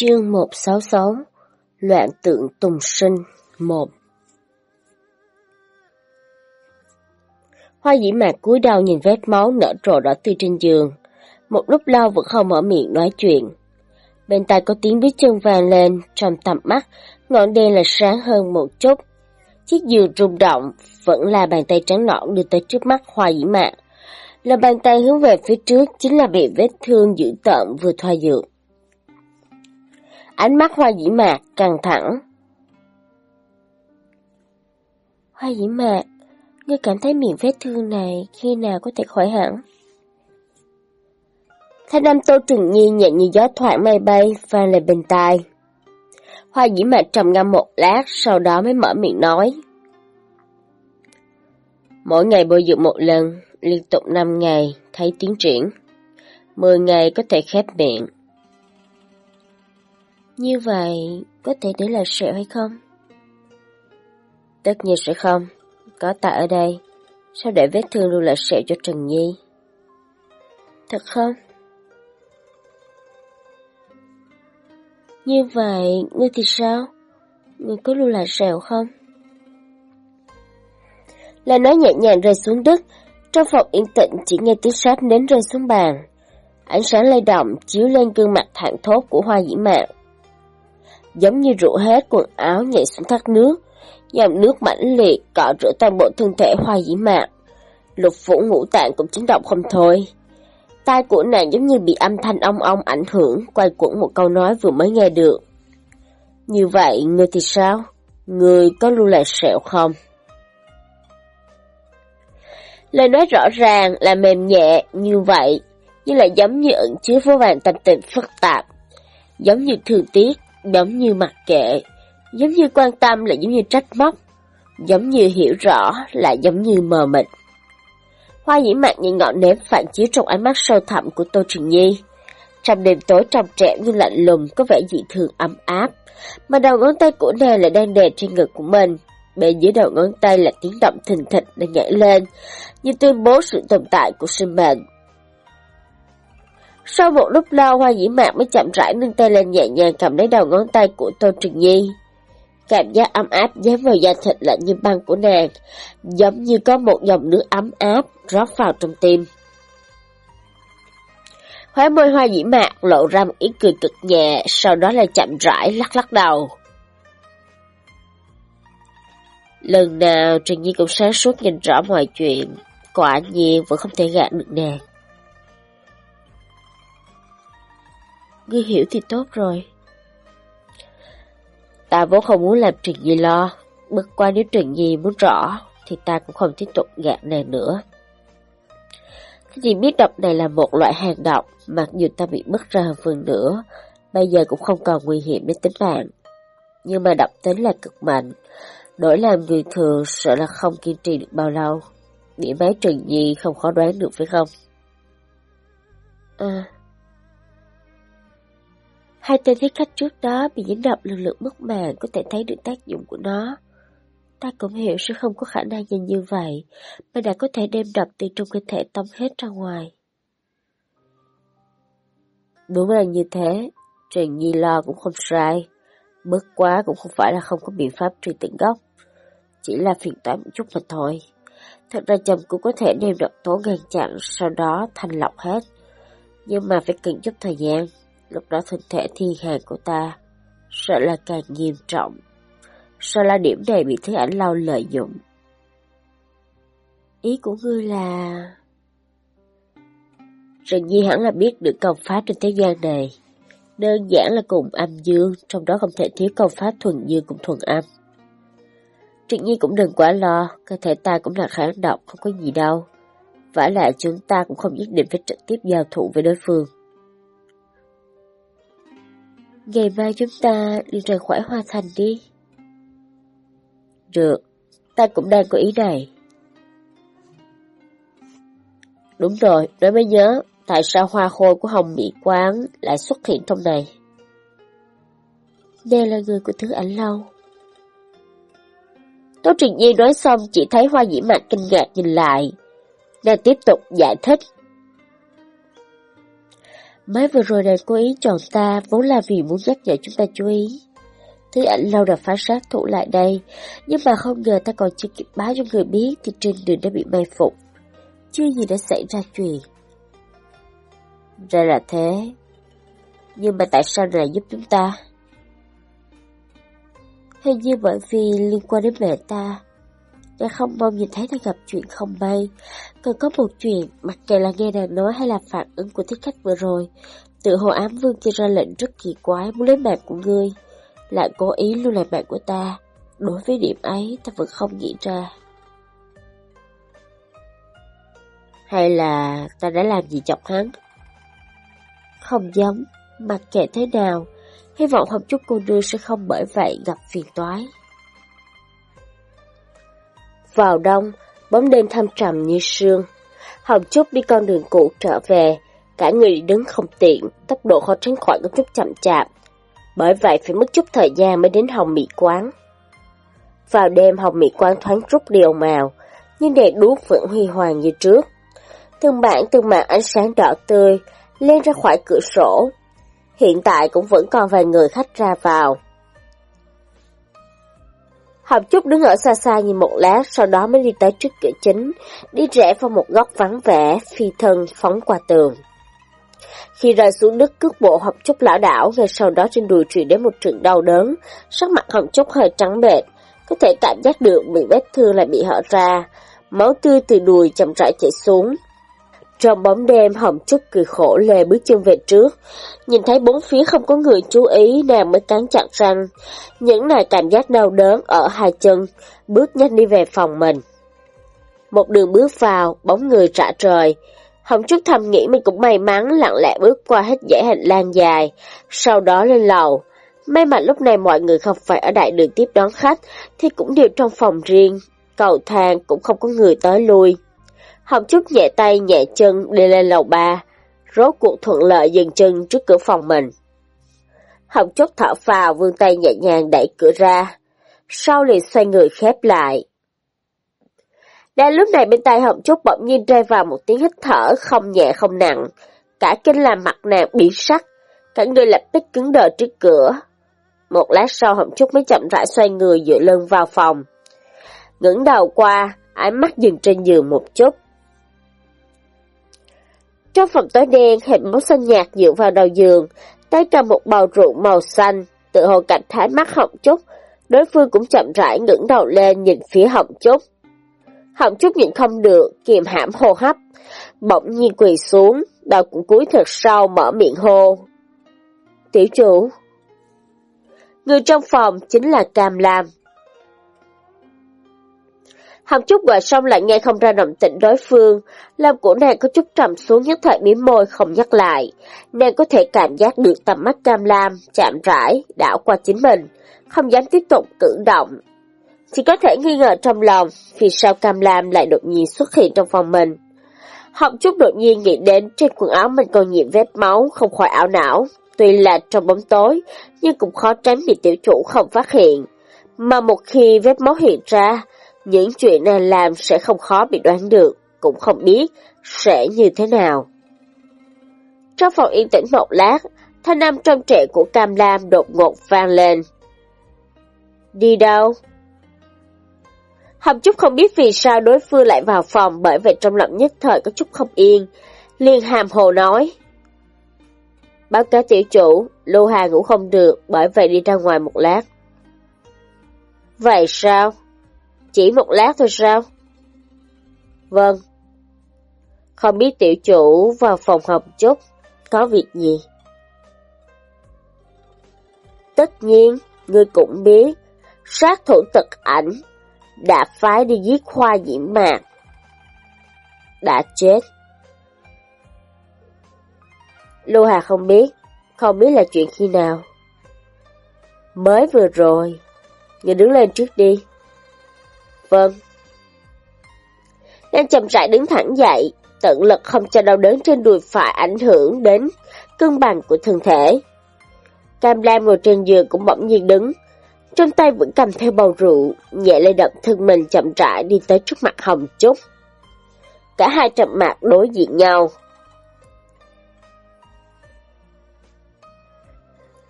Chương 166 Loạn tượng tùng sinh 1 Hoa dĩ mạc cúi đầu nhìn vết máu nở rộ đỏ tươi trên giường. Một lúc lâu vẫn không mở miệng nói chuyện. Bên tai có tiếng bước chân vàng lên, trong tầm mắt, ngọn đèn là sáng hơn một chút. Chiếc giường rung động, vẫn là bàn tay trắng nõn đưa tới trước mắt hoa dĩ mạc. Là bàn tay hướng về phía trước chính là bị vết thương dữ tợn vừa thoa dược. Ánh mắt hoa dĩ mạc căng thẳng. Hoa dĩ mạc, ngươi cảm thấy miệng vết thương này khi nào có thể khỏi hẳn? Thanh âm Tô Trừng Nhi nhẹ như gió thoảng mây bay vang lên bên tai. Hoa dĩ mạc trầm ngâm một lát, sau đó mới mở miệng nói. Mỗi ngày bôi dưỡng một lần, liên tục 5 ngày, thấy tiến triển. 10 ngày có thể khép miệng. Như vậy, có thể để lại sẹo hay không? Tất nhiên sẽ không. Có ta ở đây. Sao để vết thương lưu lại sẹo cho Trần Nhi? Thật không? Như vậy, ngươi thì sao? Ngươi có lưu lại sẹo không? Là nói nhẹ nhàng rơi xuống đất, trong phòng yên tĩnh chỉ nghe tiếng sát nến rơi xuống bàn. Ánh sáng lay động chiếu lên gương mặt thẳng thốt của hoa dĩ mạn giống như rũ hết quần áo nhảy xuống thác nước, dòng nước mãnh liệt cọ rửa toàn bộ thân thể hoa dĩ mạc. Lục phủ ngũ tạng cũng chấn động không thôi. Tai của nàng giống như bị âm thanh ong ong ảnh hưởng, quay cuộn một câu nói vừa mới nghe được. Như vậy, người thì sao? Người có lưu lại sẹo không? Lời nói rõ ràng là mềm nhẹ như vậy, nhưng lại giống như ẩn chứa vô vàng tâm tình phức tạp, giống như thương tiếc, giống như mặc kệ, giống như quan tâm là giống như trách móc, giống như hiểu rõ là giống như mờ mịt. Hoa dĩ mạc như ngọn nến phản chiếu trong ánh mắt sâu thẳm của Tô Trình Nhi. Trong đêm tối trong trẻ như lạnh lùng có vẻ dị thường ấm áp, mà đầu ngón tay của nàng lại đang đè trên ngực của mình. Bên dưới đầu ngón tay là tiếng động thình thịch đang nhảy lên, như tuyên bố sự tồn tại của sinh mệnh. Sau một lúc lâu, hoa dĩ mạc mới chậm rãi nâng tay lên nhẹ nhàng cầm lấy đầu ngón tay của Tô Trình Nhi. Cảm giác ấm áp dán vào da thịt lạnh như băng của nàng, giống như có một dòng nước ấm áp rót vào trong tim. Khóe môi hoa dĩ mạc lộ ra một ý cười cực nhẹ, sau đó là chậm rãi lắc lắc đầu. Lần nào Trình Nhi cũng sáng suốt nhìn rõ mọi chuyện, quả nhiên vẫn không thể gạt được nàng. Ngươi hiểu thì tốt rồi. Ta vốn không muốn làm chuyện gì lo, bất qua nếu chuyện gì muốn rõ, thì ta cũng không tiếp tục gạt nàng nữa. Cái gì biết độc này là một loại hàng độc, mặc dù ta bị mất ra hơn phần nữa, bây giờ cũng không còn nguy hiểm đến tính mạng. Nhưng mà độc tính là cực mạnh, đổi làm người thường sợ là không kiên trì được bao lâu. Điểm mấy chuyện gì không khó đoán được phải không? À, Hai tên thiết khách trước đó bị nhiễm độc lực lượng mất mạng có thể thấy được tác dụng của nó. Ta cũng hiểu sẽ không có khả năng nhìn như vậy, mà đã có thể đem độc từ trong cơ thể tông hết ra ngoài. Đúng là như thế, Trần Nhi lo cũng không sai. Bất quá cũng không phải là không có biện pháp truy tận gốc. Chỉ là phiền toái một chút mà thôi. Thật ra chồng cũng có thể đem độc tố ngăn chặn, sau đó thanh lọc hết. Nhưng mà phải cần chút thời gian. Lúc đó thân thể thi hèn của ta sợ là càng nghiêm trọng. Sợ là điểm này bị Thế Ảnh Lao lợi dụng. Ý của ngươi là... Trần Nhi hẳn là biết được công pháp trên thế gian này. Đơn giản là cùng âm dương, trong đó không thể thiếu công pháp thuần dương cùng thuần âm. Trần Nhi cũng đừng quá lo, cơ thể ta cũng là kháng độc, không có gì đâu. vả lại chúng ta cũng không nhất định phải trực tiếp giao thủ với đối phương. Ngày mai chúng ta đi rời khỏi Hoa Thành đi. Được, ta cũng đang có ý này. Đúng rồi, nói mới nhớ, tại sao hoa khôi của Hồng Mỹ Quán lại xuất hiện trong này? Đây là người của Thứ Ảnh Lâu. Tố Trình Nhi nói xong chỉ thấy hoa dĩ mạch kinh ngạc nhìn lại. Nàng tiếp tục giải thích Mới vừa rồi này cô ý chọn ta vốn là vì muốn nhắc nhở chúng ta chú ý. Thứ ảnh lâu đã phá sát thủ lại đây, nhưng mà không ngờ ta còn chưa kịp báo cho người biết thì trên đường đã bị mai phục. Chưa gì đã xảy ra chuyện. Ra là thế. Nhưng mà tại sao lại giúp chúng ta? Hình như bởi vì liên quan đến mẹ ta. Đã không mong nhìn thấy ta gặp chuyện không may. Còn có một chuyện, mặc kệ là nghe nàng nói hay là phản ứng của thích khách vừa rồi, tự hồ ám vương kia ra lệnh rất kỳ quái muốn lấy mạng của ngươi, lại cố ý lưu lại mạng của ta. Đối với điểm ấy, ta vẫn không nghĩ ra. Hay là ta đã làm gì chọc hắn? Không giống, mặc kệ thế nào, hy vọng hồng chút cô đưa sẽ không bởi vậy gặp phiền toái. Vào đông, bóng đêm thâm trầm như sương. Hồng Trúc đi con đường cũ trở về, cả người đứng không tiện, tốc độ khó tránh khỏi có chút chậm chạp. Bởi vậy phải mất chút thời gian mới đến Hồng Mỹ Quán. Vào đêm Hồng Mỹ Quán thoáng trúc điều màu, nhưng đèn đuốc vẫn huy hoàng như trước. Từng bản từng mạng ánh sáng đỏ tươi lên ra khỏi cửa sổ. Hiện tại cũng vẫn còn vài người khách ra vào. Học Trúc đứng ở xa xa nhìn một lát, sau đó mới đi tới trước cửa chính, đi rẽ vào một góc vắng vẻ, phi thân phóng qua tường. Khi rơi xuống đất cước bộ Học Trúc lão đảo, ngay sau đó trên đùi truyền đến một trận đau đớn, sắc mặt Học Trúc hơi trắng bệch, có thể cảm giác được bị vết thương lại bị hở ra, máu tươi từ đùi chậm rãi chảy xuống, trong bóng đêm Hồng Trúc cười khổ lề bước chân về trước, nhìn thấy bốn phía không có người chú ý nàng mới cắn chặt răng. Những này cảm giác đau đớn ở hai chân, bước nhanh đi về phòng mình. Một đường bước vào, bóng người trả trời. Hồng Trúc thầm nghĩ mình cũng may mắn lặng lẽ bước qua hết dãy hành lang dài, sau đó lên lầu. May mà lúc này mọi người không phải ở đại đường tiếp đón khách, thì cũng đều trong phòng riêng, cầu thang cũng không có người tới lui. Hồng Trúc nhẹ tay nhẹ chân đi lên lầu ba, rốt cuộc thuận lợi dừng chân trước cửa phòng mình. Hồng Trúc thở phào vươn tay nhẹ nhàng đẩy cửa ra, sau liền xoay người khép lại. Đang lúc này bên tay Hồng Trúc bỗng nhiên rơi vào một tiếng hít thở không nhẹ không nặng, cả kinh làm mặt nàng bị sắc, cả người lập tức cứng đờ trước cửa. Một lát sau Hồng Trúc mới chậm rãi xoay người dựa lưng vào phòng. ngẩng đầu qua, ánh mắt dừng trên giường một chút. Trong phòng tối đen, hình bóng xanh nhạt dựa vào đầu giường, tay cầm một bầu rượu màu xanh, tự hồ cảnh thái mắt họng chút, đối phương cũng chậm rãi ngẩng đầu lên nhìn phía họng chút. Họng chút nhìn không được, kiềm hãm hô hấp, bỗng nhiên quỳ xuống, đầu cũng cúi thật sâu mở miệng hô. Tiểu chủ Người trong phòng chính là Cam Lam. Hàm chút gọi xong lại nghe không ra động tĩnh đối phương, làm của nàng có chút trầm xuống nhất thời miếng môi không nhắc lại. Nàng có thể cảm giác được tầm mắt cam lam, chạm rãi, đảo qua chính mình, không dám tiếp tục cử động. Chỉ có thể nghi ngờ trong lòng, vì sao cam lam lại đột nhiên xuất hiện trong phòng mình. Học chút đột nhiên nghĩ đến trên quần áo mình còn nhiễm vết máu, không khỏi ảo não. Tuy là trong bóng tối, nhưng cũng khó tránh bị tiểu chủ không phát hiện. Mà một khi vết máu hiện ra, những chuyện nàng làm sẽ không khó bị đoán được, cũng không biết sẽ như thế nào. Trong phòng yên tĩnh một lát, thanh âm trong trẻ của Cam Lam đột ngột vang lên. Đi đâu? Hồng Trúc không biết vì sao đối phương lại vào phòng bởi vậy trong lòng nhất thời có chút không yên. Liên hàm hồ nói. Báo cáo tiểu chủ, Lô Hà ngủ không được bởi vậy đi ra ngoài một lát. Vậy sao? Chỉ một lát thôi sao? Vâng. Không biết tiểu chủ vào phòng học chút, có việc gì? Tất nhiên, ngươi cũng biết, sát thủ tật ảnh đã phái đi giết khoa diễm mạc. Đã chết. Lô Hà không biết, không biết là chuyện khi nào. Mới vừa rồi, người đứng lên trước đi. Vâng. Nam chậm rãi đứng thẳng dậy, tận lực không cho đau đớn trên đùi phải ảnh hưởng đến cân bằng của thân thể. Cam Lam ngồi trên giường cũng bỗng nhiên đứng, trong tay vẫn cầm theo bầu rượu, nhẹ lay động thân mình chậm rãi đi tới trước mặt Hồng Trúc. Cả hai trầm mặt đối diện nhau.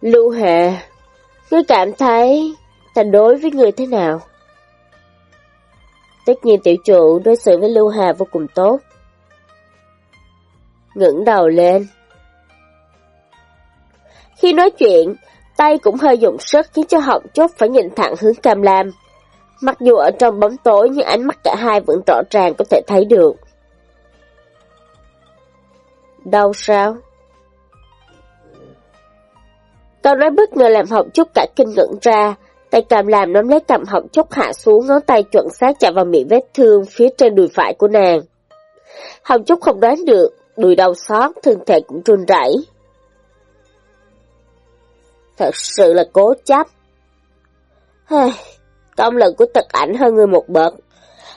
Lưu Hệ, ngươi cảm thấy ta đối với người thế nào? Tất nhiên tiểu trụ đối xử với Lưu Hà vô cùng tốt. ngẩng đầu lên. Khi nói chuyện, tay cũng hơi dùng sức khiến cho họng chốt phải nhìn thẳng hướng Cam Lam. Mặc dù ở trong bóng tối nhưng ánh mắt cả hai vẫn rõ ràng có thể thấy được. Đau sao? Câu nói bất ngờ làm họng chút cả kinh ngẩn ra, tay cầm làm nắm lấy cầm họng chốc hạ xuống ngón tay chuẩn xác chạm vào miệng vết thương phía trên đùi phải của nàng. Hồng Trúc không đoán được, đùi đau xót, thân thể cũng run rẩy. Thật sự là cố chấp. Công lực của tật ảnh hơn người một bậc.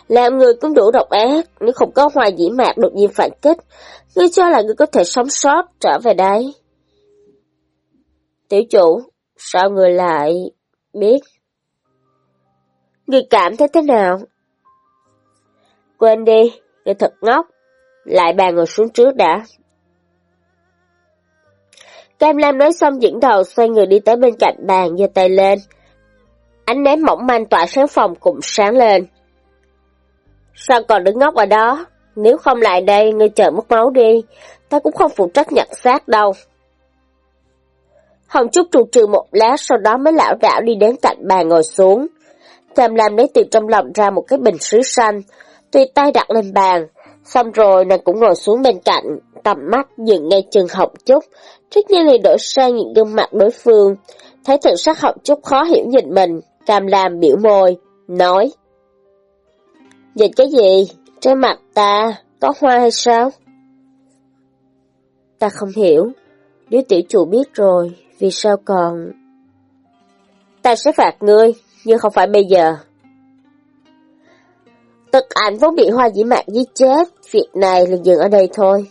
Làm người cũng đủ độc ác, nếu không có hoa dĩ mạc đột nhiên phản kích, ngươi cho là ngươi có thể sống sót trở về đây. Tiểu chủ, sao người lại biết? Người cảm thấy thế nào? Quên đi, người thật ngốc. Lại bà ngồi xuống trước đã. Cam Lam nói xong dẫn đầu xoay người đi tới bên cạnh bàn giơ tay lên. Ánh nến mỏng manh tỏa sáng phòng cũng sáng lên. Sao còn đứng ngốc ở đó? Nếu không lại đây, ngươi chờ mất máu đi. Ta cũng không phụ trách nhặt xác đâu. Hồng Trúc trù trừ một lát sau đó mới lão đảo đi đến cạnh bàn ngồi xuống. Cam Lam lấy từ trong lòng ra một cái bình sứ xanh, tùy tay đặt lên bàn. Xong rồi nàng cũng ngồi xuống bên cạnh, tầm mắt dừng ngay chân Hồng Trúc, trước nhiên liền đổi sang những gương mặt đối phương. Thấy thần sắc Hồng Trúc khó hiểu nhìn mình, Cam Lam biểu môi, nói. Nhìn cái gì? Trên mặt ta có hoa hay sao? Ta không hiểu, nếu tiểu chủ biết rồi, vì sao còn... Ta sẽ phạt ngươi, nhưng không phải bây giờ. Tật ảnh vốn bị hoa dĩ mạc giết chết, việc này là dừng ở đây thôi.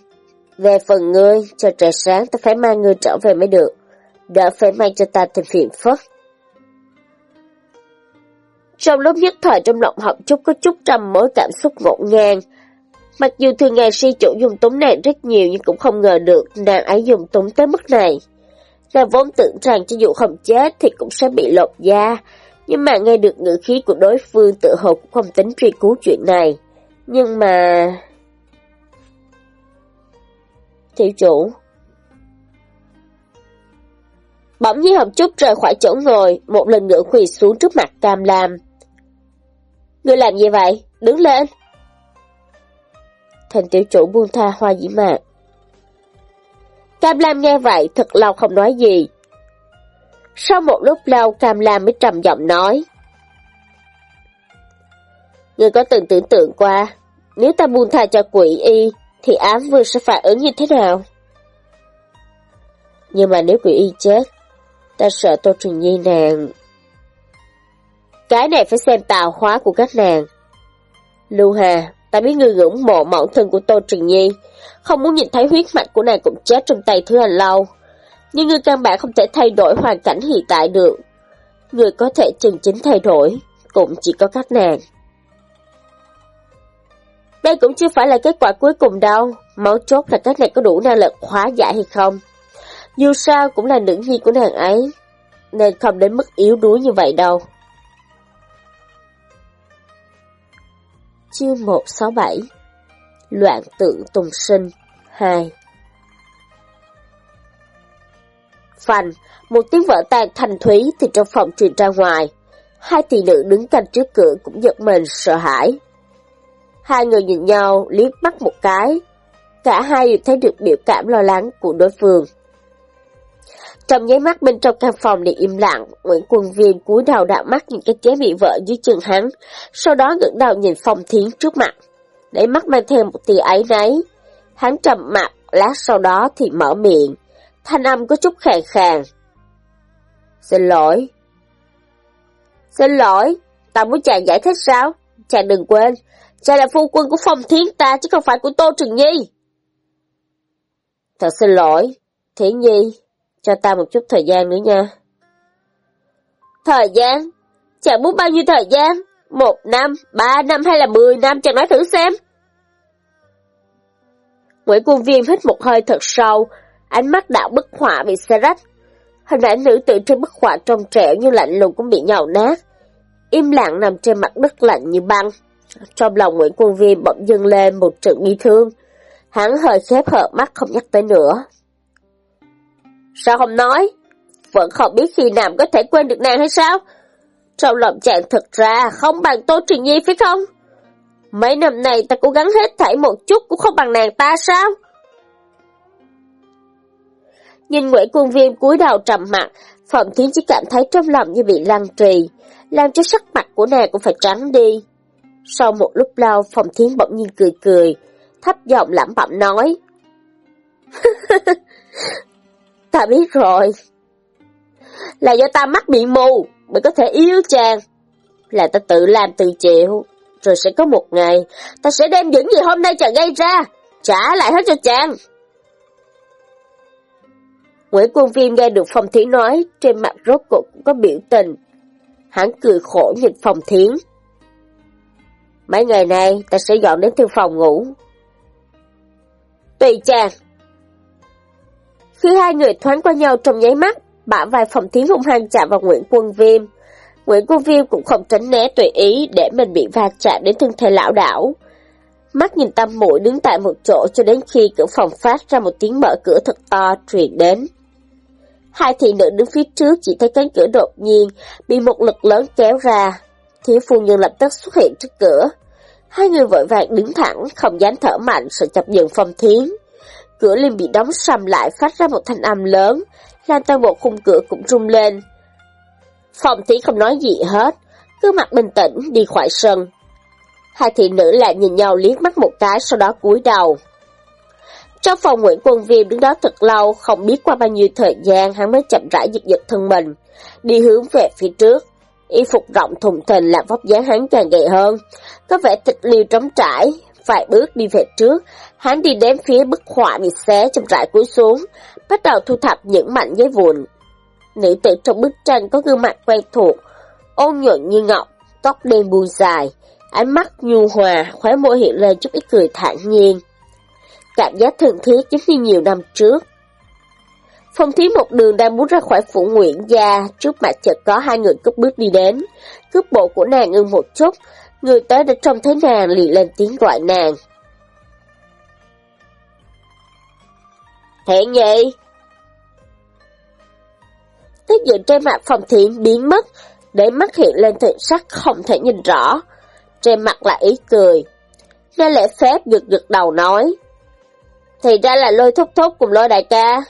Về phần ngươi, cho trời sáng ta phải mang ngươi trở về mới được, đỡ phải mang cho ta thêm phiền phức. Trong lúc nhất thời trong lòng học chút có chút trăm mối cảm xúc ngộ ngang. Mặc dù thường ngày si chủ dùng túng nàng rất nhiều nhưng cũng không ngờ được nàng ấy dùng túng tới mức này. Nàng vốn tưởng rằng cho dù không chết thì cũng sẽ bị lột da, nhưng mà nghe được ngữ khí của đối phương tự hồ cũng không tính truy cứu chuyện này. Nhưng mà... Thiếu chủ Bỗng nhiên Hồng Trúc rời khỏi chỗ ngồi, một lần nữa quỳ xuống trước mặt Cam Lam. Ngươi làm gì vậy? Đứng lên! Thành tiểu chủ buông tha hoa dĩ mạc. Cam Lam nghe vậy thật lâu không nói gì. Sau một lúc lâu Cam Lam mới trầm giọng nói. Ngươi có từng tưởng tượng qua, nếu ta buông tha cho quỷ y, thì ám vương sẽ phản ứng như thế nào? Nhưng mà nếu quỷ y chết, ta sợ Tô Trình Nhi nàng... Cái này phải xem tạo hóa của các nàng. Lưu Hà, ta biết người ngưỡng mộ mẫu thân của Tô Trình Nhi, không muốn nhìn thấy huyết mạch của nàng cũng chết trong tay thứ hành lâu. Nhưng ngươi căn bản không thể thay đổi hoàn cảnh hiện tại được. Người có thể chừng chính thay đổi, cũng chỉ có các nàng. Đây cũng chưa phải là kết quả cuối cùng đâu, máu chốt là các nàng có đủ năng lực hóa giải hay không. Dù sao cũng là nữ nhi của nàng ấy, nên không đến mức yếu đuối như vậy đâu. Chương 167 Loạn tượng tùng sinh 2 Phành, một tiếng vỡ tan thanh thúy thì trong phòng truyền ra ngoài. Hai tỷ nữ đứng canh trước cửa cũng giật mình sợ hãi. Hai người nhìn nhau liếc mắt một cái. Cả hai đều thấy được biểu cảm lo lắng của đối phương. Trong nháy mắt bên trong căn phòng để im lặng, Nguyễn Quân viên cúi đầu đã mắt nhìn cái chế bị vỡ dưới chân hắn, sau đó ngẩng đầu nhìn Phong Thiến trước mặt. Để mắt mang theo một tia ấy nấy. Hắn trầm mặt, lát sau đó thì mở miệng. Thanh âm có chút khàn khàn. Xin lỗi. Xin lỗi, ta muốn chàng giải thích sao? Chàng đừng quên, chàng là phu quân của Phong Thiến ta chứ không phải của Tô Trừng Nhi. Thật xin lỗi, Thiến Nhi, cho ta một chút thời gian nữa nha. Thời gian? Chàng muốn bao nhiêu thời gian? Một năm, ba năm hay là mười năm chàng nói thử xem. Nguyễn Quân Viêm hít một hơi thật sâu, ánh mắt đạo bức họa bị xe rách. Hình ảnh nữ tử trên bức họa trong trẻo như lạnh lùng cũng bị nhào nát. Im lặng nằm trên mặt đất lạnh như băng. Trong lòng Nguyễn Quân Viêm bỗng dâng lên một trận nghi thương. Hắn hơi khép hờ mắt không nhắc tới nữa. Sao không nói? Vẫn không biết khi nào có thể quên được nàng hay sao? Trong lòng chàng thật ra không bằng Tô Truyền Nhi phải không? Mấy năm này ta cố gắng hết thảy một chút cũng không bằng nàng ta sao? Nhìn Nguyễn Quân Viêm cúi đầu trầm mặt, Phạm Thiến chỉ cảm thấy trong lòng như bị lăng trì, làm cho sắc mặt của nàng cũng phải trắng đi. Sau một lúc lâu, Phạm Thiến bỗng nhiên cười cười, thấp giọng lẩm bẩm nói. ta biết rồi. Là do ta mắt bị mù, mới có thể yêu chàng. Là ta tự làm tự chịu, rồi sẽ có một ngày, ta sẽ đem những gì hôm nay chàng gây ra, trả lại hết cho chàng. Nguyễn Quân Viêm nghe được Phong Thiến nói, trên mặt rốt cuộc cũng có biểu tình. Hắn cười khổ nhìn Phong Thiến. Mấy ngày nay, ta sẽ dọn đến thư phòng ngủ. Tùy chàng. Khi hai người thoáng qua nhau trong nháy mắt, bả vai phòng Thiến hung hăng chạm vào Nguyễn Quân Viêm. Nguyễn Quân Viêm cũng không tránh né tùy ý để mình bị va chạm đến thân thể lão đảo. Mắt nhìn tâm mũi đứng tại một chỗ cho đến khi cửa phòng phát ra một tiếng mở cửa thật to truyền đến. Hai thị nữ đứng phía trước chỉ thấy cánh cửa đột nhiên, bị một lực lớn kéo ra. Thiếu phu nhân lập tức xuất hiện trước cửa. Hai người vội vàng đứng thẳng, không dám thở mạnh, sợ chập giận phong thiến. Cửa liền bị đóng sầm lại phát ra một thanh âm lớn, làm toàn bộ khung cửa cũng rung lên. phòng thí không nói gì hết, cứ mặt bình tĩnh đi khỏi sân. Hai thị nữ lại nhìn nhau liếc mắt một cái sau đó cúi đầu. Trong phòng Nguyễn Quân Viêm đứng đó thật lâu, không biết qua bao nhiêu thời gian hắn mới chậm rãi giật giật thân mình, đi hướng về phía trước. Y phục rộng thùng thình làm vóc dáng hắn càng gầy hơn, có vẻ tịch liêu trống trải, vài bước đi về trước, hắn đi đến phía bức họa bị xé chậm rãi cúi xuống, bắt đầu thu thập những mảnh giấy vụn. Nữ tử trong bức tranh có gương mặt quen thuộc, ôn nhuận như ngọc, tóc đen buông dài, ánh mắt nhu hòa, khóe môi hiện lên chút ít cười thản nhiên cảm giác thân thiết giống như nhiều năm trước. Phong Thí một đường đang muốn ra khỏi phủ Nguyễn gia, trước mặt chợt có hai người cướp bước đi đến. Cướp bộ của nàng ngưng một chút, người tới đã trông thấy nàng liền lên tiếng gọi nàng. Thiện gì? Tức giận trên mặt phòng thiện biến mất, để mắt hiện lên thị sắc không thể nhìn rõ. Trên mặt là ý cười. Nên lễ phép gật gật đầu nói. Thì ra là lôi thúc thúc cùng lôi đại ca.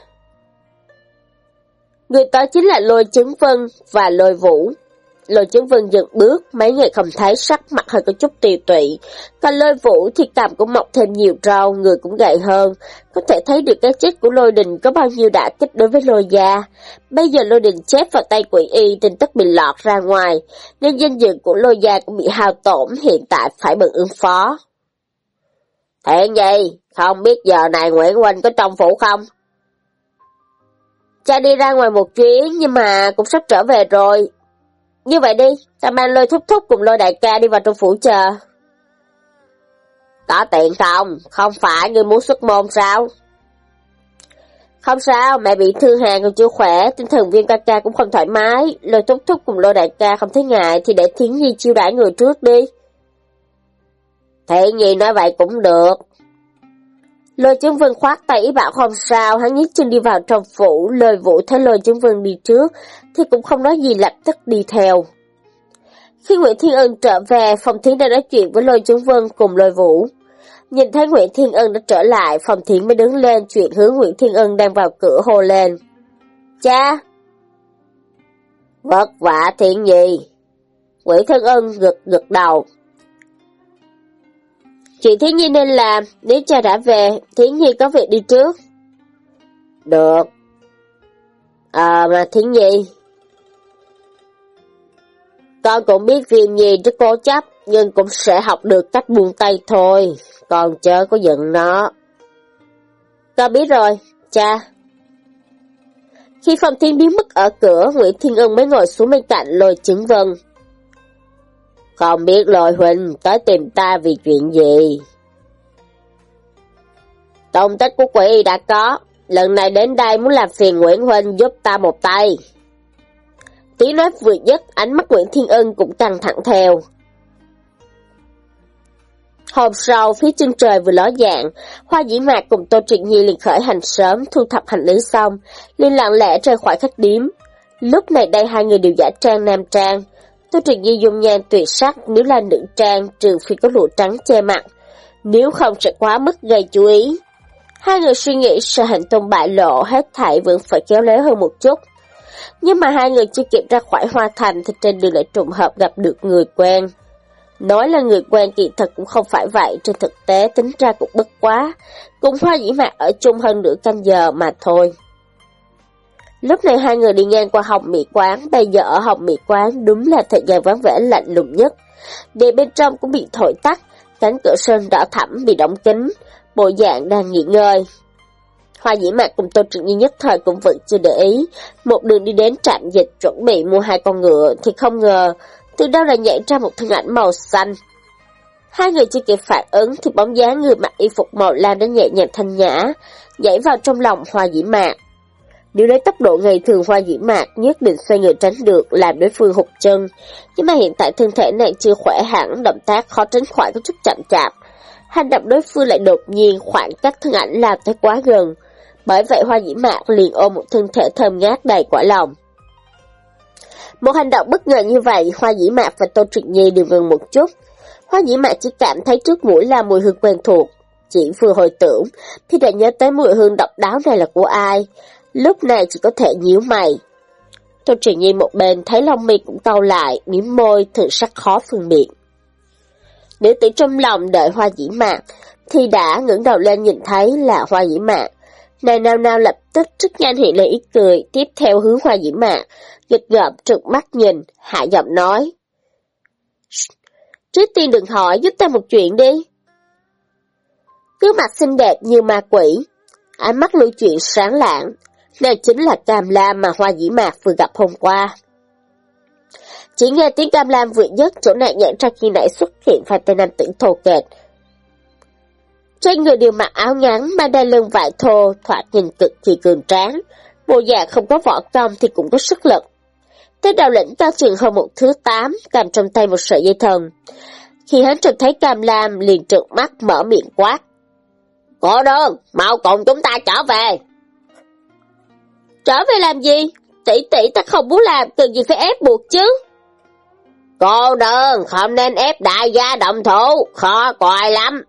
Người tới chính là lôi chứng vân và lôi vũ. Lôi chứng vân dừng bước, mấy ngày không thấy sắc mặt hơi có chút tiều tụy. Còn lôi vũ thì tạm cũng mọc thêm nhiều rau, người cũng gầy hơn. Có thể thấy được cái chết của lôi đình có bao nhiêu đã kích đối với lôi gia. Bây giờ lôi đình chết vào tay quỷ y, tin tức bị lọt ra ngoài, nên danh dự của lôi gia cũng bị hao tổn, hiện tại phải bận ứng phó. thế gì? Không biết giờ này Nguyễn Huynh có trong phủ không? Cha đi ra ngoài một chuyến nhưng mà cũng sắp trở về rồi. Như vậy đi, ta mang lôi thúc thúc cùng lôi đại ca đi vào trong phủ chờ. Có tiện không? Không phải ngươi muốn xuất môn sao? Không sao, mẹ bị thương hàng còn chưa khỏe, tinh thần viên ca ca cũng không thoải mái. Lôi thúc thúc cùng lôi đại ca không thấy ngại thì để Thiến Nhi chiêu đãi người trước đi. Thiện Nhi nói vậy cũng được, Lôi chứng vân khoát tay bảo không sao, hắn nhất chân đi vào trong phủ, lời vũ thấy lôi chứng vân đi trước, thì cũng không nói gì lập tức đi theo. Khi Nguyễn Thiên Ân trở về, Phòng Thiến đã nói chuyện với lôi chứng vân cùng lôi vũ. Nhìn thấy Nguyễn Thiên Ân đã trở lại, Phòng Thiến mới đứng lên chuyện hướng Nguyễn Thiên Ân đang vào cửa hồ lên. Cha! Vất vả thiện gì? Nguyễn Thiên Ân gật gật đầu. Chuyện Thiến Nhi nên làm, nếu cha đã về, Thiến Nhi có việc đi trước. Được. À mà Thiến Nhi. Con cũng biết Viêm Nhi rất cố chấp, nhưng cũng sẽ học được cách buông tay thôi, còn chớ có giận nó. Con biết rồi, cha. Khi Phong Thiên biến mất ở cửa, Nguyễn Thiên Ân mới ngồi xuống bên cạnh lôi chứng vân. Không biết lôi huynh tới tìm ta vì chuyện gì? Tông tích của quỷ đã có, lần này đến đây muốn làm phiền Nguyễn Huynh giúp ta một tay. Tiếng nói vừa dứt, ánh mắt Nguyễn Thiên Ân cũng căng thẳng theo. Hôm sau, phía chân trời vừa ló dạng, Hoa Dĩ Mạc cùng Tô Trịnh Nhi liền khởi hành sớm, thu thập hành lý xong, liền lặng lẽ rời khỏi khách điếm. Lúc này đây hai người đều giả trang nam trang. Tô Trịnh Nhi dung nhan tuyệt sắc nếu là nữ trang trừ phi có lụa trắng che mặt, nếu không sẽ quá mức gây chú ý. Hai người suy nghĩ sợ hành tung bại lộ hết thảy vẫn phải kéo léo hơn một chút. Nhưng mà hai người chưa kịp ra khỏi hoa thành thì trên đường lại trùng hợp gặp được người quen. Nói là người quen kỳ thật cũng không phải vậy, trên thực tế tính ra cũng bất quá, cùng hoa dĩ mạc ở chung hơn nửa canh giờ mà thôi. Lúc này hai người đi ngang qua hồng mỹ quán, bây giờ ở hồng mỹ quán đúng là thời gian vắng vẻ lạnh lùng nhất. Đèn bên trong cũng bị thổi tắt, cánh cửa sơn đỏ thẳm bị đóng kín, bộ dạng đang nghỉ ngơi. Hoa dĩ mạc cùng Tô Trực Nhi nhất thời cũng vẫn chưa để ý, một đường đi đến trạm dịch chuẩn bị mua hai con ngựa thì không ngờ, từ đâu lại nhảy ra một thân ảnh màu xanh. Hai người chưa kịp phản ứng thì bóng dáng người mặc y phục màu lam đã nhẹ nhàng thanh nhã, nhảy vào trong lòng hoa dĩ mạc. Nếu lấy tốc độ ngày thường hoa dĩ mạc nhất định xoay người tránh được làm đối phương hụt chân, nhưng mà hiện tại thân thể này chưa khỏe hẳn, động tác khó tránh khỏi có chút chậm chạp. Hành động đối phương lại đột nhiên khoảng cách thân ảnh làm tới quá gần, bởi vậy hoa dĩ mạc liền ôm một thân thể thơm ngát đầy quả lòng. Một hành động bất ngờ như vậy, hoa dĩ mạc và Tô truyện Nhi đều ngừng một chút. Hoa dĩ mạc chỉ cảm thấy trước mũi là mùi hương quen thuộc. Chỉ vừa hồi tưởng, thì đã nhớ tới mùi hương độc đáo này là của ai. Lúc này chỉ có thể nhíu mày. Tô Trịnh Nhi một bên thấy lông mi cũng cau lại, miếng môi, thử sắc khó phân biệt. Nữ tử trong lòng đợi hoa dĩ mạc, thì đã ngẩng đầu lên nhìn thấy là hoa dĩ mạc. Nàng nào nào lập tức rất nhanh hiện lên ít cười, tiếp theo hướng hoa dĩ mạc, dịch gợm trượt mắt nhìn, hạ giọng nói. Trước tiên đừng hỏi, giúp ta một chuyện đi. Cứ mặt xinh đẹp như ma quỷ, ánh mắt lưu chuyện sáng lạng, này chính là Cam Lam mà Hoa Dĩ Mạc vừa gặp hôm qua. Chỉ nghe tiếng Cam Lam vừa nhất chỗ này nhận ra khi nãy xuất hiện vài tên nam tử thô kệch. Trên người đều mặc áo ngắn, mang đai lưng vải thô, thoạt nhìn cực kỳ cường tráng. Bộ dạng không có võ công thì cũng có sức lực. Thế đầu lĩnh cao trường hơn một thứ tám, cầm trong tay một sợi dây thần. Khi hắn trông thấy Cam Lam liền trợn mắt mở miệng quát. Cô đơn, mau cùng chúng ta trở về. Trở về làm gì? Tỷ tỷ ta không muốn làm, cần gì phải ép buộc chứ? Cô đơn, không nên ép đại gia động thủ, khó coi lắm.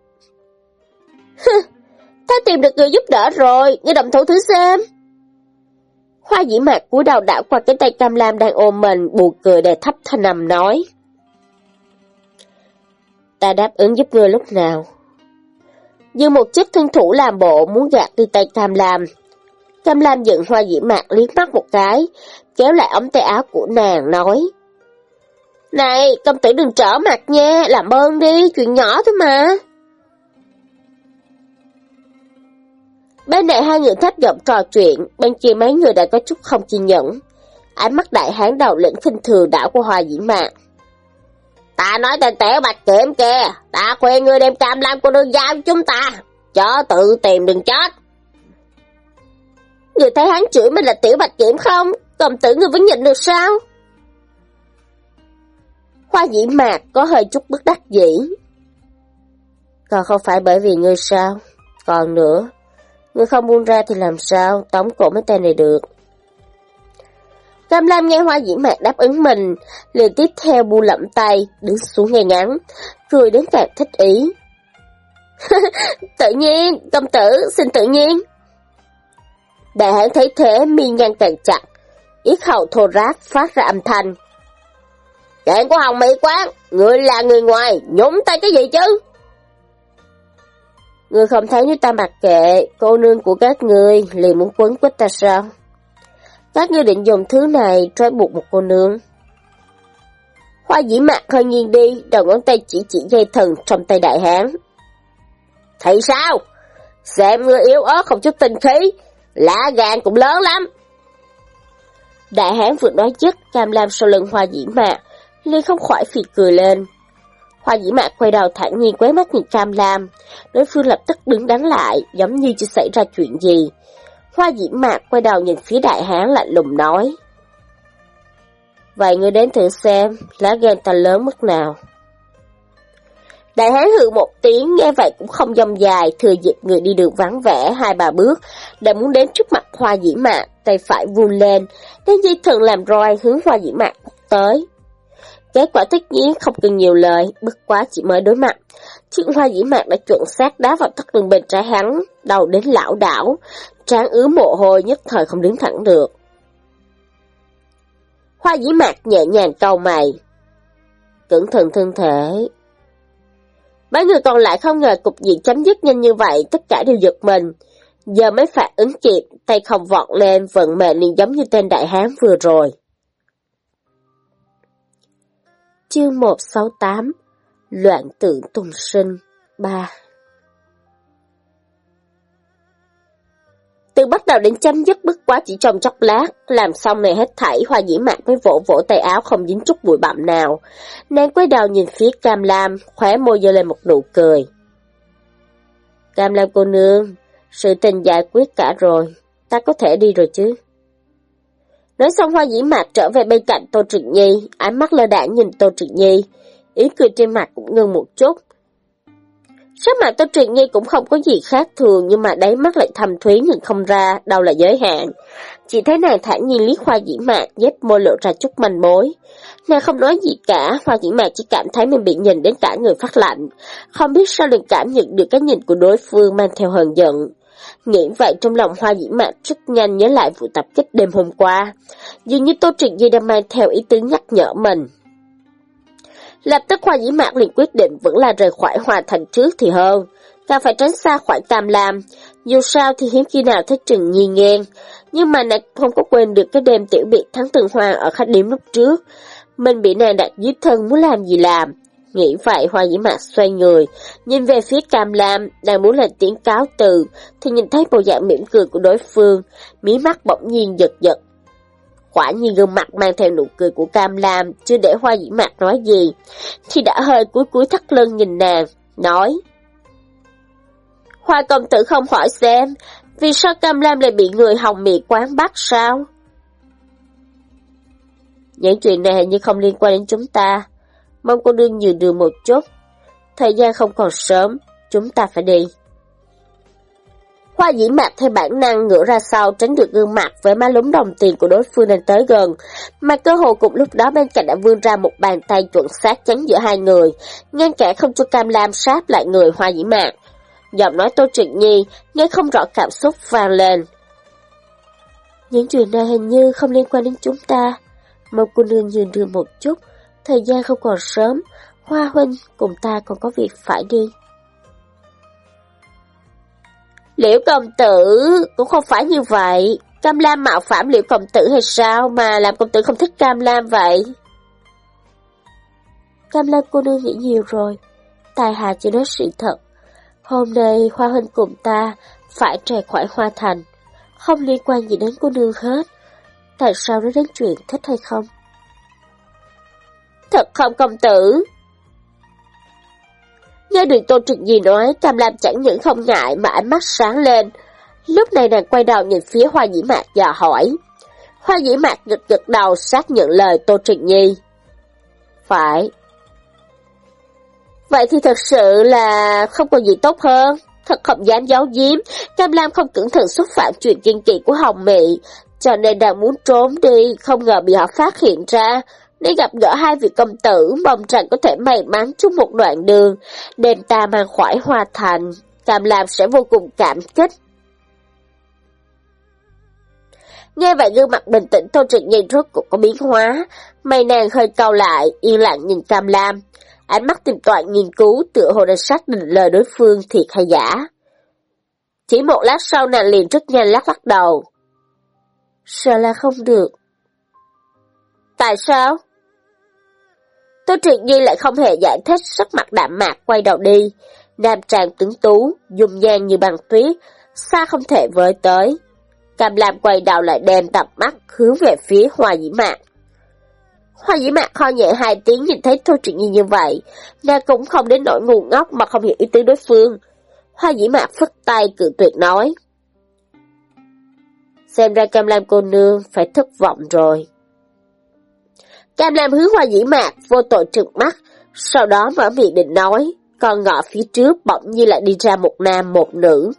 ta tìm được người giúp đỡ rồi, ngươi động thủ thử xem. Hoa dĩ mạc cúi đầu đảo qua cái tay cam lam đang ôm mình, buồn cười để thấp thanh nằm nói. Ta đáp ứng giúp ngươi lúc nào? Như một chiếc thân thủ làm bộ muốn gạt đi tay cam lam. Cam lam giận hoa dĩ mạc liếc mắt một cái, kéo lại ống tay áo của nàng nói. Này, công tử đừng trở mặt nha, làm ơn đi, chuyện nhỏ thôi mà. Bên này hai người thấp giọng trò chuyện, bên kia mấy người đã có chút không kiên nhẫn. Ánh mắt đại hán đầu lĩnh khinh thường đảo của hoa dĩ mạc. Ta nói tên tẻo bạch kiểm kìa, ta khuyên ngươi đem cam lam của đương giao chúng ta, cho tự tìm đừng chết. Người thấy hắn chửi mình là tiểu bạch kiểm không? Công tử người vẫn nhịn được sao? Hoa dĩ mạc có hơi chút bất đắc dĩ. Còn không phải bởi vì ngươi sao? Còn nữa, ngươi không buông ra thì làm sao tống cổ mấy tên này được? Cam Lam nghe hoa dĩ mạc đáp ứng mình, liền tiếp theo bu lậm tay, đứng xuống ngay ngắn, cười đến càng thích ý. tự nhiên, công tử, xin tự nhiên. Đại hãn thấy thế mi nhăn càng chặt, yết hầu thô ráp phát ra âm thanh. Chuyện của Hồng Mỹ quán, người là người ngoài, nhúng tay cái gì chứ? Người không thấy nếu ta mặc kệ, cô nương của các người liền muốn quấn quýt ta sao? Các ngươi định dùng thứ này trói buộc một cô nương. Hoa dĩ mạc hơi nghiêng đi, đầu ngón tay chỉ chỉ dây thần trong tay đại hán. thầy sao? Xem ngươi yếu ớt không chút tinh khí, lá gan cũng lớn lắm. Đại hán vừa nói chất, cam lam sau lưng hoa dĩ mạc, liền không khỏi phì cười lên. Hoa dĩ mạc quay đầu thẳng nhiên quét mắt nhìn cam lam, đối phương lập tức đứng đắn lại, giống như chưa xảy ra chuyện gì. Hoa dĩ mạc quay đầu nhìn phía đại hán lạnh lùng nói. Vậy người đến thử xem, lá gan ta lớn mức nào. Đại hán hừ một tiếng, nghe vậy cũng không dông dài, thừa dịp người đi đường vắng vẻ hai ba bước, đã muốn đến trước mặt hoa dĩ mạc, tay phải vun lên, đến dây thần làm roi hướng hoa dĩ mạc tới. Kết quả tất nhiên không cần nhiều lời, bất quá chỉ mới đối mặt. Chiếc hoa dĩ mạc đã chuẩn xác đá vào thắt lưng bên trái hắn, đầu đến lão đảo, trán ứa mồ hôi nhất thời không đứng thẳng được. Hoa dĩ mạc nhẹ nhàng cau mày. Cẩn thận thân thể. Mấy người còn lại không ngờ cục diện chấm dứt nhanh như vậy, tất cả đều giật mình. Giờ mới phản ứng kịp, tay không vọt lên, vận mệnh liền giống như tên đại hán vừa rồi. Chương 168 Loạn tượng tùng sinh 3 Từ bắt đầu đến chấm dứt bức quá chỉ trong chốc lát, làm xong này hết thảy hoa dĩ mạc mới vỗ vỗ tay áo không dính chút bụi bặm nào. Nàng quay đầu nhìn phía Cam Lam, khóe môi giơ lên một nụ cười. Cam Lam cô nương, sự tình giải quyết cả rồi, ta có thể đi rồi chứ. Nói xong hoa dĩ mạc trở về bên cạnh Tô Trực Nhi, ánh mắt lơ đãng nhìn Tô Trực Nhi, ý cười trên mặt cũng ngưng một chút. Sắc mặt Tô Trịnh Nhi cũng không có gì khác thường nhưng mà đáy mắt lại thầm thúy nhìn không ra đâu là giới hạn. Chỉ thấy nàng thản nhiên liếc hoa dĩ mạc nhếch môi lộ ra chút manh mối. Nàng không nói gì cả, hoa dĩ mạc chỉ cảm thấy mình bị nhìn đến cả người phát lạnh. Không biết sao liền cảm nhận được cái nhìn của đối phương mang theo hờn giận. Nghĩ vậy trong lòng hoa dĩ mạc rất nhanh nhớ lại vụ tập kích đêm hôm qua. Dường như Tô Trịnh Nhi đang mang theo ý tứ nhắc nhở mình. Lập tức hoa dĩ mạc liền quyết định vẫn là rời khỏi hòa thành trước thì hơn. Càng phải tránh xa khỏi Tam Lam. Dù sao thì hiếm khi nào thấy Trừng Nhi ngang. Nhưng mà nàng không có quên được cái đêm tiểu biệt thắng tường hoàng ở khách điểm lúc trước. Mình bị nàng đặt dưới thân muốn làm gì làm. Nghĩ vậy hoa dĩ mạc xoay người, nhìn về phía Cam Lam, đang muốn lên tiếng cáo từ, thì nhìn thấy bộ dạng mỉm cười của đối phương, mí mắt bỗng nhiên giật giật. Quả nhiên gương mặt mang theo nụ cười của Cam Lam, chưa để hoa dĩ mạc nói gì, thì đã hơi cúi cúi thắt lưng nhìn nàng, nói. Hoa công tử không hỏi xem, vì sao Cam Lam lại bị người hồng miệng quán bắt sao? Những chuyện này hình như không liên quan đến chúng ta, mong cô đương nhường đường một chút. Thời gian không còn sớm, chúng ta phải đi. Hoa dĩ mạc theo bản năng ngửa ra sau tránh được gương mặt với má lúng đồng tiền của đối phương nên tới gần. Mà cơ hồ cùng lúc đó bên cạnh đã vươn ra một bàn tay chuẩn xác chắn giữa hai người, ngăn kẻ không cho cam lam sát lại người hoa dĩ mạc. Giọng nói Tô Truyện Nhi, nghe không rõ cảm xúc vang lên. Những chuyện này hình như không liên quan đến chúng ta. Một cô nương nhường đường một chút, thời gian không còn sớm, Hoa Huynh cùng ta còn có việc phải đi. Liễu công tử cũng không phải như vậy. Cam Lam mạo phạm liễu công tử hay sao mà làm công tử không thích Cam Lam vậy? Cam Lam cô nương nghĩ nhiều rồi. Tài hạ chỉ nói sự thật. Hôm nay Hoa Huynh cùng ta phải rời khỏi Hoa Thành. Không liên quan gì đến cô nương hết. Tại sao nó đến chuyện thích hay không? Thật không công tử? Nghe được Tô Trực Nhi nói, Cam Lam chẳng những không ngại mà ánh mắt sáng lên. Lúc này nàng quay đầu nhìn phía Hoa Dĩ Mạc và hỏi. Hoa Dĩ Mạc gật gật đầu xác nhận lời Tô Trực Nhi. Phải. Vậy thì thật sự là không có gì tốt hơn. Thật không dám giấu giếm, Cam Lam không cẩn thận xúc phạm chuyện kiên kỵ của Hồng Mị, cho nên đang muốn trốn đi, không ngờ bị họ phát hiện ra. Để gặp gỡ hai vị công tử, mong rằng có thể may mắn chung một đoạn đường, đem ta mang khỏi hoa thành, Cam Lam sẽ vô cùng cảm kích. Nghe vậy gương mặt bình tĩnh Tô Trịnh Nhi rốt cũng có biến hóa, mày nàng hơi cau lại, yên lặng nhìn Cam Lam. Ánh mắt tìm tòi nghiên cứu tựa hồ đã xác định lời đối phương thiệt hay giả. Chỉ một lát sau nàng liền rất nhanh lắc lắc đầu. Sợ là không được. Tại sao? Tô Triệt Nhi lại không hề giải thích sắc mặt đạm mạc quay đầu đi. Nam tràng tướng tú, dùng nhan như băng tuyết, xa không thể với tới. Cam Lam quay đầu lại đem tập mắt hướng về phía Hoa Dĩ Mạc. Hoa Dĩ Mạc ho nhẹ hai tiếng nhìn thấy Tô Triệt Nhi như vậy, nàng cũng không đến nỗi ngu ngốc mà không hiểu ý tứ đối phương. Hoa Dĩ Mạc phất tay cự tuyệt nói. Xem ra Cam Lam cô nương phải thất vọng rồi. Cam Lam hướng hoa dĩ mạc, vô tội trừng mắt, sau đó mở miệng định nói, con ngọ phía trước bỗng như lại đi ra một nam một nữ.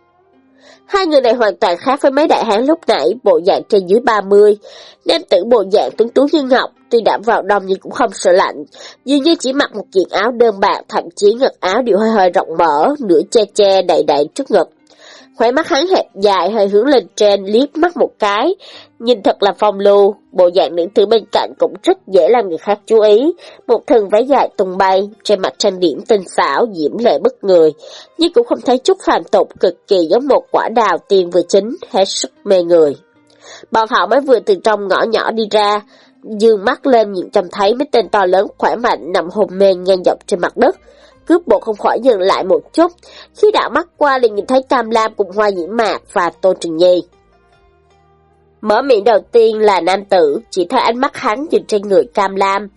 Hai người này hoàn toàn khác với mấy đại hán lúc nãy, bộ dạng trên dưới 30. Nam tử bộ dạng tuấn tú như ngọc, tuy đã vào đông nhưng cũng không sợ lạnh. Dường như chỉ mặc một kiện áo đơn bạc, thậm chí ngực áo đều hơi hơi rộng mở, nửa che che đầy đầy trước ngực. Khóe mắt hắn hẹp dài hơi hướng lên trên liếc mắt một cái, nhìn thật là phong lưu, bộ dạng nữ tử bên cạnh cũng rất dễ làm người khác chú ý. Một thân váy dài tung bay, trên mặt trang điểm tinh xảo, diễm lệ bất người, nhưng cũng không thấy chút phàm tục cực kỳ giống một quả đào tiên vừa chín, hết sức mê người. Bọn họ mới vừa từ trong ngõ nhỏ đi ra, dương mắt lên nhìn trông thấy mấy tên to lớn khỏe mạnh nằm hồn mê ngang dọc trên mặt đất, Cướp bộ không khỏi dừng lại một chút, khi đảo mắt qua liền nhìn thấy Cam Lam cùng Hoa diễm Mạc và Tôn Trừng Nhi. Mở miệng đầu tiên là nam tử, chỉ thấy ánh mắt hắn dừng trên người Cam Lam,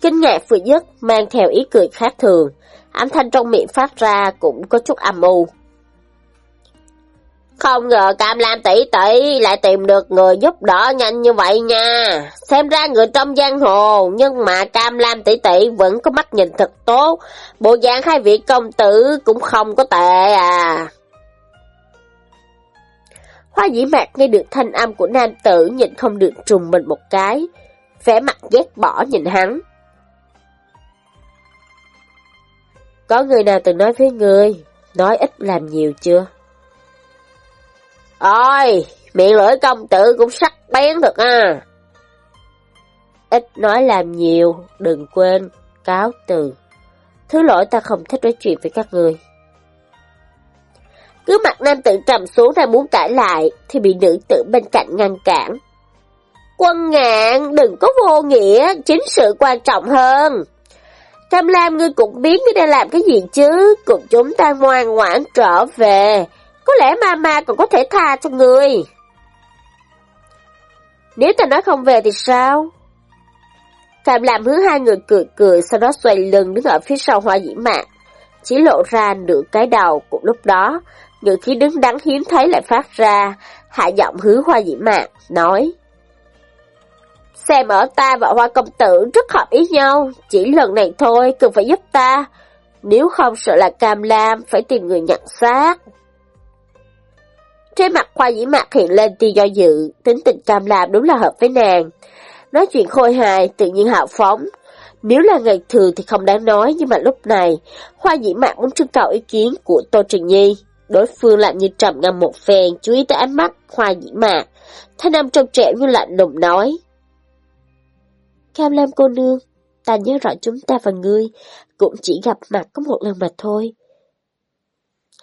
kinh ngạc vừa dứt mang theo ý cười khác thường, âm thanh trong miệng phát ra cũng có chút âm u. Không ngờ Cam Lam tỷ tỷ lại tìm được người giúp đỡ nhanh như vậy nha. Xem ra người trong giang hồ, nhưng mà Cam Lam tỷ tỷ vẫn có mắt nhìn thật tốt. Bộ dạng hai vị công tử cũng không có tệ à. Hoa dĩ mạc nghe được thanh âm của nam tử nhìn không được trùng mình một cái. Vẻ mặt ghét bỏ nhìn hắn. Có người nào từng nói với người, nói ít làm nhiều chưa? Ôi, miệng lưỡi công tử cũng sắc bén thật à. Ít nói làm nhiều, đừng quên, cáo từ. Thứ lỗi ta không thích nói chuyện với các người. Cứ mặt nam tự trầm xuống ra muốn cãi lại, thì bị nữ tử bên cạnh ngăn cản. Quân ngạn, đừng có vô nghĩa, chính sự quan trọng hơn. Cam Lam ngươi cũng biết ngươi đang làm cái gì chứ, cùng chúng ta ngoan ngoãn trở về, có lẽ mama còn có thể tha cho người. Nếu ta nói không về thì sao? Phạm làm hướng hai người cười cười, sau đó xoay lưng đứng ở phía sau hoa dĩ mạn Chỉ lộ ra nửa cái đầu cùng lúc đó, những khí đứng đắn hiếm thấy lại phát ra, hạ giọng hướng hoa dĩ mạn nói. Xem ở ta và hoa công tử rất hợp ý nhau, chỉ lần này thôi, cần phải giúp ta. Nếu không sợ là cam lam, phải tìm người nhận xác. Trên mặt khoa dĩ mạc hiện lên tia do dự, tính tình cam làm đúng là hợp với nàng. Nói chuyện khôi hài, tự nhiên hạo phóng. Nếu là ngày thường thì không đáng nói, nhưng mà lúc này, khoa dĩ mạc muốn trưng cầu ý kiến của Tô Trình Nhi. Đối phương lại như trầm ngâm một phen, chú ý tới ánh mắt khoa dĩ mạc. Thanh âm trong trẻo như lạnh lùng nói. Cam Lam cô nương, ta nhớ rõ chúng ta và ngươi cũng chỉ gặp mặt có một lần mà thôi.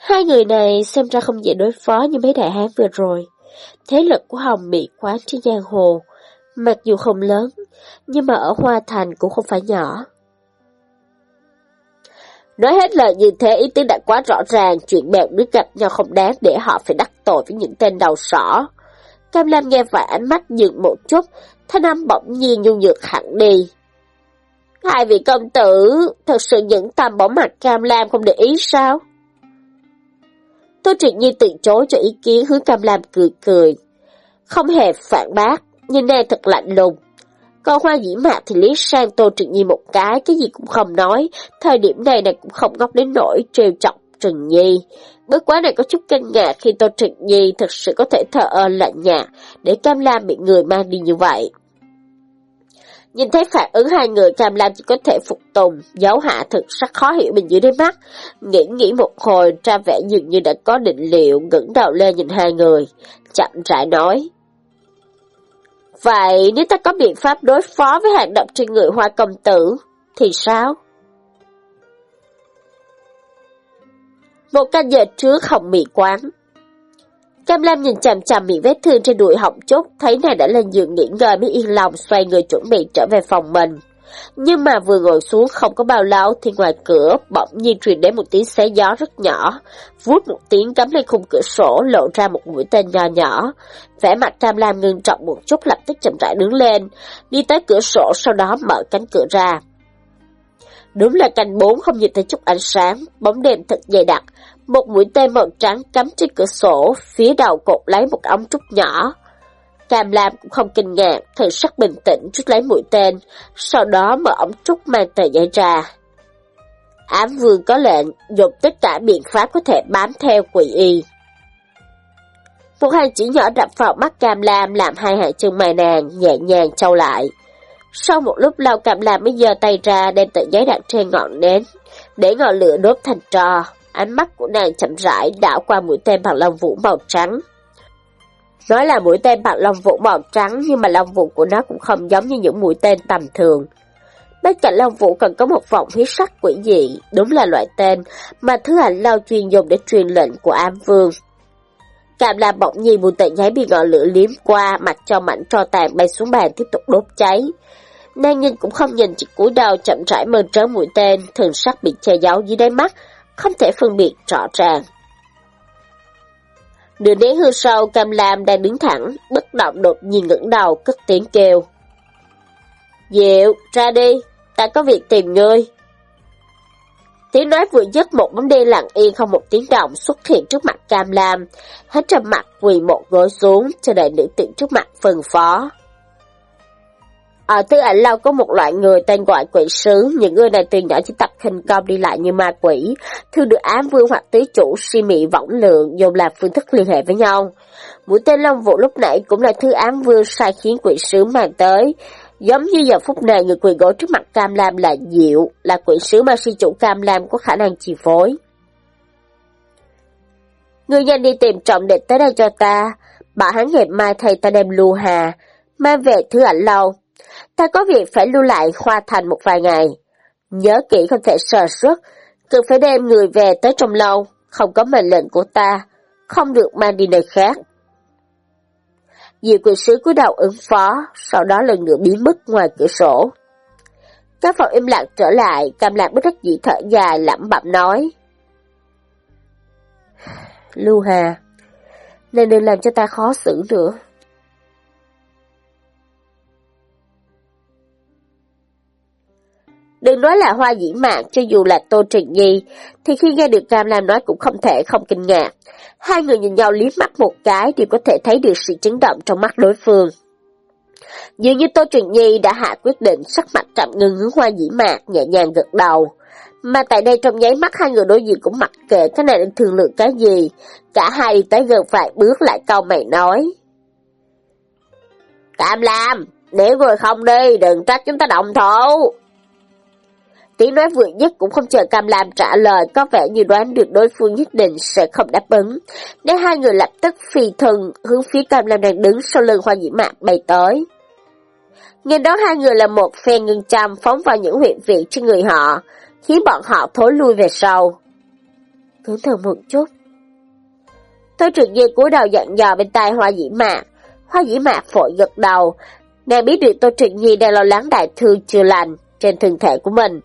Hai người này xem ra không dễ đối phó như mấy đại hán vừa rồi. Thế lực của Hồng bị quá trên giang hồ, mặc dù không lớn, nhưng mà ở Hoa Thành cũng không phải nhỏ. Nói hết lời như thế ý tứ đã quá rõ ràng, chuyện bèo nước gặp nhau không đáng để họ phải đắc tội với những tên đầu sỏ. Cam Lam nghe vậy ánh mắt dừng một chút, thanh âm bỗng nhiên nhu nhược hẳn đi. Hai vị công tử, thật sự những tâm bỏ mặt Cam Lam không để ý sao? Tô Trịnh Nhi từ chối cho ý kiến hướng Cam Lam cười cười. Không hề phản bác, nhưng nàng thật lạnh lùng. Còn hoa dĩ mạc thì liếc sang Tô Trịnh Nhi một cái, cái gì cũng không nói. Thời điểm này nàng cũng không ngóc đến nỗi trêu chọc Trịnh Nhi. Bước quá này có chút kinh ngạc khi Tô Trịnh Nhi thực sự có thể thờ ơ lạnh nhạt để Cam Lam bị người mang đi như vậy. Nhìn thấy phản ứng hai người Cam Lam chỉ có thể phục tùng, giấu hạ thực sắc khó hiểu mình dưới đáy mắt. Nghĩ nghĩ một hồi, ra vẻ dường như đã có định liệu, ngẩng đầu lên nhìn hai người, chậm rãi nói. Vậy nếu ta có biện pháp đối phó với hành động trên người hoa công tử, thì sao? Một canh giờ trước hồng mì quán, Cam Lam nhìn chằm chằm miệng vết thương trên đùi họng chút, thấy nàng đã lên giường nghỉ ngơi mới yên lòng xoay người chuẩn bị trở về phòng mình. Nhưng mà vừa ngồi xuống không có bao lâu thì ngoài cửa bỗng nhiên truyền đến một tiếng xé gió rất nhỏ, vút một tiếng cắm lên khung cửa sổ lộ ra một mũi tên nhỏ nhỏ. Vẻ mặt Cam Lam ngưng trọng một chút lập tức chậm rãi đứng lên, đi tới cửa sổ sau đó mở cánh cửa ra. Đúng là canh bốn không nhìn thấy chút ánh sáng, bóng đêm thật dày đặc, một mũi tên màu trắng cắm trên cửa sổ, phía đầu cột lấy một ống trúc nhỏ. Cam Lam cũng không kinh ngạc, thần sắc bình tĩnh rút lấy mũi tên, sau đó mở ống trúc mang tờ giấy ra. Ám vương có lệnh dùng tất cả biện pháp có thể bám theo quỷ y. Một hàng chỉ nhỏ đập vào mắt Cam Lam làm hai hàng chân mày nàng nhẹ nhàng trâu lại. Sau một lúc lâu Cam Lam mới giơ tay ra đem tờ giấy đặt trên ngọn nến, để ngọn lửa đốt thành trò. Ánh mắt của nàng chậm rãi đảo qua mũi tên bằng lông vũ màu trắng. Nói là mũi tên bằng lông vũ màu trắng nhưng mà lông vũ của nó cũng không giống như những mũi tên tầm thường. Bên cạnh lông vũ còn có một vòng huyết sắc quỷ dị, đúng là loại tên mà thứ hành lao chuyên dùng để truyền lệnh của ám Vương. Cảm là bỗng nhiên mũi tên nháy bị ngọn lửa liếm qua, mặt cho mảnh tro tàn bay xuống bàn tiếp tục đốt cháy. Nàng nhìn cũng không nhìn chỉ cúi đầu chậm rãi mơn trớn mũi tên, thường sắc bị che giấu dưới đáy mắt, không thể phân biệt rõ ràng. Nửa nén hư sau, Cam Lam đang đứng thẳng, bất động đột nhiên ngẩng đầu, cất tiếng kêu. Diệu, ra đi, ta có việc tìm ngươi. Tiếng nói vừa dứt một bóng đen lặng yên không một tiếng động xuất hiện trước mặt Cam Lam, hết trầm mặt quỳ một gối xuống, cho đợi nữ tử trước mặt phân phó. Ở tư ảnh lâu có một loại người tên gọi quỷ sứ, những người này từ nhỏ chỉ tập hình công đi lại như ma quỷ, thường được ám vương hoặc tứ chủ si mị võng lượng dùng làm phương thức liên hệ với nhau. Mũi tên Long Vũ lúc nãy cũng là thứ ám vương sai khiến quỷ sứ mang tới. Giống như giờ phút này người quỳ gỗ trước mặt Cam Lam là Diệu, là quỷ sứ mà si chủ Cam Lam có khả năng chi phối. Người nhanh đi tìm trọng địch tới đây cho ta, bảo hắn ngày mai thầy ta đem lưu hà, mang về thứ ảnh lâu, ta có việc phải lưu lại Hoa Thành một vài ngày. Nhớ kỹ không thể sờ suất, cần phải đem người về tới trong lâu, không có mệnh lệnh của ta, không được mang đi nơi khác. Diệu quỷ sứ cúi đầu ứng phó, sau đó lần nữa biến mất ngoài cửa sổ. Các phòng im lặng trở lại, cam lạc bất đắc dĩ thở dài lẩm bẩm nói. Lưu Hà, nên đừng làm cho ta khó xử nữa. Đừng nói là hoa dĩ mạn cho dù là Tô Trình Nhi, thì khi nghe được Cam Lam nói cũng không thể không kinh ngạc. Hai người nhìn nhau liếc mắt một cái đều có thể thấy được sự chấn động trong mắt đối phương. Dường như Tô Trình Nhi đã hạ quyết định sắc mặt chậm ngưng hướng hoa dĩ mạc nhẹ nhàng gật đầu. Mà tại đây trong nháy mắt hai người đối diện cũng mặc kệ cái này đang thương lượng cái gì. Cả hai đi tới gần vài bước lại câu mày nói. Cam Lam, nếu người không đi, đừng trách chúng ta động thủ Tiếng nói vừa nhất cũng không chờ Cam Lam trả lời, có vẻ như đoán được đối phương nhất định sẽ không đáp ứng. Nếu hai người lập tức phi thần hướng phía Cam Lam đang đứng sau lưng hoa dĩ mạc bay tới. Nghe đó hai người là một phe ngưng chăm phóng vào những huyện vị trên người họ, khiến bọn họ thối lui về sau. Cẩn thận một chút. Tôi trực dây cúi đầu dặn dò bên tai hoa dĩ mạc. Hoa dĩ mạc vội gật đầu. Nàng biết được Tô Trịnh Nhi đang lo lắng đại thương chưa lành trên thân thể của mình.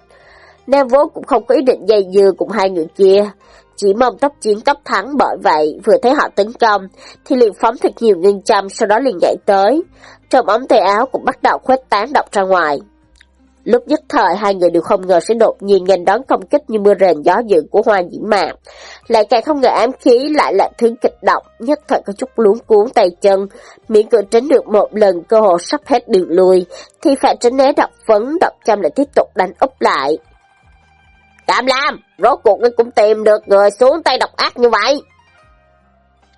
Nam vốn cũng không có ý định dây dưa cùng hai người kia, chỉ mong tốc chiến cấp thắng bởi vậy vừa thấy họ tấn công thì liền phóng thật nhiều ngân châm sau đó liền nhảy tới. Trong ống tay áo cũng bắt đầu khuếch tán độc ra ngoài. Lúc nhất thời hai người đều không ngờ sẽ đột nhiên nghênh đón công kích như mưa rền gió dữ của hoa diễm mạc. Lại càng không ngờ ám khí lại là thứ kịch độc, nhất thời có chút luống cuốn tay chân, miễn cưỡng tránh được một lần cơ hội sắp hết đường lui, thì phải tránh né độc phấn, độc châm lại tiếp tục đánh úp lại. Cam Lam, rốt cuộc ngươi cũng tìm được người xuống tay độc ác như vậy.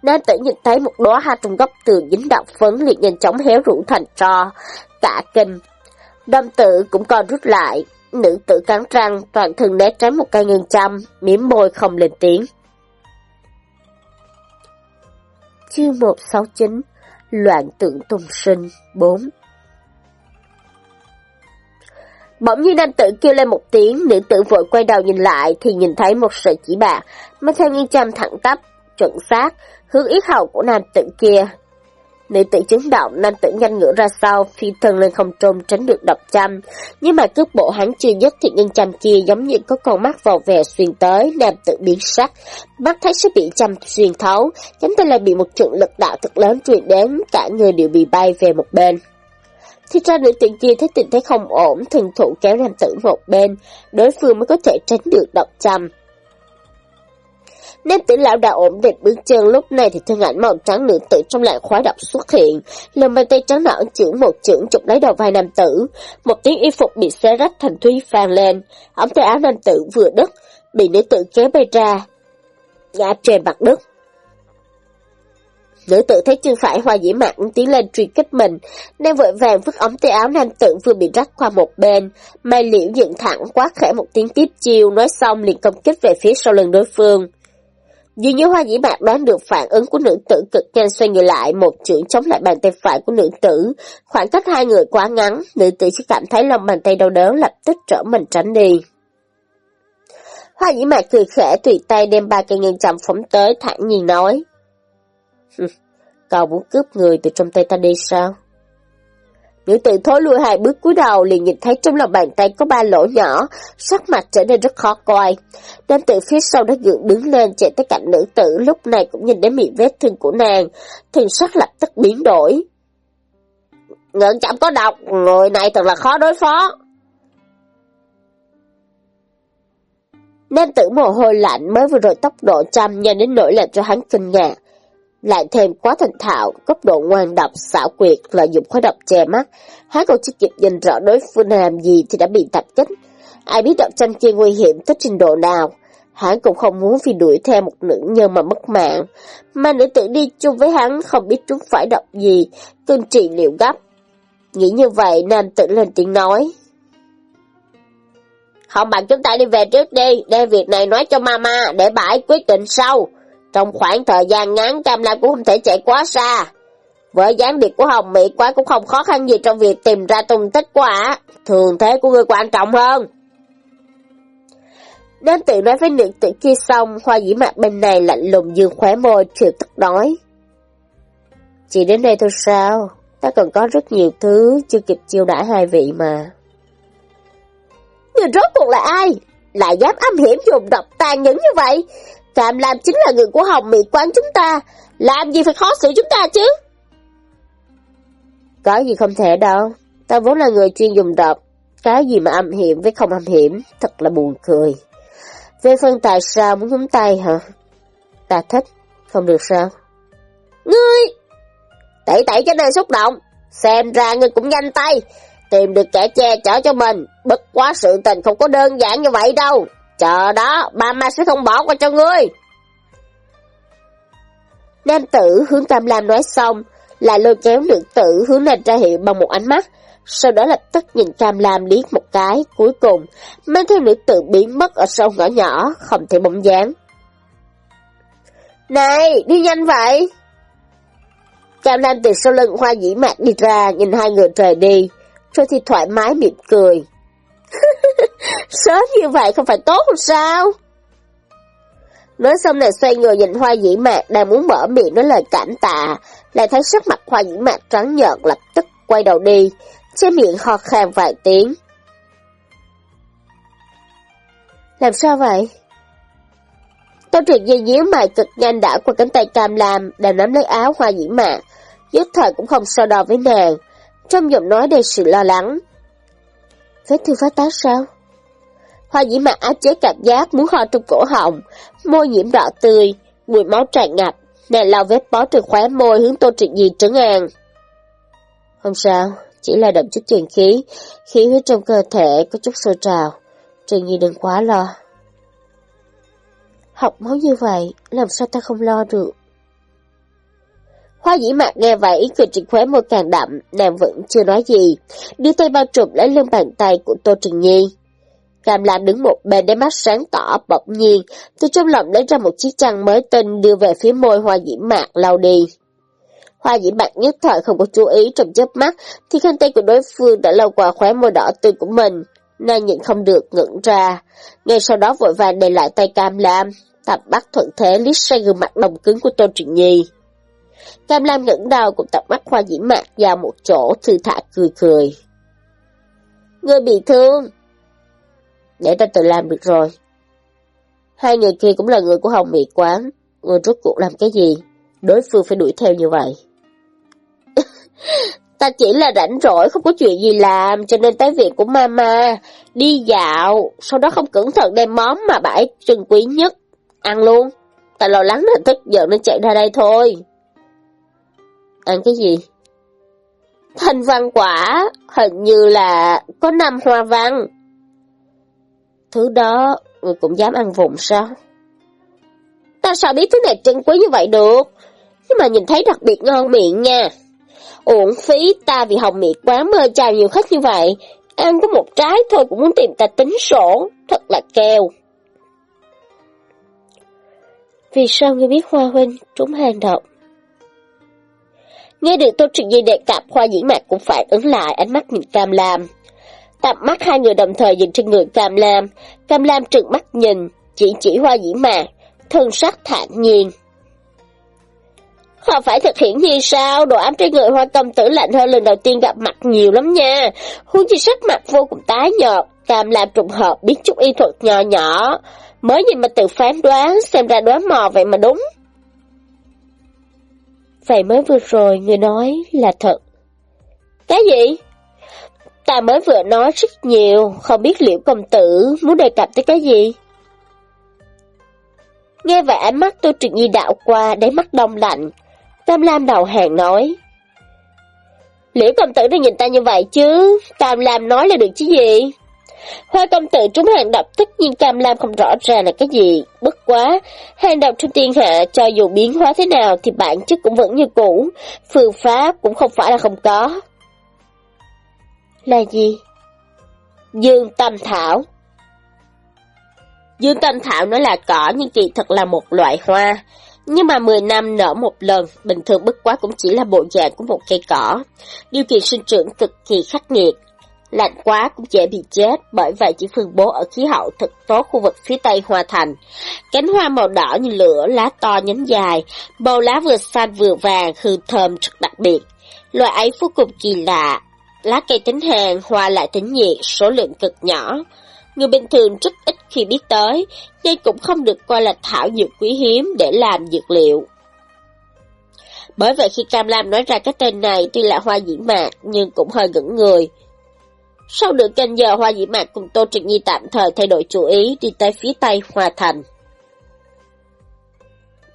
Nam tử nhìn thấy một đóa hoa trong góc tường dính độc phấn liền nhanh chóng héo rũ thành tro, cả kinh. Đâm tử cũng còn rút lại, nữ tử cắn răng, toàn thân né tránh một cây ngân châm, miếm môi không lên tiếng. Chương 169 Loạn tượng tùng sinh 4 Bỗng như nam tử kêu lên một tiếng, nữ tử vội quay đầu nhìn lại thì nhìn thấy một sợi chỉ bạc, mang theo nghiêng châm thẳng tắp, chuẩn xác, hướng yết hầu của nam tử kia. Nữ tử chấn động, nam tử nhanh ngửa ra sau, phi thân lên không trung tránh được độc châm. Nhưng mà cước bộ hắn chưa dứt thì ngân châm kia giống như có con mắt vào vè xuyên tới, nam tử biến sắc. Mắt thấy sẽ bị châm xuyên thấu, chính tay lại bị một trận lực đạo thật lớn truyền đến, cả người đều bị bay về một bên. Thì ra nữ tử kia thấy tình thế không ổn, thường thủ kéo nam tử một bên, đối phương mới có thể tránh được độc châm. Nam tử lão đã ổn định bước chân lúc này thì thân ảnh màu trắng nữ tử trong làn khói độc xuất hiện. Lòng bàn tay trắng nõn chữ một chữ chụp lấy đầu vai nam tử. Một tiếng y phục bị xé rách thành thúy phàn lên. Ống tay áo nam tử vừa đứt, bị nữ tử kéo bay ra. Ngã trên mặt đất. Nữ tử thấy chân phải hoa dĩ mạc tiến lên truy kích mình, nên vội vàng vứt ống tay áo nam tử vừa bị rách qua một bên. Mai liễu dựng thẳng quá khẽ một tiếng tiếp chiêu, nói xong liền công kích về phía sau lưng đối phương. Dường như hoa dĩ mạc đoán được phản ứng của nữ tử cực nhanh xoay người lại, một chưởng chống lại bàn tay phải của nữ tử. Khoảng cách hai người quá ngắn, nữ tử chỉ cảm thấy lòng bàn tay đau đớn lập tức trở mình tránh đi. Hoa dĩ mạc cười khẽ tùy tay đem ba cây ngang chậm phóng tới thẳng nhìn nói. Cậu muốn cướp người từ trong tay ta đi sao? Nữ tử thối lui hai bước cúi đầu liền nhìn thấy trong lòng bàn tay có ba lỗ nhỏ, sắc mặt trở nên rất khó coi. Nam tử phía sau đã gượng đứng lên chạy tới cạnh nữ tử, lúc này cũng nhìn đến miệng vết thương của nàng, thần sắc lập tức biến đổi. Ngợn chậm có độc, người này thật là khó đối phó. Nam tử mồ hôi lạnh mới vừa rồi tốc độ chăm nhanh đến nỗi làm cho hắn kinh ngạc lại thêm quá thành thạo, cấp độ ngoan độc, xảo quyệt, lợi dụng khói độc che mắt. Hắn còn chưa kịp nhìn rõ đối phương làm gì thì đã bị tập kích. Ai biết độc tranh kia nguy hiểm tới trình độ nào. Hắn cũng không muốn vì đuổi theo một nữ nhân mà mất mạng. Mà nữ tử đi chung với hắn không biết chúng phải độc gì, cương trị liệu gấp. Nghĩ như vậy nam tử lên tiếng nói. Không bằng chúng ta đi về trước đi, đem việc này nói cho mama để bà ấy quyết định sau. Trong khoảng thời gian ngắn Cam Lam cũng không thể chạy quá xa. Với gián điệp của Hồng Mỹ quá cũng không khó khăn gì trong việc tìm ra tung tích của ả. Thường thế của người quan trọng hơn. Nam tự nói với nữ tử kia xong, hoa dĩ mặt bên này lạnh lùng dương khóe môi, chịu tức nói. Chỉ đến đây thôi sao? Ta còn có rất nhiều thứ chưa kịp chiêu đãi hai vị mà. Người rốt cuộc là ai? Lại dám âm hiểm dùng độc tàn nhẫn như vậy? Phạm Lam chính là người của Hồng Mỹ quán chúng ta, làm gì phải khó xử chúng ta chứ? Có gì không thể đâu, ta vốn là người chuyên dùng độc, cái gì mà âm hiểm với không âm hiểm, thật là buồn cười. Về phần tại sao muốn nhúng tay hả? Ta thích, không được sao? Ngươi! Tẩy tẩy cho nên xúc động, xem ra ngươi cũng nhanh tay, tìm được kẻ che chở cho mình, bất quá sự tình không có đơn giản như vậy đâu. Chờ đó, ba ma sẽ không bỏ qua cho ngươi. Nam tử hướng Tam Lam nói xong, là lôi kéo nữ tử hướng lên ra hiệu bằng một ánh mắt, sau đó lập tức nhìn Tam Lam liếc một cái, cuối cùng mang theo nữ tử biến mất ở sâu ngõ nhỏ, không thể bóng dáng. Này, đi nhanh vậy! tam Lam từ sau lưng hoa dĩ mạc đi ra, nhìn hai người rời đi, rồi thì thoải mái mỉm cười. Sớm như vậy không phải tốt sao? Nói xong là xoay người nhìn hoa dĩ mạc đang muốn mở miệng nói lời cảm tạ, lại thấy sắc mặt hoa dĩ mạc trắng nhợt lập tức quay đầu đi, trên miệng ho khan vài tiếng. Làm sao vậy? Tô truyện dây nhíu mày cực nhanh đã qua cánh tay cam lam, đang nắm lấy áo hoa dĩ mạc, nhất thời cũng không so đo với nàng, trong giọng nói đầy sự lo lắng. Vết thương phát tác sao? Hoa dĩ mạc áp chế cảm giác muốn ho trong cổ họng, môi nhiễm đỏ tươi, mùi máu tràn ngập, nàng lau vết bó từ khóe môi hướng tô trịnh gì trấn an. Không sao, chỉ là động chút truyền khí, khí huyết trong cơ thể có chút sôi trào, truyền nhi đừng quá lo. Học máu như vậy, làm sao ta không lo được? Hoa dĩ mạc nghe vậy, cười trình khóe môi càng đậm, nàng vẫn chưa nói gì, đưa tay bao trùm lấy lưng bàn tay của Tô Trình Nhi. Cam Lam đứng một bên để mắt sáng tỏ, bỗng nhiên, từ trong lòng lấy ra một chiếc chăn mới tinh đưa về phía môi hoa dĩ mạc lau đi. Hoa dĩ mạc nhất thời không có chú ý trong chớp mắt, thì khăn tay của đối phương đã lau qua khóe môi đỏ tươi của mình. Nàng nhịn không được ngẩng ra, ngay sau đó vội vàng để lại tay Cam Lam, tập bắt thuận thế liếc sang gương mặt đồng cứng của Tô Trịnh Nhi. Cam Lam ngẩng đầu cùng tập mắt hoa Diễm mạc vào một chỗ thư thả cười cười. Người bị thương, để ta tự làm được rồi. Hai người kia cũng là người của Hồng Mỹ Quán, người rốt cuộc làm cái gì? Đối phương phải đuổi theo như vậy. ta chỉ là rảnh rỗi, không có chuyện gì làm, cho nên tới việc của mama, đi dạo, sau đó không cẩn thận đem món mà bà ấy trân quý nhất, ăn luôn. ta lo lắng là tức giận nên chạy ra đây thôi. Ăn cái gì? Thanh văn quả, hình như là có năm hoa văn. Thứ đó, người cũng dám ăn vụng sao? Ta sao biết thứ này trân quý như vậy được? Nhưng mà nhìn thấy đặc biệt ngon miệng nha. Uổng phí ta vì hồng miệng quá mơ chào nhiều khách như vậy. Ăn có một trái thôi cũng muốn tìm ta tính sổ. Thật là keo. Vì sao ngươi biết Hoa Huynh trúng hàng độc? Nghe được Tô Trịnh Nhi đề cập, Hoa Dĩ Mạc cũng phản ứng lại ánh mắt nhìn Cam Lam. Tầm mắt hai người đồng thời dừng trên người Cam Lam. Cam Lam trừng mắt nhìn, chỉ chỉ Hoa Dĩ Mạc, thân sắc thản nhiên. Không phải thực hiện như sao, đồ ám trên người hoa công tử lạnh hơn lần đầu tiên gặp mặt nhiều lắm nha. Huống chi sắc mặt vô cùng tái nhợt, cam làm trùng hợp biết chút y thuật nhỏ nhỏ. Mới nhìn mà tự phán đoán, xem ra đoán mò vậy mà đúng. Vậy mới vừa rồi người nói là thật. Cái gì? Ta mới vừa nói rất nhiều, không biết liệu công tử muốn đề cập tới cái gì? Nghe vậy ánh mắt tôi trực nhi đạo qua, đáy mắt đông lạnh. Tam Lam đầu hàng nói. Liễu công tử đã nhìn ta như vậy chứ, Tam Lam nói là được chứ gì? Hoa công tử trúng hàng độc tất nhiên cam Lam không rõ ràng là cái gì, bất quá, hàng độc trong thiên hạ cho dù biến hóa thế nào thì bản chất cũng vẫn như cũ, phương pháp cũng không phải là không có. Là gì? Dương Tâm Thảo Dương Tâm Thảo nói là cỏ nhưng kỳ thật là một loại hoa, nhưng mà 10 năm nở một lần, bình thường bất quá cũng chỉ là bộ dạng của một cây cỏ. Điều kiện sinh trưởng cực kỳ khắc nghiệt. Lạnh quá cũng dễ bị chết, bởi vậy chỉ phân bố ở khí hậu thực tốt khu vực phía tây Hoa Thành. Cánh hoa màu đỏ như lửa, lá to nhánh dài, bầu lá vừa xanh vừa vàng, hương thơm rất đặc biệt. Loài ấy vô cùng kỳ lạ, lá cây tính hàng, hoa lại tính nhiệt, số lượng cực nhỏ. Người bình thường rất ít khi biết tới, nên cũng không được coi là thảo dược quý hiếm để làm dược liệu. Bởi vậy khi Cam Lam nói ra cái tên này tuy là hoa dĩ mạc nhưng cũng hơi ngẩn người. Sau nửa canh giờ hoa dĩ mạc cùng Tô Trịnh Nhi tạm thời thay đổi chủ ý đi tới phía tây Hoa Thành.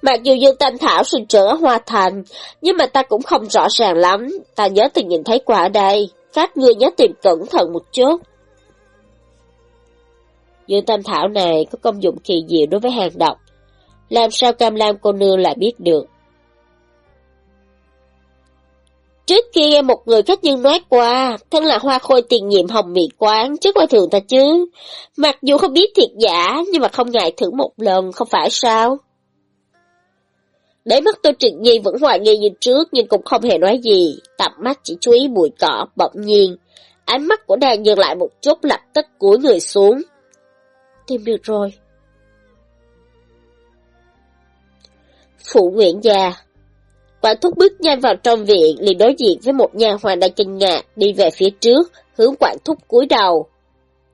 Mặc dù Dương Tam Thảo sinh trưởng ở Hoa Thành, nhưng mà ta cũng không rõ ràng lắm, ta nhớ từng nhìn thấy quả ở đây, các ngươi nhớ tìm cẩn thận một chút. Dương Tam Thảo này có công dụng kỳ diệu đối với hàng độc. Làm sao Cam Lam cô nương lại biết được? Trước kia một người khách nhân nói qua, thân là hoa khôi tiền nhiệm hồng mỹ quán, chứ qua thường ta chứ. Mặc dù không biết thiệt giả, nhưng mà không ngại thử một lần, không phải sao? Để mắt tôi trịnh nhi vẫn hoài nghi như trước, nhưng cũng không hề nói gì, tập mắt chỉ chú ý bụi cỏ, bỗng nhiên. Ánh mắt của nàng dừng lại một chút lập tức cúi người xuống tìm được rồi. Phụ Nguyễn già Quản thúc bước nhanh vào trong viện, liền đối diện với một nhà hoàng đang kinh ngạc, đi về phía trước, hướng quản thúc cúi đầu.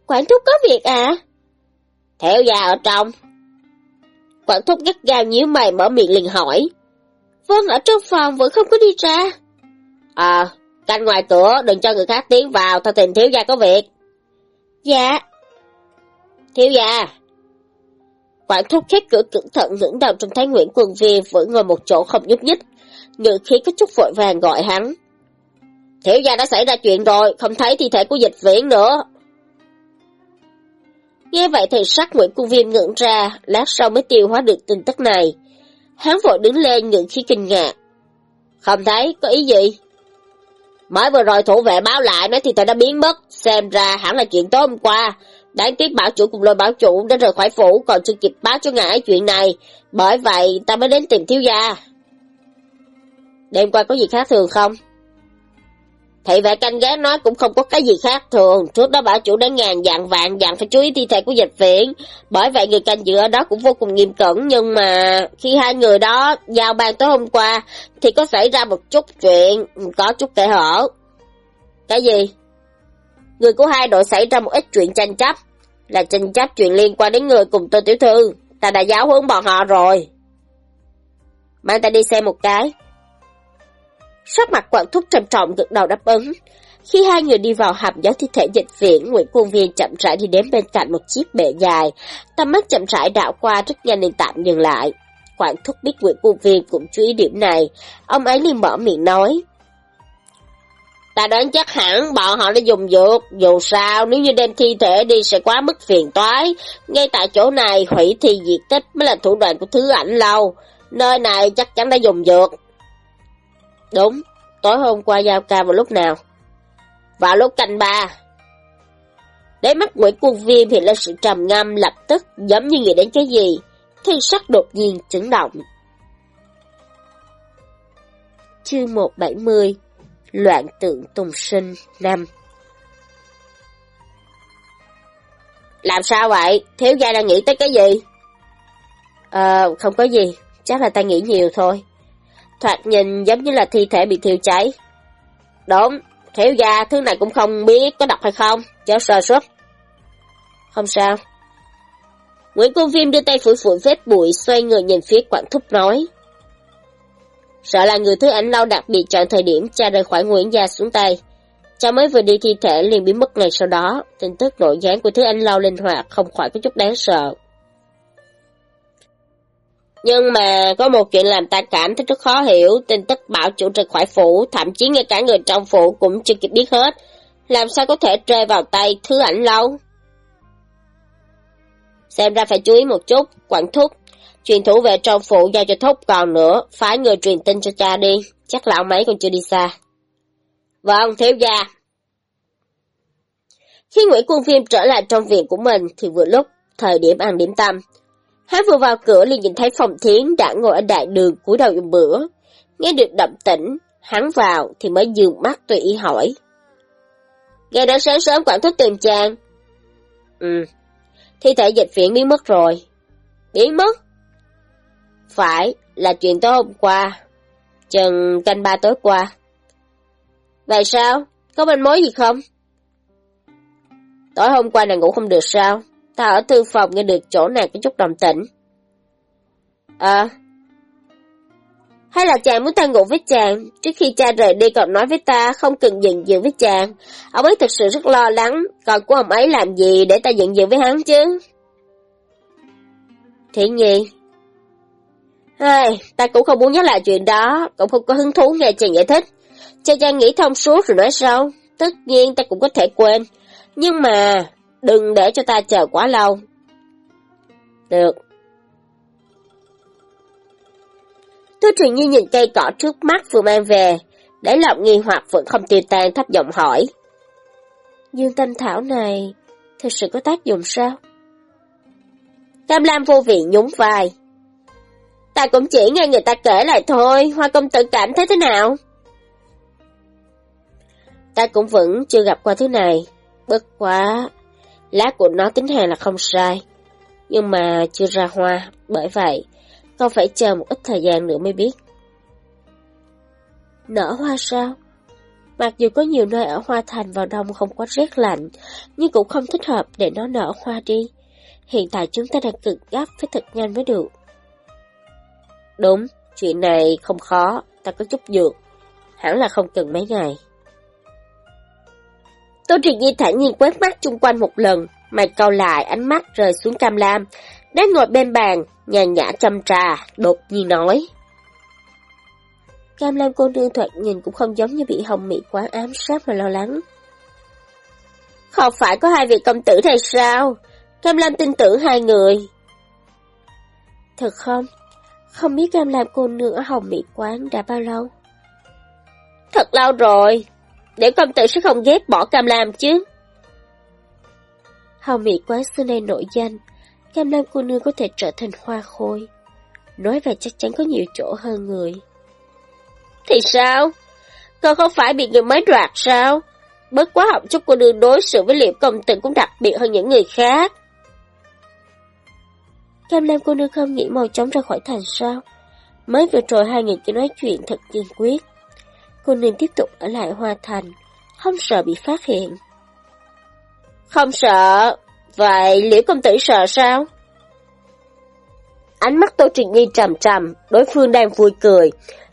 Quản thúc có việc à? Theo già ở trong. Quản thúc gắt gao nhíu mày mở miệng liền hỏi. Vâng, ở trong phòng vẫn không có đi ra. À, canh ngoài cửa, đừng cho người khác tiến vào, ta tìm thiếu gia có việc. Dạ. Thiếu gia! Quản thúc khép cửa cẩn thận ngẩng đầu trong thấy Nguyễn Quần Viên vẫn ngồi một chỗ không nhúc nhích. Ngự khí có chút vội vàng gọi hắn. Thiếu gia đã xảy ra chuyện rồi, không thấy thi thể của dịch viễn nữa. Nghe vậy thì sắc Nguyễn cung Viêm ngưỡng ra, lát sau mới tiêu hóa được tin tức này. Hắn vội đứng lên ngự khí kinh ngạc. Không thấy, có ý gì? Mới vừa rồi thủ vệ báo lại nói thì thể đã biến mất, xem ra hẳn là chuyện tối hôm qua, Đáng tiếc bảo chủ cùng lôi bảo chủ đã rời khỏi phủ còn chưa kịp báo cho ngài chuyện này. Bởi vậy ta mới đến tìm thiếu gia. Đêm qua có gì khác thường không? Thị vệ canh gác nói cũng không có cái gì khác thường. Trước đó bảo chủ đã ngàn dặn vạn dặn phải chú ý thi thể của dịch viện. Bởi vậy người canh giữ ở đó cũng vô cùng nghiêm cẩn. Nhưng mà khi hai người đó giao ban tối hôm qua thì có xảy ra một chút chuyện, có chút kẻ hở. Cái gì? người của hai đội xảy ra một ít chuyện tranh chấp. Là tranh chấp chuyện liên quan đến người cùng tôi tiểu thư. Ta đã giáo huấn bọn họ rồi. Mang ta đi xem một cái. Sắc mặt quản thúc trầm trọng gật đầu đáp ứng. Khi hai người đi vào hầm giấu thi thể dịch viện, Nguyễn Quân Viên chậm rãi đi đến bên cạnh một chiếc bệ dài. Tầm mắt chậm rãi đảo qua rất nhanh nên tạm dừng lại. quản thúc biết Nguyễn Quân Viên cũng chú ý điểm này, ông ấy liền mở miệng nói. Ta đoán chắc hẳn bọn họ đã dùng dược, dù sao nếu như đem thi thể đi sẽ quá mức phiền toái. Ngay tại chỗ này hủy thi diệt tích mới là thủ đoạn của thứ ảnh lâu, nơi này chắc chắn đã dùng dược. Đúng, tối hôm qua giao ca vào lúc nào? Vào lúc canh ba. Đáy mắt Nguyễn Quân Viêm hiện lên sự trầm ngâm lập tức giống như nghĩ đến cái gì. Thiên sắc đột nhiên chấn động. Chương 170 Loạn tượng tùng sinh năm Làm sao vậy? Thiếu gia đang nghĩ tới cái gì? Ờ, không có gì. Chắc là ta nghĩ nhiều thôi. Thoạt nhìn giống như là thi thể bị thiêu cháy. Đúng, thiếu gia thứ này cũng không biết có độc hay không. Chớ sơ suất. Không sao. Nguyễn Công Viêm đưa tay phủi phủi vết bụi, xoay người nhìn phía quản thúc nói. Sợ là người thứ ảnh lâu đặc biệt chọn thời điểm cha rời khỏi Nguyễn Gia xuống tay. Cha mới vừa đi thi thể liền biến mất ngày sau đó, tin tức nội gián của thứ anh lâu linh hoạt không khỏi có chút đáng sợ. Nhưng mà có một chuyện làm ta cảm thấy rất khó hiểu, tin tức bảo chủ rời khỏi phủ, thậm chí ngay cả người trong phủ cũng chưa kịp biết hết. Làm sao có thể rơi vào tay thứ ảnh lâu? Xem ra phải chú ý một chút, quản thúc, Truyền thủ về trong phủ giao cho thúc còn nữa, phái người truyền tin cho cha đi, chắc lão mấy còn chưa đi xa. Vâng, thiếu gia. Khi Nguyễn Quân Phim trở lại trong viện của mình thì vừa lúc thời điểm ăn điểm tâm. Hắn vừa vào cửa liền nhìn thấy phòng thiến đã ngồi ở đại đường cúi đầu dùng bữa. Nghe được đậm tĩnh, hắn vào thì mới dường mắt tùy ý hỏi. Ngày đã sáng sớm quản thúc tìm chàng. Ừ, thi thể dịch viện biến mất rồi. Biến mất? Phải, là chuyện tối hôm qua. Chừng canh ba tối qua. Vậy sao? Có manh mối gì không? Tối hôm qua nàng ngủ không được sao? Ta ở thư phòng nghe được chỗ này có chút đồng tĩnh. À. Hay là chàng muốn ta ngủ với chàng, trước khi cha rời đi còn nói với ta không cần giận dữ với chàng. Ông ấy thực sự rất lo lắng, còn của ông ấy làm gì để ta giận dữ với hắn chứ? Thiện nhi, Ai, ta cũng không muốn nhắc lại chuyện đó, cũng không có hứng thú nghe chàng giải thích. cho cha nghĩ thông suốt rồi nói sau. Tất nhiên ta cũng có thể quên. Nhưng mà, đừng để cho ta chờ quá lâu. Được. Tô Truyền Nhi nhìn cây cỏ trước mắt vừa mang về, để lòng nghi hoặc vẫn không tiêu tan thấp giọng hỏi. Dương Tinh Thảo này thật sự có tác dụng sao? Cam Lam vô viện nhún vai. Ta cũng chỉ nghe người ta kể lại thôi, Hoa công tử cảm thấy thế nào? Ta cũng vẫn chưa gặp qua thứ này, bất quá, lá của nó tính hàng là không sai, nhưng mà chưa ra hoa, bởi vậy, con phải chờ một ít thời gian nữa mới biết. Nở hoa sao? Mặc dù có nhiều nơi ở Hoa Thành vào đông không quá rét lạnh, nhưng cũng không thích hợp để nó nở hoa đi. Hiện tại chúng ta đang cực gấp phải thật nhanh mới được. Đúng, chuyện này không khó, ta có chút dược. Hẳn là không cần mấy ngày. Tô Triệt Nhi thản nhiên quét mắt chung quanh một lần, mày cau lại ánh mắt rơi xuống cam lam. Đang ngồi bên bàn, nhàn nhã châm trà, đột nhiên nói. Cam lam cô nương thoạt nhìn cũng không giống như bị hồng mị quá ám sát mà lo lắng. Không phải có hai vị công tử hay sao? Cam lam tin tưởng hai người. Thật không? Không biết cam lam cô nương ở Hồng Mỹ Quán đã bao lâu? Thật lâu rồi, để công tử sẽ không ghét bỏ Cam Lam chứ. Hồng Mỹ Quán xưa nay nổi danh, Cam Lam cô nương có thể trở thành hoa khôi. Nói vậy chắc chắn có nhiều chỗ hơn người. Thì sao? Con không phải bị người mới đoạt sao? Bất quá học chút cô nương đối xử với liệp công tử cũng đặc biệt hơn những người khác. Cam Lam cô nương không nghĩ mau chóng ra khỏi thành sao? Mới vừa rồi hai người cứ nói chuyện thật kiên quyết. Cô nên tiếp tục ở lại Hoa Thành, không sợ bị phát hiện. Không sợ, vậy liễu công tử sợ sao? Ánh mắt Tô Trịnh Nhi trầm trầm, đối phương đang vui cười,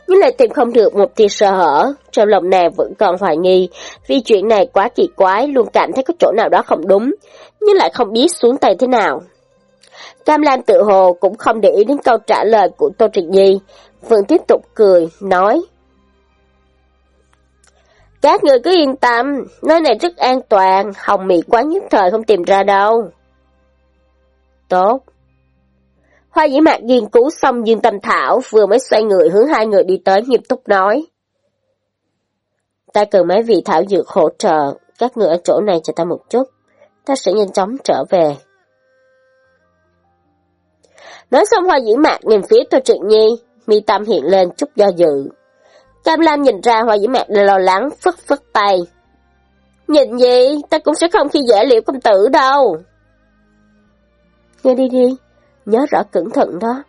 nhưng lại tìm không được một tia sơ hở. Trong lòng nàng vẫn còn hoài nghi, vì chuyện này quá kỳ quái, luôn cảm thấy có chỗ nào đó không đúng, nhưng lại không biết xuống tay thế nào. Cam Lam tự hồ cũng không để ý đến câu trả lời của Tô Trịnh Nhi, vẫn tiếp tục cười, nói. Các người cứ yên tâm, nơi này rất an toàn, hồng mỹ quán nhất thời không tìm ra đâu. Tốt. Hoa dĩ mạc nghiên cứu xong Dương Tâm Thảo vừa mới xoay người hướng hai người đi tới nghiêm túc nói. Ta cần mấy vị thảo dược hỗ trợ, các người ở chỗ này cho ta một chút, ta sẽ nhanh chóng trở về. Nói xong hoa dĩ mạc nhìn phía Tô Trịnh Nhi, mi tâm hiện lên chút do dự. Cam Lam nhìn ra hoa dĩ mạc lo lắng, phất phất tay. Nhìn gì, ta cũng sẽ không khi dễ liệu công tử đâu. Nghe đi đi, nhớ rõ cẩn thận đó.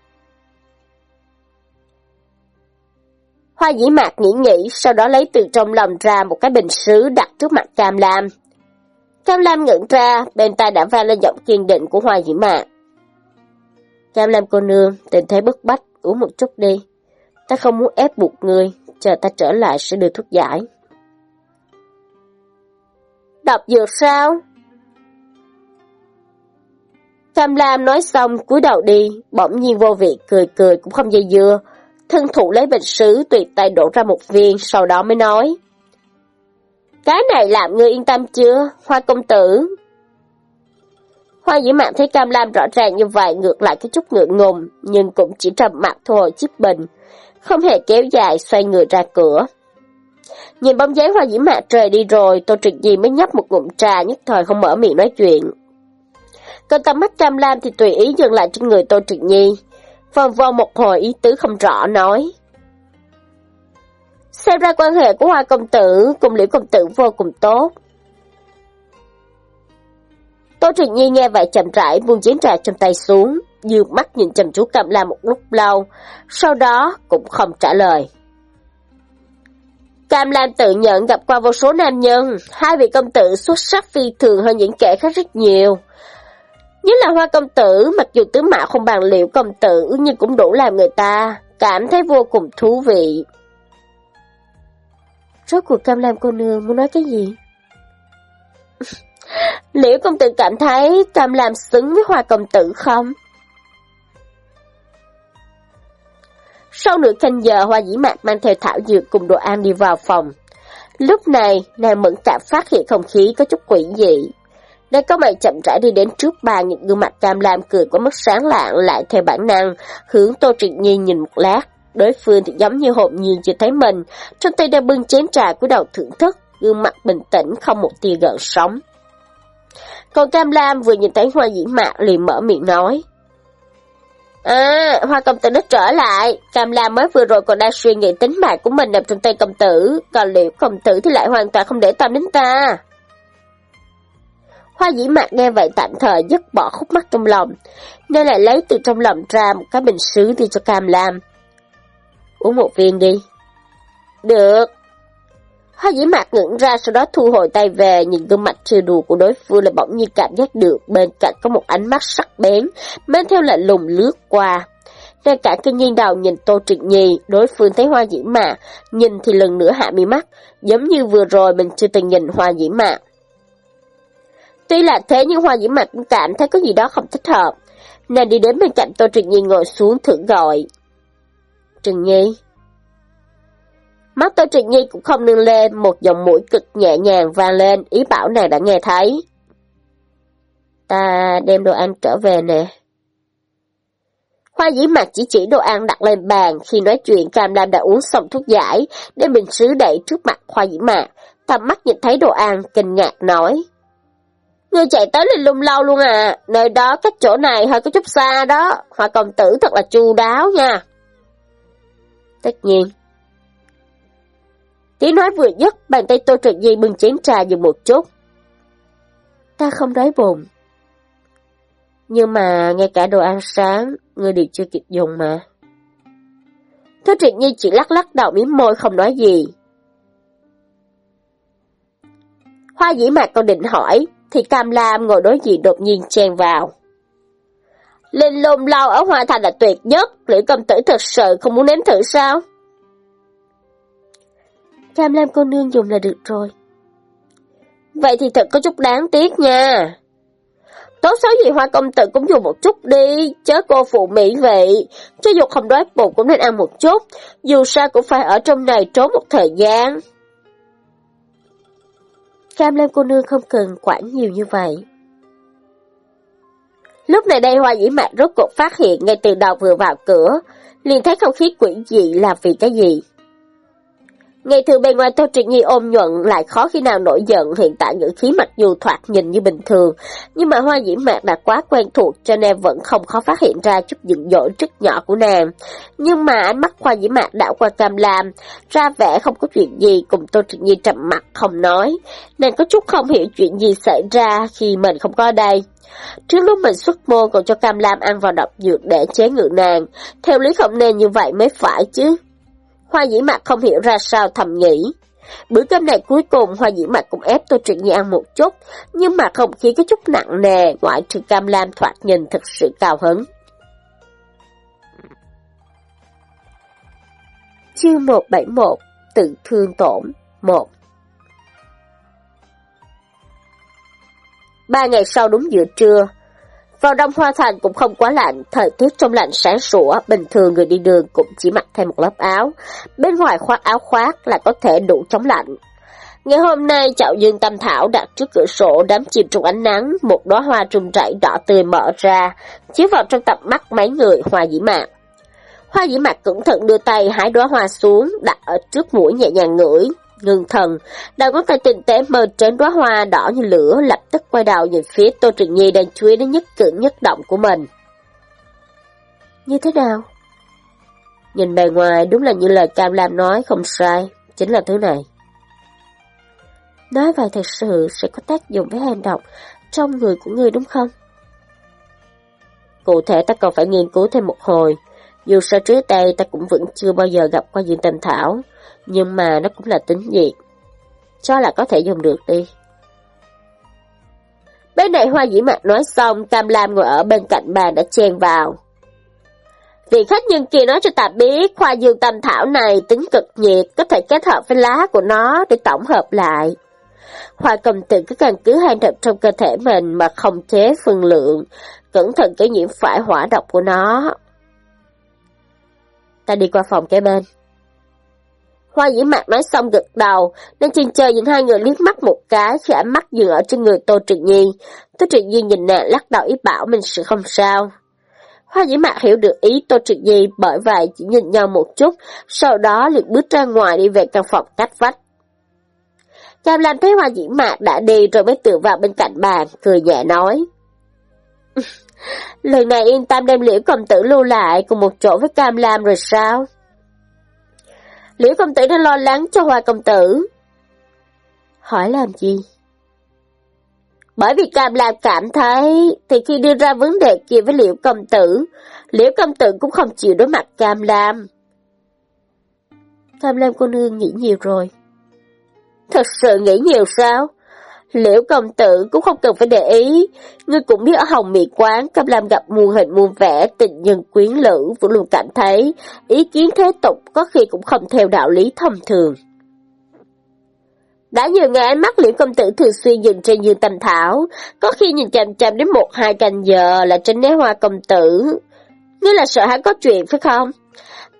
Hoa dĩ mạc nghĩ nghĩ, sau đó lấy từ trong lòng ra một cái bình sứ đặt trước mặt Cam Lam. Cam Lam ngẩn ra, bên tai đã vang lên giọng kiên định của Hoa dĩ mạc. Cam Lam cô nương, tình thế bức bách, uống một chút đi. Ta không muốn ép buộc người, chờ ta trở lại sẽ đưa thuốc giải. Đọc dược sao? Cam Lam nói xong cúi đầu đi, bỗng nhiên vô vị cười cười cũng không dây dưa. Thân thủ lấy bình sứ tùy tay đổ ra một viên, sau đó mới nói. Cái này làm ngươi yên tâm chưa, hoa công tử? Hoa dĩ mạng thấy Cam Lam rõ ràng như vậy ngược lại cái chút ngượng ngùng, nhưng cũng chỉ trầm mặt thôi chiếc bình, không hề kéo dài xoay người ra cửa. Nhìn bóng dáng hoa diễm mạn trời đi rồi, Tô Trực Di mới nhấp một ngụm trà nhất thời không mở miệng nói chuyện. Cơn tầm mắt Cam Lam thì tùy ý dừng lại trên người Tô Trực Nhi, vòng vòng một hồi ý tứ không rõ nói. Xem ra quan hệ của Hoa Công Tử cùng Liễu Công Tử vô cùng tốt. Tô trực Nhi nghe vậy chậm rãi buông chén trà trong tay xuống, dương mắt nhìn chăm chú Cam Lam một lúc lâu, sau đó cũng không trả lời. Cam Lam tự nhận gặp qua vô số nam nhân, hai vị công tử xuất sắc phi thường hơn những kẻ khác rất nhiều. Nhất là hoa công tử, mặc dù tướng mạo không bằng liệu công tử nhưng cũng đủ làm người ta cảm thấy vô cùng thú vị. Rốt cuộc Cam Lam cô nương muốn nói cái gì? Liễu công tử cảm thấy Cam Lam xứng với hoa công tử không? Sau nửa canh giờ, Hoa Dĩ Mạc mang theo thảo dược cùng đồ ăn đi vào phòng. Lúc này, nàng mẫn cảm phát hiện không khí có chút quỷ dị. Nàng có mày chậm rãi đi đến trước bàn những gương mặt cam lam cười có mất sáng lạng lại theo bản năng, hướng Tô Trịnh Nhi nhìn một lát. Đối phương thì giống như hồn nhiên chưa thấy mình, trong tay đang bưng chén trà của đầu thưởng thức, gương mặt bình tĩnh không một tia gợn sóng. Còn Cam Lam vừa nhìn thấy Hoa Dĩ Mạc liền mở miệng nói. À, Hoa công tử đã trở lại, Cam Lam mới vừa rồi còn đang suy nghĩ tính mạng của mình nằm trong tay công tử, còn liệu công tử thì lại hoàn toàn không để tâm đến ta. Hoa dĩ mạc nghe vậy tạm thời dứt bỏ khúc mắt trong lòng, nên lại lấy từ trong lòng ra một cái bình sứ đi cho Cam Lam. Uống một viên đi. Được. Hoa dĩ mạc ngẩn ra sau đó thu hồi tay về, nhìn gương mặt trừ đùa của đối phương là bỗng nhiên cảm giác được bên cạnh có một ánh mắt sắc bén, mang theo lạnh lùng lướt qua. Ngay cả kinh nhiên đầu nhìn Tô Trịnh Nhi, đối phương thấy hoa dĩ mạc, nhìn thì lần nữa hạ mi mắt, giống như vừa rồi mình chưa từng nhìn hoa dĩ mạc. Tuy là thế nhưng Hoa Diễm Mạc cũng cảm thấy có gì đó không thích hợp. nên đi đến bên cạnh Tô Trừng Nhi ngồi xuống thử gọi. Trừng Nhi. Mắt tôi Trịnh Nhi cũng không nâng lên, một giọng mũi cực nhẹ nhàng vang lên, ý bảo nàng đã nghe thấy. Ta đem đồ ăn trở về nè. Hoa dĩ mặt chỉ chỉ đồ ăn đặt lên bàn, khi nói chuyện Cam Lam đã uống xong thuốc giải, đem bình sứ đẩy trước mặt Hoa dĩ mạc, tầm mắt nhìn thấy đồ ăn, kinh ngạc nói. Ngươi chạy tới lên lung lâu luôn à, nơi đó cách chỗ này hơi có chút xa đó, hoa công tử thật là chu đáo nha. Tất nhiên. Tiếng nói vừa dứt, bàn tay Tô Trịnh Nhi bưng chén trà dừng một chút. Ta không đói bụng. Nhưng mà ngay cả đồ ăn sáng, ngươi đều chưa kịp dùng mà. Tô Trịnh Nhi chỉ lắc lắc đầu miếng môi không nói gì. Hoa dĩ mạc còn định hỏi, thì Cam Lam ngồi đối diện đột nhiên chen vào. Linh lùng lao ở Hoa Thành là tuyệt nhất, liệu công tử thật sự không muốn nếm thử sao? Cam Lam cô nương dùng là được rồi. Vậy thì thật có chút đáng tiếc nha. Tốt xấu gì hoa công tử cũng dùng một chút đi, chớ cô phụ mỹ vị. Cho dù không đói bụng cũng nên ăn một chút, dù sao cũng phải ở trong này trốn một thời gian. Cam Lam cô nương không cần quản nhiều như vậy. Lúc này đây hoa dĩ mạc rốt cuộc phát hiện ngay từ đầu vừa vào cửa, liền thấy không khí quỷ dị là vì cái gì. Ngày thường bề ngoài Tô Trịnh Nhi ôm nhuận lại khó khi nào nổi giận hiện tại ngữ khí mặc dù thoạt nhìn như bình thường, nhưng mà hoa dĩ mạc đã quá quen thuộc cho nên vẫn không khó phát hiện ra chút giận dỗi rất nhỏ của nàng. Nhưng mà ánh mắt hoa dĩ mạc đảo qua cam lam, ra vẻ không có chuyện gì cùng Tô Trịnh Nhi trầm mặt không nói. Nàng có chút không hiểu chuyện gì xảy ra khi mình không có đây. Trước lúc mình xuất môn còn cho Cam Lam ăn vào độc dược để chế ngự nàng, theo lý không nên như vậy mới phải chứ. Hoa dĩ mạc không hiểu ra sao thầm nghĩ. Bữa cơm này cuối cùng Hoa dĩ mạc cũng ép Tô Trịnh Nhi ăn một chút, nhưng mà không khí có chút nặng nề, ngoại trừ Cam Lam thoạt nhìn thật sự cao hứng. Chương 171 Tự thương tổn 1 Ba ngày sau đúng giữa trưa, vào đông Hoa Thành cũng không quá lạnh, thời tiết trong lạnh sáng sủa, bình thường người đi đường cũng chỉ mặc thêm một lớp áo. Bên ngoài khoác áo khoác là có thể đủ chống lạnh. Ngày hôm nay, chậu dương tam thảo đặt trước cửa sổ đám chìm trong ánh nắng, một đóa hoa trùng rẩy đỏ tươi mở ra, chiếu vào trong tập mắt mấy người hoa dĩ mạc. Hoa dĩ mạc cẩn thận đưa tay hái đóa hoa xuống, đặt ở trước mũi nhẹ nhàng ngửi, ngưng thần, đầu ngón tay tinh tế mơ trên đóa hoa đỏ như lửa, lập tức quay đầu nhìn phía Tô Trừng Nhi đang chú ý đến nhất cử nhất động của mình. Như thế nào? Nhìn bề ngoài đúng là như lời Cam Lam nói không sai, chính là thứ này. Nói vậy thật sự sẽ có tác dụng với hành động trong người của người đúng không? Cụ thể ta còn phải nghiên cứu thêm một hồi, dù sao trước đây ta cũng vẫn chưa bao giờ gặp qua diện tình thảo, nhưng mà nó cũng là tính nhiệt. Cho là có thể dùng được đi. Bên này hoa dĩ mạc nói xong, Cam Lam ngồi ở bên cạnh bàn đã chen vào. Vị khách nhân kia nói cho ta biết khoa dương tâm thảo này tính cực nhiệt, có thể kết hợp với lá của nó để tổng hợp lại. Hoa cầm từ cứ căn cứ hai động trong cơ thể mình mà không chế phân lượng, cẩn thận cái nhiễm phải hỏa độc của nó. Ta đi qua phòng kế bên. Hoa dĩ mạc nói xong gật đầu, nên trên trời nhìn hai người liếc mắt một cái khi ánh mắt dừng ở trên người Tô Trịnh Nhi. Tô Trịnh Nhi nhìn nàng lắc đầu ý bảo mình sự không sao. Hoa dĩ mạc hiểu được ý Tô Trịnh Nhi bởi vậy chỉ nhìn nhau một chút, sau đó liền bước ra ngoài đi về căn phòng cách vách. Cam Lam thấy Hoa dĩ mạc đã đi rồi mới tựa vào bên cạnh bàn, cười nhẹ nói. Lần này yên tâm đem liễu công tử lưu lại cùng một chỗ với Cam Lam rồi sao? Liễu công tử đã lo lắng cho Hoa công tử. Hỏi làm gì? Bởi vì Cam Lam cảm thấy, thì khi đưa ra vấn đề kia với Liễu công tử, Liễu công tử cũng không chịu đối mặt Cam Lam. Cam Lam cô nương nghĩ nhiều rồi. Thật sự nghĩ nhiều sao? Liễu công tử cũng không cần phải để ý, ngươi cũng biết ở hồng mì quán, Cam Lam gặp muôn hình muôn vẻ, tình nhân quyến lữ, vẫn luôn cảm thấy, ý kiến thế tục có khi cũng không theo đạo lý thông thường. Đã nhiều ngày ánh mắt liễu công tử thường xuyên dừng trên dương tâm thảo, có khi nhìn chằm chằm đến một hai canh giờ là trên né hoa công tử. Ngươi là sợ hắn có chuyện phải không?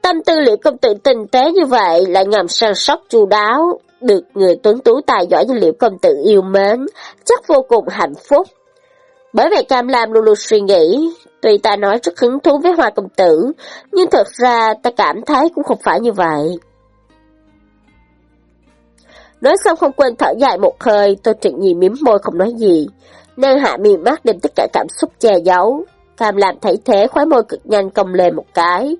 Tâm tư liễu công tử tinh tế như vậy lại ngầm săn sóc chu đáo, được người tuấn tú tài giỏi như liệu công tử yêu mến, chắc vô cùng hạnh phúc. Bởi vậy Cam Lam luôn luôn suy nghĩ, tuy ta nói rất hứng thú với hoa công tử, nhưng thật ra ta cảm thấy cũng không phải như vậy. Nói xong không quên thở dài một hơi, tôi trịnh nhì miếm môi không nói gì. Nàng hạ miệng mắt đem tất cả cảm xúc che giấu. Cam làm thấy thế khóe môi cực nhanh cong lên một cái.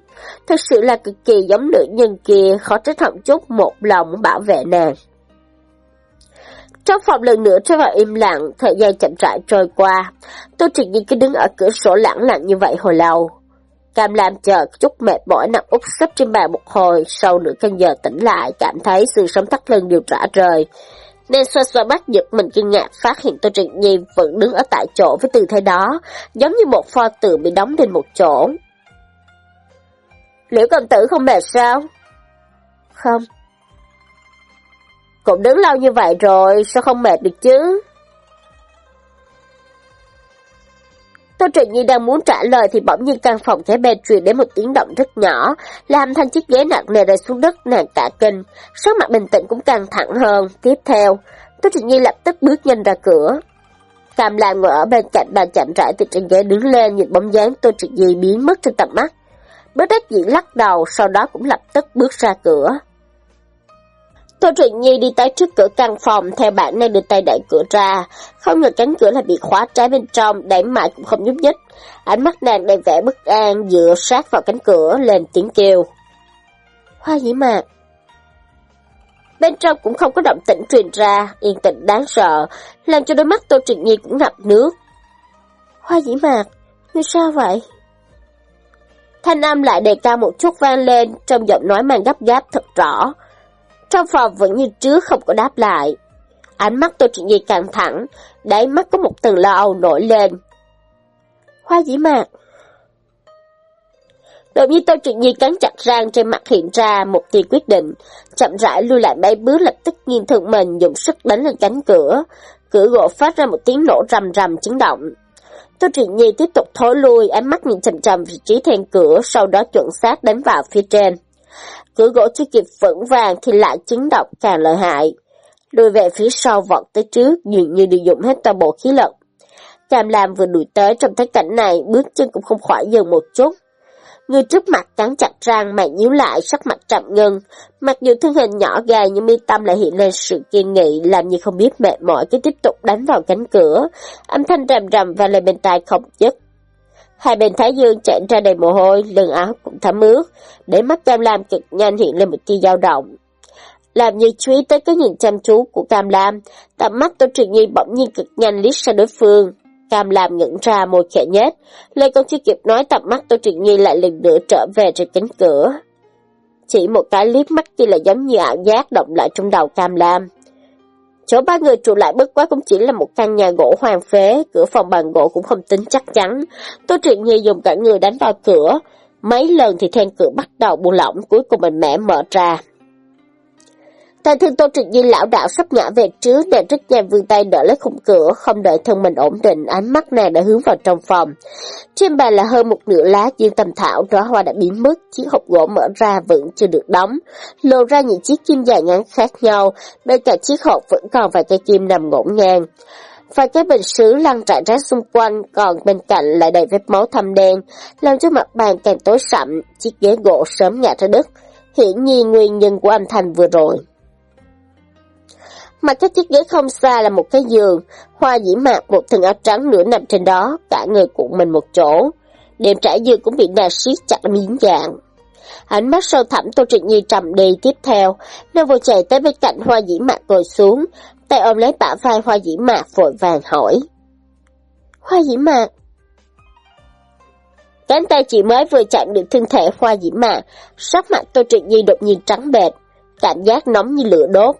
Thật sự là cực kỳ giống nữ nhân kia, khó trách họng chút một lòng bảo vệ nàng. Trong phòng lần nữa trở vào im lặng, thời gian chậm rãi trôi qua. Tô chỉ Nhi cứ đứng ở cửa sổ lặng lặng như vậy hồi lâu. Cam Lam chờ chút mệt mỏi nằm úp sấp trên bàn một hồi, sau nửa canh giờ tỉnh lại, cảm thấy xương sống thắt lưng đều rã rời. Nên xoa xoa mắt giật mình kinh ngạc phát hiện Tô Trịnh Nhi vẫn đứng ở tại chỗ với tư thế đó, giống như một pho tượng bị đóng trên một chỗ. Liễu công tử không mệt sao? Không. Cũng đứng lâu như vậy rồi, sao không mệt được chứ? Tô Trịnh Nhi đang muốn trả lời thì bỗng nhiên căn phòng kế bên truyền đến một tiếng động rất nhỏ, làm thanh chiếc ghế nặng nề rơi xuống đất nàng cả kinh, sắc mặt bình tĩnh cũng căng thẳng hơn. Tiếp theo, Tô Trịnh Nhi lập tức bước nhanh ra cửa. Cam Lan ngồi ở bên cạnh bàn chậm rãi từ trên ghế đứng lên nhìn bóng dáng Tô Trịnh Nhi biến mất trên tầm mắt. Bất đắc diễn lắc đầu, sau đó cũng lập tức bước ra cửa. Tô Truyện Nhi đi tới trước cửa căn phòng, theo bản năng đưa tay đẩy cửa ra. Không ngờ cánh cửa lại bị khóa trái bên trong, đẩy mãi cũng không nhúc nhích. Ánh mắt nàng đầy vẻ bất an, dựa sát vào cánh cửa, lên tiếng kêu. Hoa dĩ mạc. Bên trong cũng không có động tĩnh truyền ra, yên tĩnh đáng sợ, làm cho đôi mắt Tô Truyện Nhi cũng ngập nước. Hoa dĩ mạc, ngươi sao vậy? Thanh âm lại đề cao một chút vang lên, trong giọng nói mang gấp gáp thật rõ. Trong phòng vẫn như trước không có đáp lại. Ánh mắt tôi chuyện gì căng thẳng, đáy mắt có một tầng lo âu nổi lên. Hoa dĩ mạc. Đột nhiên tôi chuyện gì cắn chặt răng trên mặt hiện ra một tia quyết định, chậm rãi lui lại mấy bước lập tức nghiêng thân mình dùng sức đánh lên cánh cửa. Cửa gỗ phát ra một tiếng nổ rầm rầm chấn động. Tô chuyện Nhi tiếp tục thối lui, ánh mắt nhìn chầm chầm vị trí then cửa, sau đó chuẩn xác đánh vào phía trên. Cửa gỗ chưa kịp vững vàng thì lại chứng động càng lợi hại. Lùi về phía sau vọt tới trước, dường như điều dụng hết toàn bộ khí lực. Cam Lam vừa đuổi tới trong thấy cảnh này, bước chân cũng không khỏi dừng một chút. Người trước mặt cắn chặt răng, mày nhíu lại, sắc mặt trầm ngưng. Mặc dù thân hình nhỏ gầy nhưng mi tâm lại hiện lên sự kiên nghị, làm như không biết mệt mỏi cứ tiếp tục đánh vào cánh cửa. Âm thanh rầm rầm và lời bên tai không dứt. Hai bên thái dương chảy ra đầy mồ hôi, lưng áo cũng thấm ướt, để mắt Cam Lam cực nhanh hiện lên một tia dao động. Làm như chú ý tới cái nhìn chăm chú của Cam Lam, tầm mắt Tô Truyền Nhi bỗng nhiên cực nhanh liếc sang đối phương. Cam Lam ngẩn ra môi khẽ nhếch, lời con chưa kịp nói tầm mắt Tô Truyền Nhi lại lần nữa trở về trên cánh cửa. Chỉ một cái liếc mắt kia là giống như ảo giác động lại trong đầu Cam Lam. Chỗ ba người trụ lại bất quá cũng chỉ là một căn nhà gỗ hoàng phế, cửa phòng bằng gỗ cũng không tính chắc chắn. Tô Truyện Nhi dùng cả người đánh vào cửa, mấy lần thì then cửa bắt đầu buông lỏng, cuối cùng mình mẽ mở ra. Tay thương Tô Trịnh Nhi lão đạo sắp ngã về trước, nàng rất nhanh vươn tay đỡ lấy khung cửa, không đợi thân mình ổn định, ánh mắt nàng đã hướng vào trong phòng. Trên bàn là hơn một nửa lá dương tầm thảo, đóa hoa đã biến mất, chiếc hộp gỗ mở ra vẫn chưa được đóng, lộ ra những chiếc kim dài ngắn khác nhau, bên cạnh chiếc hộp vẫn còn vài cây kim nằm ngổn ngang. Vài cái bình sứ lăn trải rác xung quanh, còn bên cạnh lại đầy vết máu thâm đen, làm cho mặt bàn càng tối sậm, chiếc ghế gỗ sớm ngã ra đất. Hiển nhiên nguyên nhân của âm thanh vừa rồi. Mà cái chiếc ghế không xa là một cái giường, hoa dĩ mạc một thân áo trắng nửa nằm trên đó, cả người cuộn mình một chỗ. đêm trải giường cũng bị nàng siết chặt miếng dạng. Ánh mắt sâu thẳm Tô Trịnh Nhi trầm đi tiếp theo, nàng vội chạy tới bên cạnh hoa dĩ mạc ngồi xuống, tay ôm lấy bả vai hoa dĩ mạc vội vàng hỏi. Hoa dĩ mạc. Cánh tay chị mới vừa chạm được thân thể hoa dĩ mạc, sắc mặt Tô Trịnh Nhi đột nhiên trắng bệt, cảm giác nóng như lửa đốt.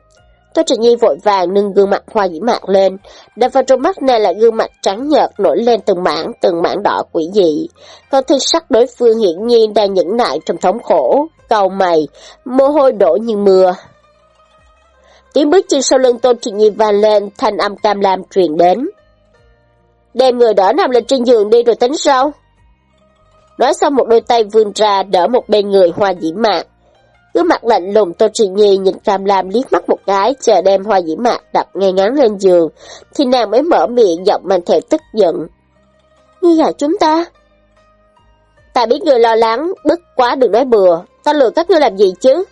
Tô Trịnh Nhi vội vàng nâng gương mặt hoa dĩ mạc lên, đập vào trong mắt này là gương mặt trắng nhợt nổi lên từng mảng, từng mảng đỏ quỷ dị. Còn thân sắc đối phương hiển nhiên đang nhẫn nại trong thống khổ, cầu mày, mồ hôi đổ như mưa. Tiếng bước chân sau lưng tô Trịnh Nhi vang lên, thanh âm cam lam truyền đến. Đem người đỡ nằm lên trên giường đi rồi tính sau. Nói xong một đôi tay vươn ra đỡ một bên người hoa dĩ mạc. Cứ mặt lạnh lùng Tô Trì Nhi nhìn Cam Lam liếc mắt một cái, chờ đem hoa dĩ mạc đặt ngay ngắn lên giường, thì nàng mới mở miệng giọng mang theo tức giận. Nghi gạt chúng ta? Ta biết người lo lắng, bức quá đừng nói bừa, ta lừa các ngươi làm gì chứ?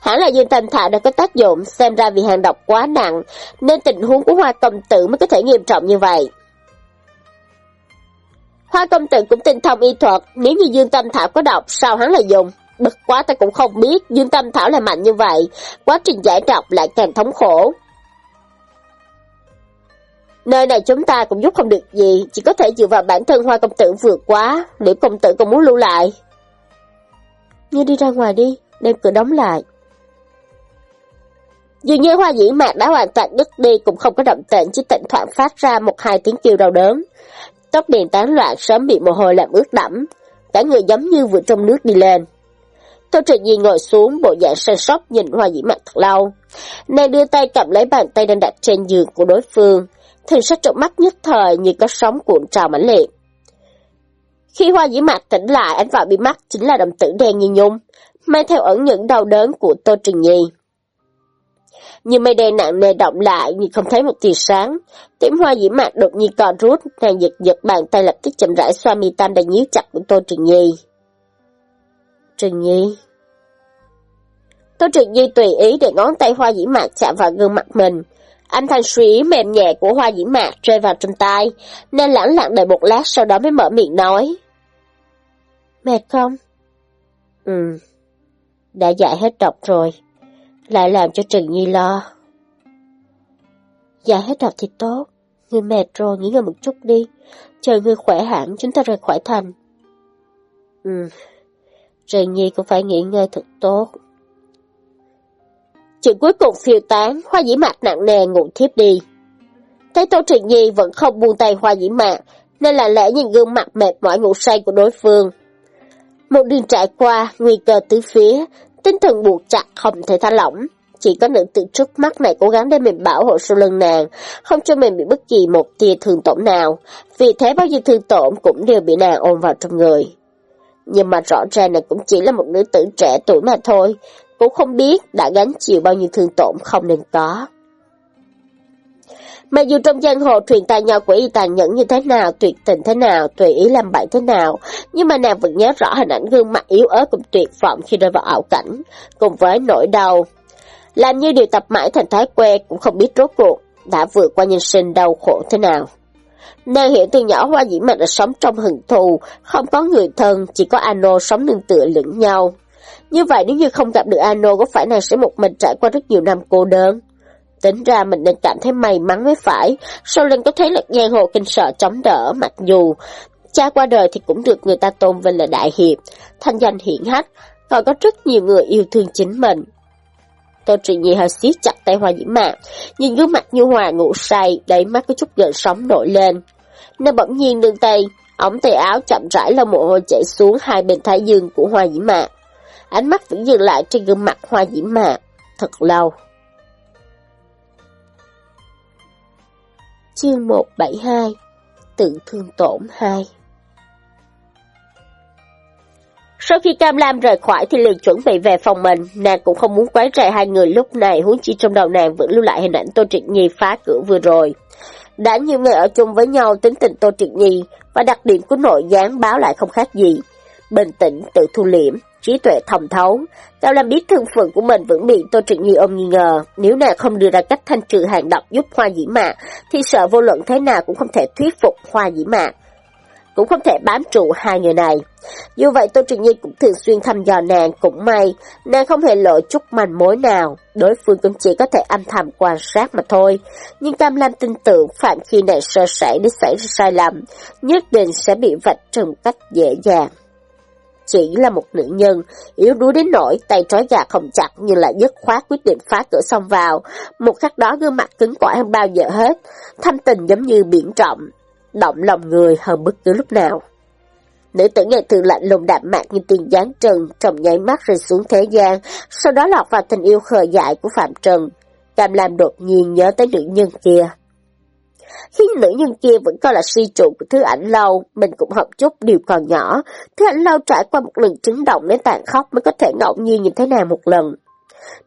Hẳn là Dương Thanh Thạ đã có tác dụng, xem ra vì hàng độc quá nặng, nên tình huống của Hoa Công Tử mới có thể nghiêm trọng như vậy. Hoa Công Tử cũng tinh thông y thuật, nếu như Dương Tâm Thảo có độc, sao hắn lại dùng? Bực quá ta cũng không biết, Dương Tâm Thảo lại mạnh như vậy, quá trình giải độc lại càng thống khổ. Nơi này chúng ta cũng giúp không được gì, chỉ có thể dựa vào bản thân Hoa Công Tử vượt quá, liệu Công Tử còn muốn lưu lại. Như đi ra ngoài đi, đem cửa đóng lại. Dường như hoa dĩ mạc đã hoàn toàn đứt đi cũng không có động tĩnh chỉ tỉnh thoảng phát ra một hai tiếng kêu đau đớn. Tóc đèn tán loạn sớm bị mồ hôi làm ướt đẫm, cả người giống như vừa trong nước đi lên. Tô Trịnh Nhi ngồi xuống, bộ dạng săn sóc nhìn hoa dĩ mạc thật lâu. Nàng đưa tay cầm lấy bàn tay đang đặt trên giường của đối phương, Thường sắc trộm mắt nhất thời như có sóng cuộn trào mãnh liệt. Khi hoa dĩ mạc tỉnh lại, ánh vào bị mắt chính là đồng tử đen như nhung, mang theo ẩn những đau đớn của Tô Trịnh Nhi. như mây đen nặng nề động lại nhưng không thấy một tia sáng. Tím hoa dĩ mạc đột nhiên co rút, nàng giật giật bàn tay lập tức chậm rãi xoa mi tâm đang nhíu chặt của Tô Trịnh Nhi. Trình Nhi Tô Trình Nhi tùy ý để ngón tay hoa dĩ mạc chạm vào gương mặt mình. Âm thanh suy mềm nhẹ của hoa dĩ mạc rơi vào trong tay, nên lẳng lặng đợi một lát sau đó mới mở miệng nói. Mệt không? Ừ, đã giải hết độc rồi, lại làm cho Trần Nhi lo. Giải hết độc thì tốt, người mệt rồi nghỉ ngơi một chút đi, chờ người khỏe hẳn chúng ta rời khỏi thành. Ừ, Trần Nhi cũng phải nghỉ ngơi thật tốt. Chuyện cuối cùng phiêu tán, hoa dĩ mạc nặng nề ngủ thiếp đi. Thấy Tô Trịnh Nhi vẫn không buông tay hoa dĩ mạc, nên là lẽ nhìn gương mặt mệt mỏi ngủ say của đối phương. Một đường trải qua, nguy cơ tứ phía, tinh thần buộc chặt không thể thả lỏng. Chỉ có nữ tử trước mắt này cố gắng để mình bảo hộ sau lưng nàng, không cho mình bị bất kỳ một tia thương tổn nào. Vì thế bao nhiêu thương tổn cũng đều bị nàng ôm vào trong người. Nhưng mà rõ ràng này cũng chỉ là một nữ tử trẻ tuổi mà thôi, cũng không biết đã gánh chịu bao nhiêu thương tổn không nên có. Mặc dù trong giang hồ truyền tài nhau của y tàn nhẫn như thế nào, tuyệt tình thế nào, tùy ý làm bậy thế nào, nhưng mà nàng vẫn nhớ rõ hình ảnh gương mặt yếu ớt cùng tuyệt vọng khi rơi vào ảo cảnh, cùng với nỗi đau. Làm như điều tập mãi thành thói quen cũng không biết rốt cuộc, đã vượt qua nhân sinh đau khổ thế nào. Nàng hiểu từ nhỏ hoa dĩ mạch đã sống trong hận thù, không có người thân, chỉ có Ano sống nương tựa lẫn nhau. Như vậy nếu như không gặp được Ano có phải nàng sẽ một mình trải qua rất nhiều năm cô đơn? Tính ra mình nên cảm thấy may mắn mới phải, sau lưng có thấy lực giang hồ kinh sợ chống đỡ, mặc dù cha qua đời thì cũng được người ta tôn vinh là đại hiệp, thanh danh hiển hách, còn có rất nhiều người yêu thương chính mình. Tô Trì Nhi hơi siết chặt tay Hoa Diễm Mạc, nhìn gương mặt như hòa ngủ say, đáy mắt có chút gợn sóng nổi lên. Nên bỗng nhiên nương tay, ống tay áo chậm rãi là mồ hôi chảy xuống hai bên thái dương của Hoa Diễm Mạc. Ánh mắt vẫn dừng lại trên gương mặt Hoa Diễm Mạc, thật lâu. Chương 172 Tự thương tổn 2 sau khi Cam Lam rời khỏi thì liền chuẩn bị về phòng mình, nàng cũng không muốn quấy rầy hai người lúc này, huống chi trong đầu nàng vẫn lưu lại hình ảnh Tô Triệt Nhi phá cửa vừa rồi. Đã nhiều người ở chung với nhau tính tình Tô Triệt Nhi và đặc điểm của nội gián báo lại không khác gì. Bình tĩnh, tự thu liễm, trí tuệ thầm thấu. Cao Lam biết thân phận của mình vẫn bị Tô Trịnh Nhi ôm nghi ngờ, nếu nàng không đưa ra cách thanh trừ hàng độc giúp Hoa Dĩ Mạc, thì sợ vô luận thế nào cũng không thể thuyết phục Hoa Dĩ Mạc. Cũng không thể bám trụ hai người này. Dù vậy Tô Trịnh Nhi cũng thường xuyên thăm dò nàng, cũng may, nàng không hề lộ chút manh mối nào, đối phương cũng chỉ có thể âm thầm quan sát mà thôi. Nhưng Cam Lam tin tưởng phạm khi nàng sơ sẩy để xảy ra sai lầm, nhất định sẽ bị vạch trần cách dễ dàng chỉ là một nữ nhân, yếu đuối đến nỗi tay trói gà không chặt nhưng lại dứt khoát quyết định phá cửa xông vào. Một khắc đó gương mặt cứng cỏi hơn bao giờ hết, thanh tình giống như biển trọng, động lòng người hơn bất cứ lúc nào. Nữ tử ngày thường lạnh lùng đạm mạc như tiền gián trần, trong nháy mắt rơi xuống thế gian, sau đó lọt vào tình yêu khờ dại của Phạm Trần. Cam Lam đột nhiên nhớ tới nữ nhân kia. Khi nữ nhân kia vẫn coi là si trụ của Thứ Ảnh Lâu, mình cũng học chút điều còn nhỏ. Thứ Ảnh Lâu trải qua một lần chứng động đến tàn khóc mới có thể ngẫu nhiên nhìn thấy nàng một lần.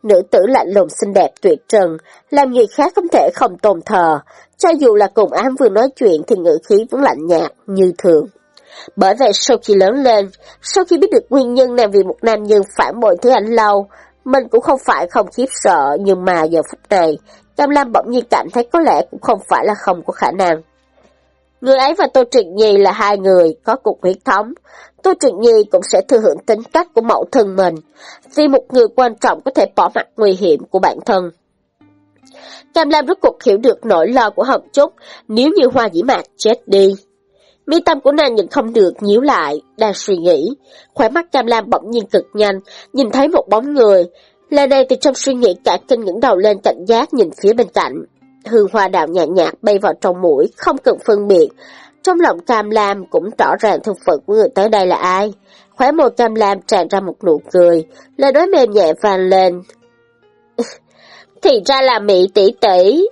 Nữ tử lạnh lùng xinh đẹp tuyệt trần, làm người khác không thể không tôn thờ. Cho dù là cùng ám vừa nói chuyện thì ngữ khí vẫn lạnh nhạt, như thường. Bởi vậy sau khi lớn lên, sau khi biết được nguyên nhân nàng vì một nam nhân phản bội Thứ Ảnh Lâu, mình cũng không phải không khiếp sợ, nhưng mà giờ phút này, Cam Lam bỗng nhiên cảm thấy có lẽ cũng không phải là không có khả năng. Người ấy và Tô Trịnh Nhi là hai người có cục huyết thống. Tô Trịnh Nhi cũng sẽ thừa hưởng tính cách của mẫu thân mình, vì một người quan trọng có thể bỏ mặt nguy hiểm của bản thân. Cam Lam rốt cuộc hiểu được nỗi lo của Hồng Trúc nếu như Hoa Dĩ Mạc chết đi. Mi tâm của nàng nhìn không được nhíu lại, đang suy nghĩ. Khỏe mắt Cam Lam bỗng nhiên cực nhanh, nhìn thấy một bóng người, lê này từ trong suy nghĩ cả kinh ngẩng đầu lên cảnh giác nhìn phía bên cạnh. Hương hoa đào nhạt nhạt bay vào trong mũi, không cần phân biệt. Trong lòng Cam Lam cũng rõ ràng thân phận của người tới đây là ai. Khóe môi Cam Lam tràn ra một nụ cười, lời nói mềm nhẹ vang lên. Thì ra là Mỹ tỷ tỷ.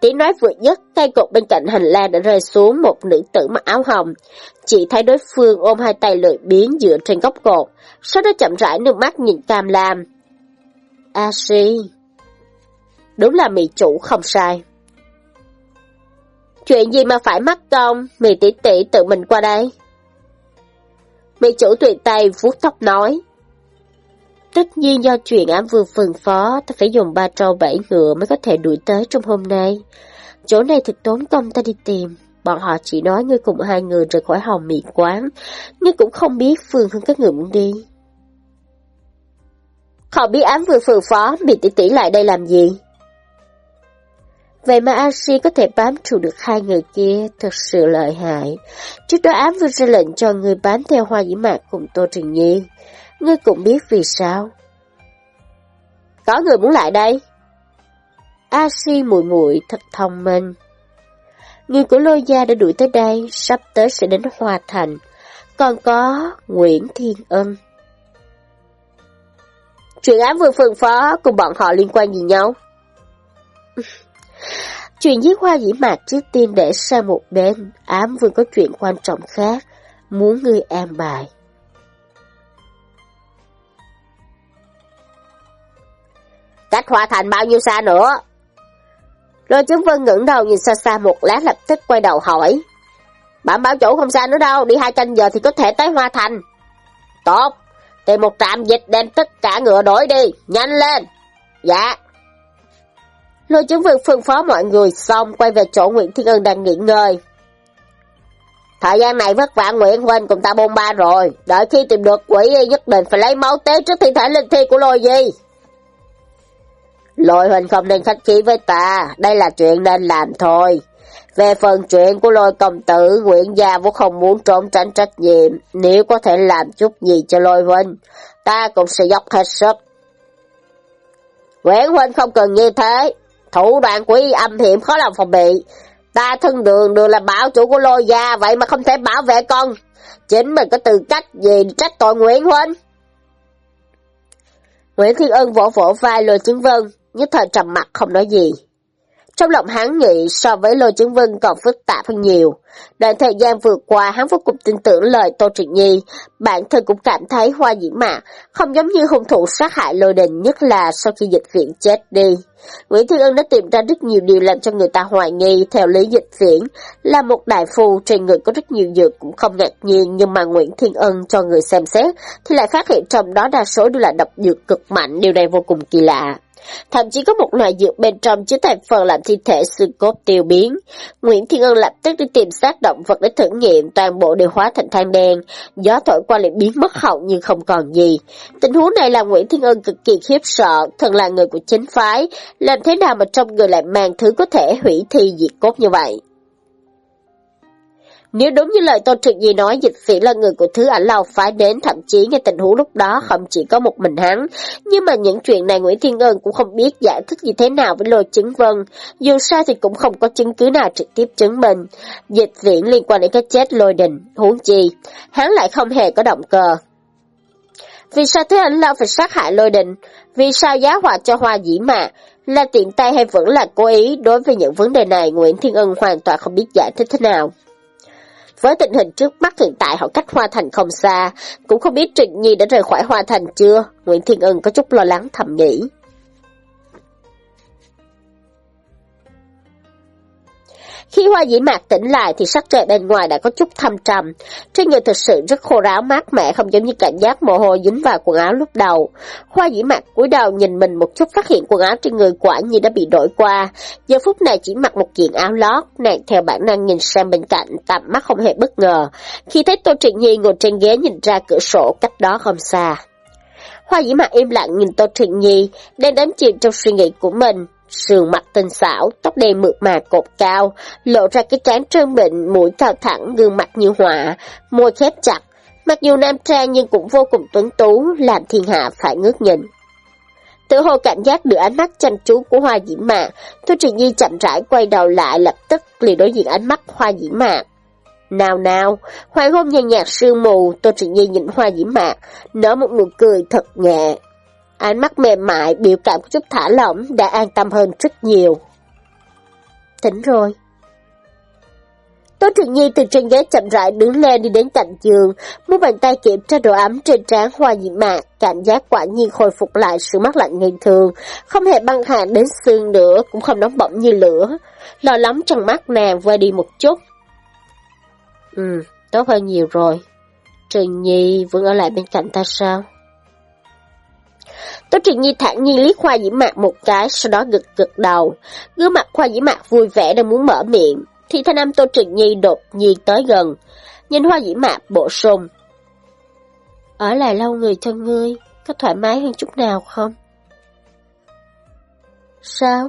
Tiếng nói vừa dứt, cây cột bên cạnh hành lang đã rơi xuống một nữ tử mặc áo hồng. Chỉ thấy đối phương ôm hai tay lười biến dựa trên góc cột, sau đó chậm rãi nước mắt nhìn Cam Lam. A si. Đúng là mì chủ không sai. Chuyện gì mà phải mắc công, mì tỷ tỷ tự mình qua đây. Mì chủ tùy tay vuốt tóc nói. Tất nhiên do chuyện ám vương phường phó, ta phải dùng ba trâu bảy ngựa mới có thể đuổi tới trong hôm nay. Chỗ này thực tốn công ta đi tìm. Bọn họ chỉ nói ngươi cùng hai người rời khỏi hồng mì quán, nhưng cũng không biết Phương hơn các người muốn đi. Họ biết ám vừa phường phó, bị tỷ tỷ lại đây làm gì? Vậy mà Ashi có thể bám trụ được hai người kia, thật sự lợi hại. Trước đó ám vương ra lệnh cho người bám theo hoa dĩ mạc cùng Tô Trình Nhi. Ngươi cũng biết vì sao. Có người muốn lại đây. Ashi mùi mùi thật thông minh. Người của Lôi Gia đã đuổi tới đây, sắp tới sẽ đến Hoa Thành. Còn có Nguyễn Thiên Ân. Chuyện án vương phân phó cùng bọn họ liên quan gì nhau? chuyện giết hoa dĩ mạc trước tiên để sang một bên, ám vương có chuyện quan trọng khác, muốn ngươi an bài. Cách Hoa Thành bao nhiêu xa nữa? Lôi chứng vân ngẩng đầu nhìn xa xa một lát lập tức quay đầu hỏi. Bạn bảo chủ không xa nữa đâu, đi hai canh giờ thì có thể tới Hoa Thành. Tốt, tìm một trạm dịch đem tất cả ngựa đổi đi, nhanh lên. Dạ. Lôi chứng vân phân phó mọi người xong quay về chỗ Nguyễn Thiên Ân đang nghỉ ngơi. Thời gian này vất vả Nguyễn Huynh cùng ta bôn ba rồi, đợi khi tìm được quỷ nhất định phải lấy máu tế trước thi thể linh thi của lôi gì. Lôi huynh không nên khách khí với ta, đây là chuyện nên làm thôi. Về phần chuyện của lôi công tử, Nguyễn Gia vốn không muốn trốn tránh trách nhiệm, nếu có thể làm chút gì cho lôi huynh, ta cũng sẽ dốc hết sức. Nguyễn huynh không cần như thế, thủ đoạn quý âm hiểm khó lòng phòng bị. Ta thân đường đường là bảo chủ của lôi gia, vậy mà không thể bảo vệ con. Chính mình có tư cách gì trách tội Nguyễn huynh? Nguyễn Thiên Ân vỗ vỗ vai lôi chứng vân, nhất thời trầm mặt không nói gì. Trong lòng hắn nghĩ so với lôi Chứng Vân còn phức tạp hơn nhiều. Đoạn thời gian vừa qua hắn vô cùng tin tưởng lời Tô Trị Nhi, bản thân cũng cảm thấy hoa dĩ mạc không giống như hung thủ sát hại lôi đình nhất là sau khi dịch viện chết đi. Nguyễn Thiên Ân đã tìm ra rất nhiều điều làm cho người ta hoài nghi theo lý dịch viễn là một đại phu trên người có rất nhiều dược cũng không ngạc nhiên nhưng mà Nguyễn Thiên Ân cho người xem xét thì lại phát hiện trong đó đa số đều là độc dược cực mạnh, điều này vô cùng kỳ lạ. Thậm chí có một loại dược bên trong chứa thành phần làm thi thể xương cốt tiêu biến. Nguyễn Thiên Ân lập tức đi tìm xác động vật để thử nghiệm, toàn bộ đều hóa thành than đen. Gió thổi qua lại biến mất hậu nhưng không còn gì. Tình huống này làm Nguyễn Thiên Ân cực kỳ khiếp sợ, thần là người của chính phái, làm thế nào mà trong người lại mang thứ có thể hủy thi diệt cốt như vậy. Nếu đúng như lời Tôn Trực Nhi nói, dịch phỉ là người của thứ ảnh lao phái đến, thậm chí ngay tình huống lúc đó không chỉ có một mình hắn. Nhưng mà những chuyện này Nguyễn Thiên Ân cũng không biết giải thích như thế nào với lôi chứng vân. Dù sao thì cũng không có chứng cứ nào trực tiếp chứng minh. Dịch viễn liên quan đến cái chết lôi đình, huống chi, hắn lại không hề có động cơ. Vì sao thế ảnh lao phải sát hại lôi đình? Vì sao giá họa cho hoa dĩ mạ? Là tiện tay hay vẫn là cố ý? Đối với những vấn đề này, Nguyễn Thiên Ân hoàn toàn không biết giải thích thế nào. Với tình hình trước mắt hiện tại họ cách Hoa Thành không xa, cũng không biết Trịnh Nhi đã rời khỏi Hoa Thành chưa, Nguyễn Thiên Ân có chút lo lắng thầm nghĩ. Khi hoa dĩ mạc tỉnh lại thì sắc trời bên ngoài đã có chút thâm trầm. Trên người thực sự rất khô ráo mát mẻ không giống như cảm giác mồ hôi dính vào quần áo lúc đầu. Hoa dĩ mạc cúi đầu nhìn mình một chút phát hiện quần áo trên người quả như đã bị đổi qua. Giờ phút này chỉ mặc một kiện áo lót, nàng theo bản năng nhìn sang bên cạnh, tạm mắt không hề bất ngờ. Khi thấy Tô Trịnh Nhi ngồi trên ghế nhìn ra cửa sổ cách đó không xa. Hoa dĩ mạc im lặng nhìn Tô Trịnh Nhi, đang đắm chìm trong suy nghĩ của mình sườn mặt tinh xảo, tóc đen mượt mà cột cao, lộ ra cái trán trơn bệnh, mũi cao thẳng, gương mặt như họa, môi khép chặt. Mặc dù nam trang nhưng cũng vô cùng tuấn tú, làm thiên hạ phải ngước nhìn. Tự hồ cảm giác được ánh mắt chăm chú của hoa diễm mạc, Thu Trì Nhi chậm rãi quay đầu lại lập tức liền đối diện ánh mắt hoa diễm mạc. Nào nào, hoàng hôn nhàn nhạt sương mù, Tô Trì Nhi nhìn hoa diễm mạc, nở một nụ cười thật nhẹ, Ánh mắt mềm mại, biểu cảm có chút thả lỏng, đã an tâm hơn rất nhiều. tỉnh rồi. Tô Trường Nhi từ trên ghế chậm rãi đứng lên đi đến cạnh giường, muốn bàn tay kiểm tra độ ấm trên trán hoa dị mạc, cảm giác quả nhiên khôi phục lại sự mát lạnh ngày thường, không hề băng hạn đến xương nữa, cũng không nóng bỏng như lửa. Lo lắm trong mắt nàng vơi đi một chút. Ừ, tốt hơn nhiều rồi. Trường Nhi vẫn ở lại bên cạnh ta sao? Tô Trịnh Nhi thản nhiên liếc Hoa Dĩ Mạc một cái, sau đó gật gật đầu. Gương mặt Hoa Dĩ Mạc vui vẻ đang muốn mở miệng, thì thanh âm Tô Trịnh Nhi đột nhiên tới gần. Nhìn Hoa Dĩ Mạc bổ sung. Ở lại lâu người thân ngươi, có thoải mái hơn chút nào không? Sao?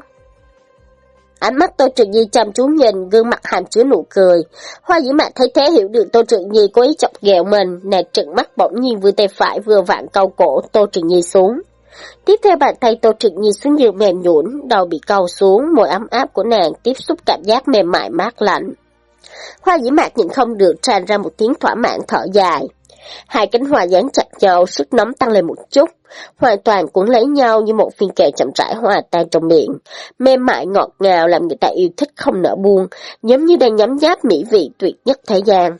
Ánh mắt Tô Trượng Nhi chăm chú nhìn, gương mặt hàm chứa nụ cười. Hoa dĩ mạc thấy thế hiểu được Tô Trượng Nhi cố ý chọc ghẹo mình, nè trừng mắt bỗng nhiên vừa tay phải vừa vặn câu cổ Tô Trượng Nhi xuống. Tiếp theo bàn tay Tô Trượng Nhi xuống giường mềm nhũn, đầu bị câu xuống, môi ấm áp của nàng tiếp xúc cảm giác mềm mại mát lạnh. Hoa dĩ mạc nhìn không được tràn ra một tiếng thỏa mãn thở dài. Hai cánh hoa dán chặt nhau, sức nóng tăng lên một chút, hoàn toàn cuốn lấy nhau như một viên kẹo chậm rãi hòa tan trong miệng. Mềm mại ngọt ngào làm người ta yêu thích không nở buông, giống như đang nhắm nháp mỹ vị tuyệt nhất thế gian.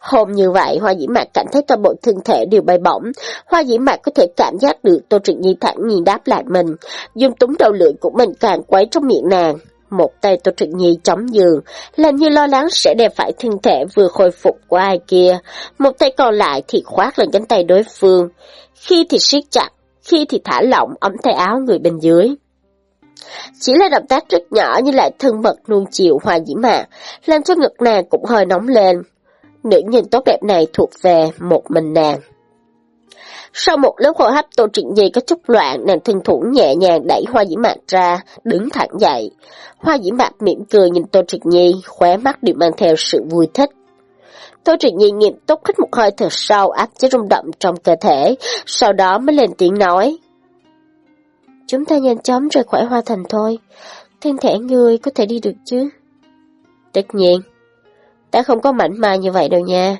Hôm như vậy, Hoa Dĩ Mạc cảm thấy toàn bộ thân thể đều bay bổng. Hoa Dĩ Mạc có thể cảm giác được Tô Trịnh Nhi thẳng nhìn đáp lại mình, dùng túng đầu lưỡi của mình càng quấy trong miệng nàng. Một tay Tô trực Nhi chống giường, làm như lo lắng sẽ đè phải thân thể vừa khôi phục của ai kia. Một tay còn lại thì khoát lên cánh tay đối phương. Khi thì siết chặt, khi thì thả lỏng ấm tay áo người bên dưới. Chỉ là động tác rất nhỏ nhưng lại thân mật nuông chiều hoa dĩ mạc, làm cho ngực nàng cũng hơi nóng lên. Nữ nhân tốt đẹp này thuộc về một mình nàng. Sau một lớp hô hấp Tô Trịnh Nhi có chút loạn, nàng thân thủ nhẹ nhàng đẩy Hoa Dĩ Mạc ra, đứng thẳng dậy. Hoa Dĩ Mạc mỉm cười nhìn Tô Trịnh Nhi, khóe mắt đều mang theo sự vui thích. Tô Trịnh Nhi nghiêm túc hít một hơi thật sâu áp chế rung động trong cơ thể, sau đó mới lên tiếng nói. Chúng ta nhanh chóng rời khỏi Hoa Thành thôi, thân thể ngươi có thể đi được chứ? Tất nhiên, ta không có mảnh mai như vậy đâu nha.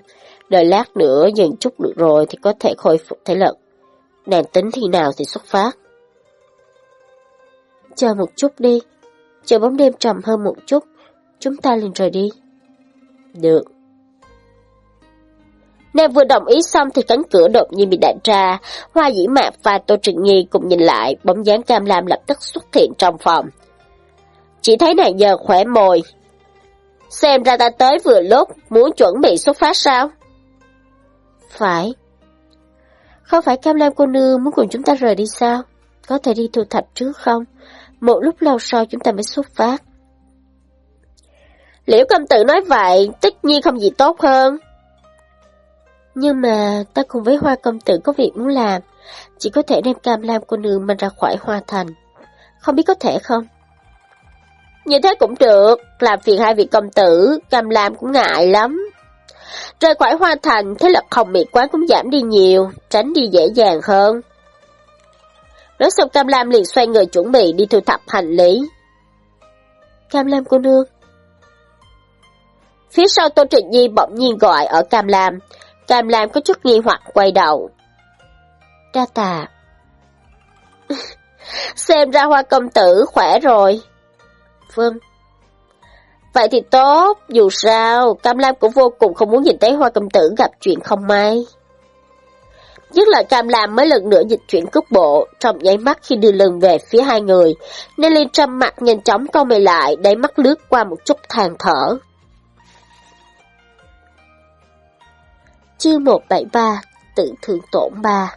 Đợi lát nữa dần chút được rồi thì có thể khôi phục thể lực. Nàng tính khi nào thì xuất phát. Chờ một chút đi. Chờ bóng đêm trầm hơn một chút. Chúng ta liền rời đi. Được. Nàng vừa đồng ý xong thì cánh cửa đột nhiên bị đạn ra. Hoa dĩ mạc và Tô Trịnh Nhi cùng nhìn lại, bóng dáng cam lam lập tức xuất hiện trong phòng. Chỉ thấy nàng giờ khỏe mồi, Xem ra ta tới vừa lúc, muốn chuẩn bị xuất phát sao? Phải. Không phải Cam Lam cô nương muốn cùng chúng ta rời đi sao? Có thể đi thu thập trước không? Một lúc lâu sau chúng ta mới xuất phát. Liễu công tử nói vậy, tất nhiên không gì tốt hơn. Nhưng mà ta cùng với Hoa công tử có việc muốn làm, chỉ có thể đem Cam Lam cô nương mình ra khỏi Hoa Thành. Không biết có thể không? Như thế cũng được, làm phiền hai vị công tử, Cam Lam cũng ngại lắm. Rời khỏi hoa thành, thế lực hồng miệt quán cũng giảm đi nhiều, tránh đi dễ dàng hơn. Nói xong Cam Lam liền xoay người chuẩn bị đi thu thập hành lý. Cam Lam cô nương. Phía sau Tô Trịnh Nhi bỗng nhiên gọi ở Cam Lam. Cam Lam có chút nghi hoặc quay đầu. Đa tà. Xem ra hoa công tử khỏe rồi. Vâng. Vậy thì tốt, dù sao, Cam Lam cũng vô cùng không muốn nhìn thấy Hoa Công Tử gặp chuyện không may. Nhất là Cam Lam mới lần nữa dịch chuyển cước bộ, trong nháy mắt khi đưa lưng về phía hai người, nên liên trăm mặt nhanh chóng câu mày lại, đáy mắt lướt qua một chút than thở. Chương 173 Tự thương tổn ba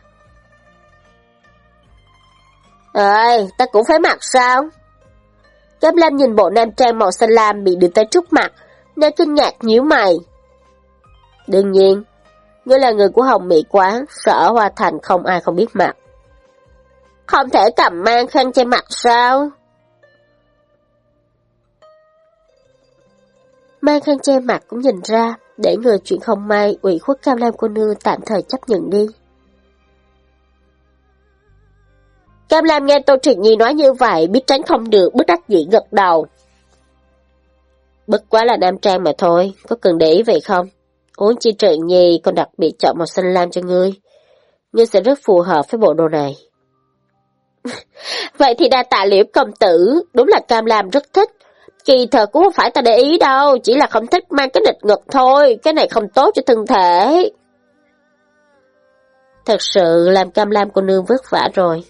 Ơi, ta cũng phải mặc sao? Cam Lam nhìn bộ nam trang màu xanh lam bị đưa tới trước mặt, nên kinh ngạc nhíu mày. Đương nhiên, ngươi là người của Hồng Mỹ Quán, sở Hoa Thành không ai không biết mặt. Không thể cầm mang khăn che mặt sao? Mang khăn che mặt cũng nhìn ra, để người chuyện không may ủy khuất Cam Lam cô nương tạm thời chấp nhận đi. Cam Lam nghe Tô Trịnh Nhi nói như vậy, biết tránh không được, bức đắc dĩ gật đầu. Bất quá là nam trang mà thôi, có cần để ý vậy không? Uống chi Trịnh Nhi còn đặc biệt chọn màu xanh lam cho ngươi. Ngươi sẽ rất phù hợp với bộ đồ này. vậy thì đa tạ liễu công tử, đúng là Cam Lam rất thích. Kỳ thật cũng không phải ta để ý đâu, chỉ là không thích mang cái địch ngực thôi, cái này không tốt cho thân thể. Thật sự làm cam lam cô nương vất vả rồi.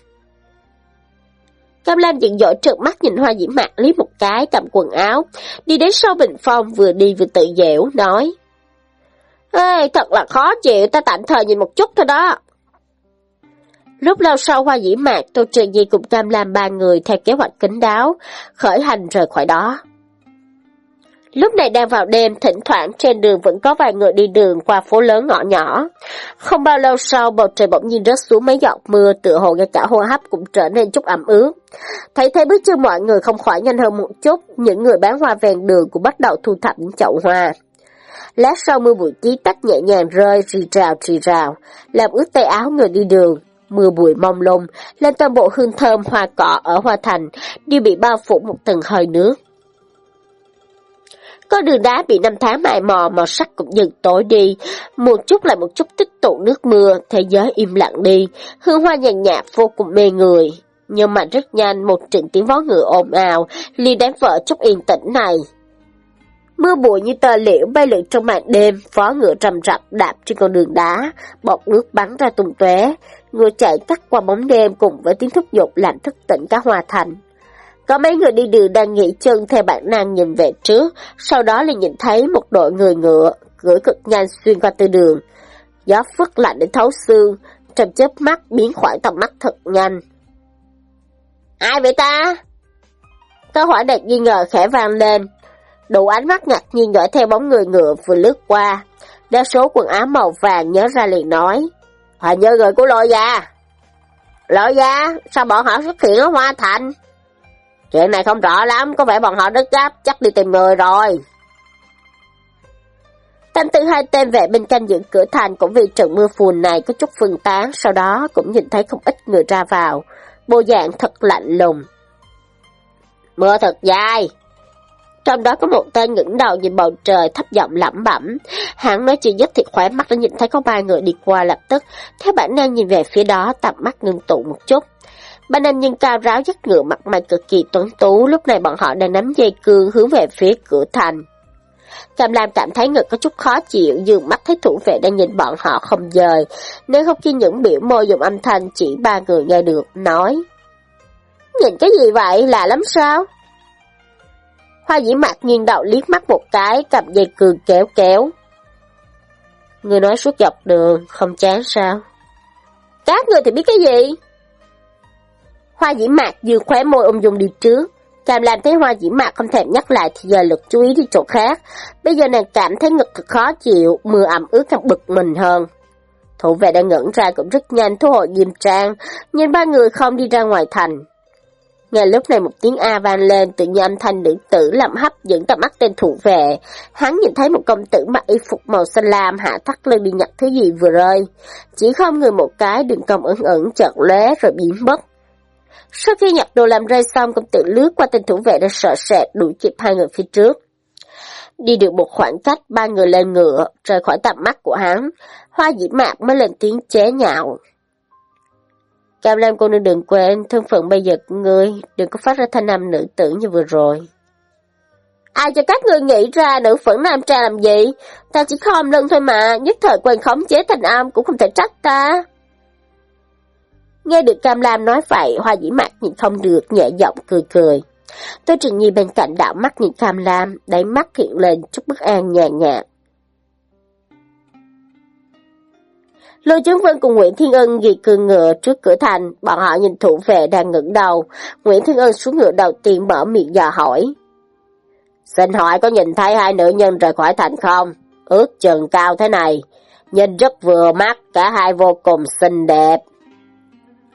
Cam Lam giận dỗi trợn mắt nhìn hoa Diễm mạc lý một cái cầm quần áo, đi đến sau bình phong vừa đi vừa tự dẻo, nói. Ê, thật là khó chịu, ta tạm thời nhìn một chút thôi đó. Lúc lâu sau hoa Diễm mạc, Tô Trường Nhi cùng Cam Lam ba người theo kế hoạch kính đáo, khởi hành rời khỏi đó. Lúc này đang vào đêm, thỉnh thoảng trên đường vẫn có vài người đi đường qua phố lớn ngõ nhỏ. Không bao lâu sau, bầu trời bỗng nhiên rớt xuống mấy giọt mưa, tựa hồ ngay cả hô hấp cũng trở nên chút ẩm ướt. Thấy thế bước chân mọi người không khỏi nhanh hơn một chút, những người bán hoa ven đường cũng bắt đầu thu thập những chậu hoa. Lát sau mưa bụi tí tách nhẹ nhàng rơi rì rào rì rào, làm ướt tay áo người đi đường. Mưa bụi mông lung, lên toàn bộ hương thơm hoa cỏ ở Hoa Thành, đều bị bao phủ một tầng hơi nước. Có đường đá bị năm tháng mài mò, màu sắc cũng dần tối đi. Một chút lại một chút tích tụ nước mưa, thế giới im lặng đi. Hương hoa nhàn nhạt vô cùng mê người. Nhưng mà rất nhanh một trận tiếng vó ngựa ồn ào, liền đánh vỡ chút yên tĩnh này. Mưa bụi như tờ liễu bay lượn trong màn đêm, phó ngựa trầm rập đạp trên con đường đá, bọt nước bắn ra tung tóe, ngựa chạy cắt qua bóng đêm cùng với tiếng thúc giục làm thức tỉnh cả hòa thành. Có mấy người đi đường đang nghỉ chân theo bản năng nhìn về trước, sau đó liền nhìn thấy một đội người ngựa, cưỡi cực nhanh xuyên qua tư đường. Gió phất lạnh đến thấu xương, trong chớp mắt biến khỏi tầm mắt thật nhanh. Ai vậy ta? Câu hỏi đẹp nghi ngờ khẽ vang lên. Đủ ánh mắt ngạc nhiên dõi theo bóng người ngựa vừa lướt qua. Đa số quần áo màu vàng nhớ ra liền nói. Họ nhớ người của lôi già. Lôi già, sao bọn họ xuất hiện ở Hoa Thành? Chuyện này không rõ lắm, có vẻ bọn họ rất gấp, chắc đi tìm người rồi. Tâm tư hai tên vệ bên canh dựng cửa thành cũng vì trận mưa phùn này có chút phân tán, sau đó cũng nhìn thấy không ít người ra vào, bộ dạng thật lạnh lùng. Mưa thật dài. Trong đó có một tên ngẩng đầu nhìn bầu trời thấp giọng lẩm bẩm. Hắn nói chuyện nhất thì khóe mắt đã nhìn thấy có ba người đi qua lập tức, theo bản năng nhìn về phía đó tầm mắt ngưng tụ một chút. Ba nam nhân cao ráo dắt ngựa mặt mày cực kỳ tuấn tú, lúc này bọn họ đang nắm dây cương hướng về phía cửa thành. Cam Lam cảm thấy ngực có chút khó chịu, dường mắt thấy thủ vệ đang nhìn bọn họ không dời, nếu không khi những biểu môi dùng âm thanh chỉ ba người nghe được, nói. Nhìn cái gì vậy, lạ lắm sao? Hoa dĩ mặt nghiêng đầu liếc mắt một cái, cầm dây cương kéo kéo. Người nói suốt dọc đường, không chán sao? Các người thì biết cái gì? Hoa dĩ mạc vừa khóe môi ung dung đi trước. Càng làm thấy hoa dĩ mạc không thèm nhắc lại thì giờ lực chú ý đi chỗ khác. Bây giờ nàng cảm thấy ngực thật khó chịu, mưa ẩm ướt càng bực mình hơn. Thủ vệ đang ngẩn ra cũng rất nhanh thu hồi nghiêm trang, nhìn ba người không đi ra ngoài thành. Ngay lúc này một tiếng A vang lên, tự nhiên âm thanh nữ tử làm hấp dẫn tầm mắt tên thủ vệ. Hắn nhìn thấy một công tử mặc y phục màu xanh lam hạ thắt lưng đi nhặt thứ gì vừa rơi. Chỉ không người một cái đường cong ẩn ẩn chợt lóe rồi biến mất. Sau khi nhặt đồ làm rơi xong, công tử lướt qua tên thủ vệ đã sợ sệt đuổi kịp hai người phía trước. Đi được một khoảng cách, ba người lên ngựa, rời khỏi tầm mắt của hắn. Hoa dĩ mạc mới lên tiếng chế nhạo. Cam Lam cô nương đừng quên, thân phận bây giờ của ngươi, đừng có phát ra thanh âm nữ tử như vừa rồi. Ai cho các ngươi nghĩ ra nữ phận nam tra làm gì? Ta chỉ khom lưng thôi mà, nhất thời quên khống chế thành âm cũng không thể trách ta. Nghe được Cam Lam nói vậy, Hoa dĩ mặt nhìn không được, nhẹ giọng cười cười. Tôi Trình Nhi bên cạnh đảo mắt nhìn Cam Lam, đáy mắt hiện lên chút bất an nhàn nhạt. Lôi Chấn Vân cùng Nguyễn Thiên Ân ghi cương ngựa trước cửa thành, bọn họ nhìn thủ vệ đang ngẩng đầu. Nguyễn Thiên Ân xuống ngựa đầu tiên mở miệng dò hỏi. Xin hỏi có nhìn thấy hai nữ nhân rời khỏi thành không? Ước chừng cao thế này, nhìn rất vừa mắt, cả hai vô cùng xinh đẹp.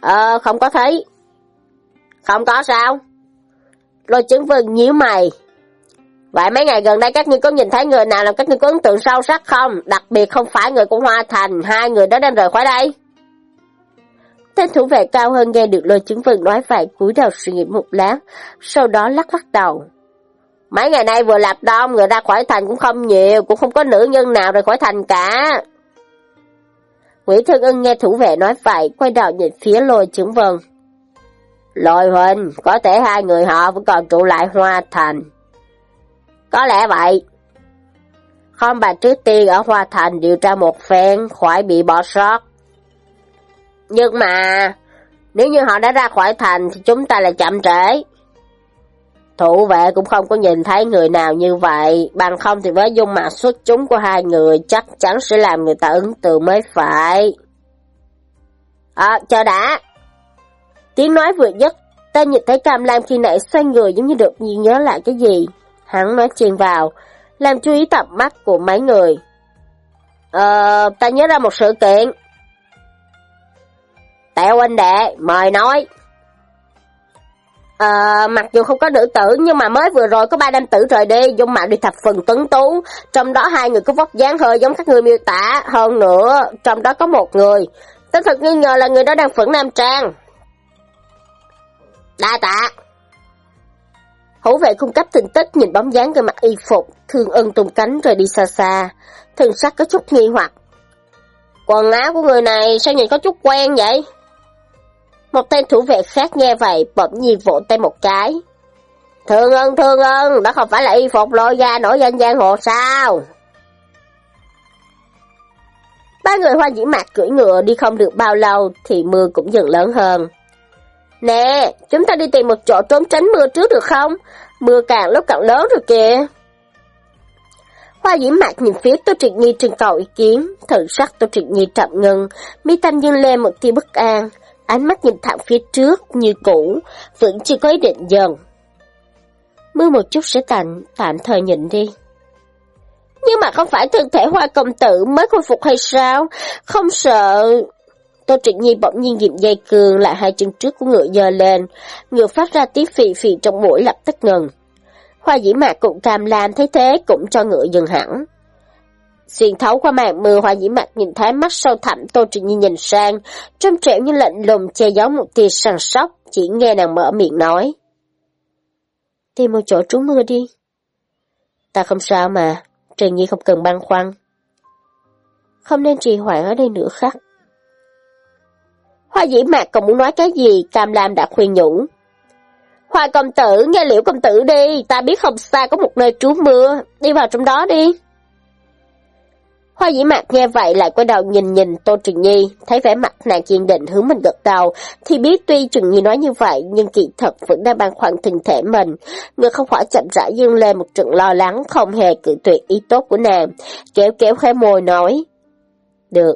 Ờ, không có thấy. Không có sao? Lôi chứng vương nhíu mày. Vậy mấy ngày gần đây các ngươi có nhìn thấy người nào làm các ngươi có ấn tượng sâu sắc không? Đặc biệt không phải người của Hoa Thành, hai người đó đang rời khỏi đây. Tên thủ vệ cao hơn nghe được lôi chứng vương nói vậy cúi đầu suy nghĩ một lát, sau đó lắc lắc đầu. Mấy ngày nay vừa lạp đông, người ra khỏi thành cũng không nhiều, cũng không có nữ nhân nào rời khỏi thành cả. Nguyễn Thương Ưng nghe thủ vệ nói vậy, quay đầu nhìn phía lôi chứng vân. Lôi huynh, có thể hai người họ vẫn còn trụ lại hoa thành. Có lẽ vậy. Không bà trước tiên ở Hoa Thành điều tra một phen, khỏi bị bỏ sót. Nhưng mà, nếu như họ đã ra khỏi thành thì chúng ta lại chậm trễ. Thủ vệ cũng không có nhìn thấy người nào như vậy, bằng không thì với dung mạo xuất chúng của hai người chắc chắn sẽ làm người ta ấn tượng mới phải. À, chờ đã. Tiếng nói vừa dứt, ta nhìn thấy Cam Lam khi nãy xoay người giống như được nhiên nhớ lại cái gì. Hắn nói chen vào, làm chú ý tập mắt của mấy người. Ờ, ta nhớ ra một sự kiện. Tẹo anh đệ, mời nói. À, mặc dù không có nữ tử nhưng mà mới vừa rồi có ba nam tử rời đi, dung mạo đi thập phần tuấn tú, trong đó hai người có vóc dáng hơi giống các người miêu tả, hơn nữa trong đó có một người, tinh thật nghi ngờ là người đó đang phẫn nam trang. Đa tạ. Hữu vệ cung cấp tin tức nhìn bóng dáng người mặc y phục, thương ân tung cánh rồi đi xa xa, thần sắc có chút nghi hoặc. Quần áo của người này sao nhìn có chút quen vậy? Một tên thủ vệ khác nghe vậy, bỗng nhiên vỗ tay một cái. Thương ân, thương ân, đó không phải là y phục lôi ra nổi danh giang hồ sao? Ba người hoa dĩ mạc cưỡi ngựa đi không được bao lâu thì mưa cũng dần lớn hơn. Nè, chúng ta đi tìm một chỗ trốn tránh mưa trước được không? Mưa càng lúc càng lớn rồi kìa. Hoa dĩ mạc nhìn phía Tô Triệt Nhi trưng cầu ý kiến, thần sắc Tô Triệt Nhi chậm ngưng, mi tâm dưng lên một tia bất an, ánh mắt nhìn thẳng phía trước như cũ, vẫn chưa có ý định dần. Mưa một chút sẽ tạnh, tạm thời nhịn đi. Nhưng mà không phải thân thể hoa công tử mới khôi phục hay sao? Không sợ... Tô Trịnh Nhi bỗng nhiên dịp dây cường lại hai chân trước của ngựa dơ lên, ngựa phát ra tiếng phì phì trong mũi lập tức ngừng. Hoa dĩ mạc cũng cam lam thấy thế cũng cho ngựa dừng hẳn. Xuyên thấu qua màn mưa hoa dĩ mạc nhìn thấy mắt sâu thẳm Tô Trịnh Nhi nhìn sang, trong trẻo như lạnh lùng che giấu một tia săn sóc, chỉ nghe nàng mở miệng nói. Tìm một chỗ trú mưa đi. Ta không sao mà, trình Nhi không cần băn khoăn. Không nên trì hoãn ở đây nữa khác. Hoa dĩ mạc còn muốn nói cái gì, Cam Lam đã khuyên nhủ. Hoa công tử, nghe liễu công tử đi, ta biết không xa có một nơi trú mưa, đi vào trong đó đi. Hoa dĩ mạc nghe vậy lại quay đầu nhìn nhìn Tô Trừng Nhi, thấy vẻ mặt nàng kiên định hướng mình gật đầu, thì biết tuy Trừng Nhi nói như vậy nhưng kỳ thật vẫn đang băn khoăn thân thể mình. Người không khỏi chậm rãi dương lên một trận lo lắng không hề cự tuyệt ý tốt của nàng, kéo kéo khóe môi nói. Được.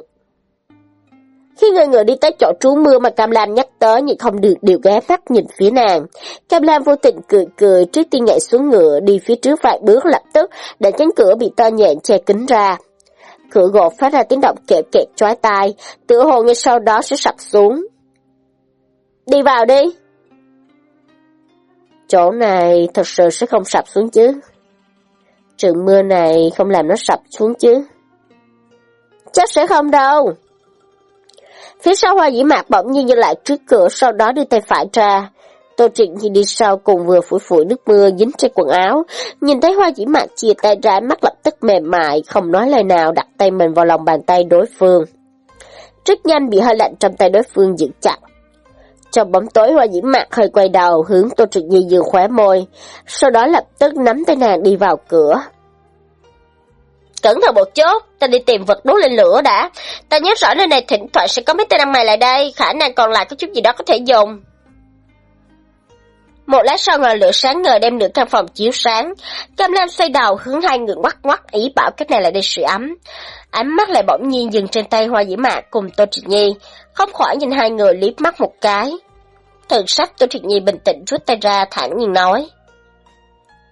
Khi người người đi tới chỗ trú mưa mà Cam Lam nhắc tới nhưng không được điều ghé mắt nhìn phía nàng. Cam Lam vô tình cười cười trước tiên nhảy xuống ngựa đi phía trước vài bước lập tức để cánh cửa bị to nhện che kính ra. Cửa gỗ phát ra tiếng động kẹt kẹt chói tai, tựa hồ ngay sau đó sẽ sập xuống. Đi vào đi. Chỗ này thật sự sẽ không sập xuống chứ. Trận mưa này không làm nó sập xuống chứ. Chắc sẽ không đâu. Phía sau hoa dĩ mạc bỗng nhiên như lại trước cửa, sau đó đưa tay phải ra. Tô Trịnh thì đi sau cùng vừa phủi phủi nước mưa dính trên quần áo, nhìn thấy hoa dĩ mạc chia tay ra mắt lập tức mềm mại, không nói lời nào đặt tay mình vào lòng bàn tay đối phương. Rất nhanh bị hơi lạnh trong tay đối phương giữ chặt. Trong bóng tối hoa dĩ mạc hơi quay đầu hướng Tô Trịnh Nhi dường khóe môi, sau đó lập tức nắm tay nàng đi vào cửa. Cẩn thận một chút, ta đi tìm vật đốt lên lửa đã. Ta nhớ rõ nơi này thỉnh thoảng sẽ có mấy tên ăn mày lại đây, khả năng còn lại có chút gì đó có thể dùng. Một lát sau ngọn lửa sáng ngời đem nửa căn phòng chiếu sáng. Cam Lam xoay đầu hướng hai người ngoắc ngoắc ý bảo cách này lại để sưởi ấm. Ánh mắt lại bỗng nhiên dừng trên tay Hoa Dĩ Mạc cùng Tô Trịnh Nhi, không khỏi nhìn hai người liếc mắt một cái. Thần sắc Tô Trịnh Nhi bình tĩnh rút tay ra thẳng nhiên nói.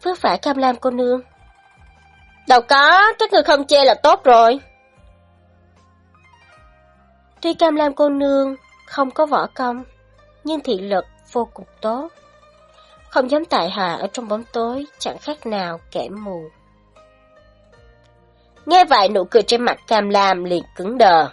Vất vả Cam Lam cô nương. Đâu có, các người không chê là tốt rồi. Tuy Cam Lam cô nương không có võ công, nhưng thị lực vô cùng tốt. Không giống tại hạ ở trong bóng tối, chẳng khác nào kẻ mù. Nghe vậy nụ cười trên mặt Cam Lam liền cứng đờ.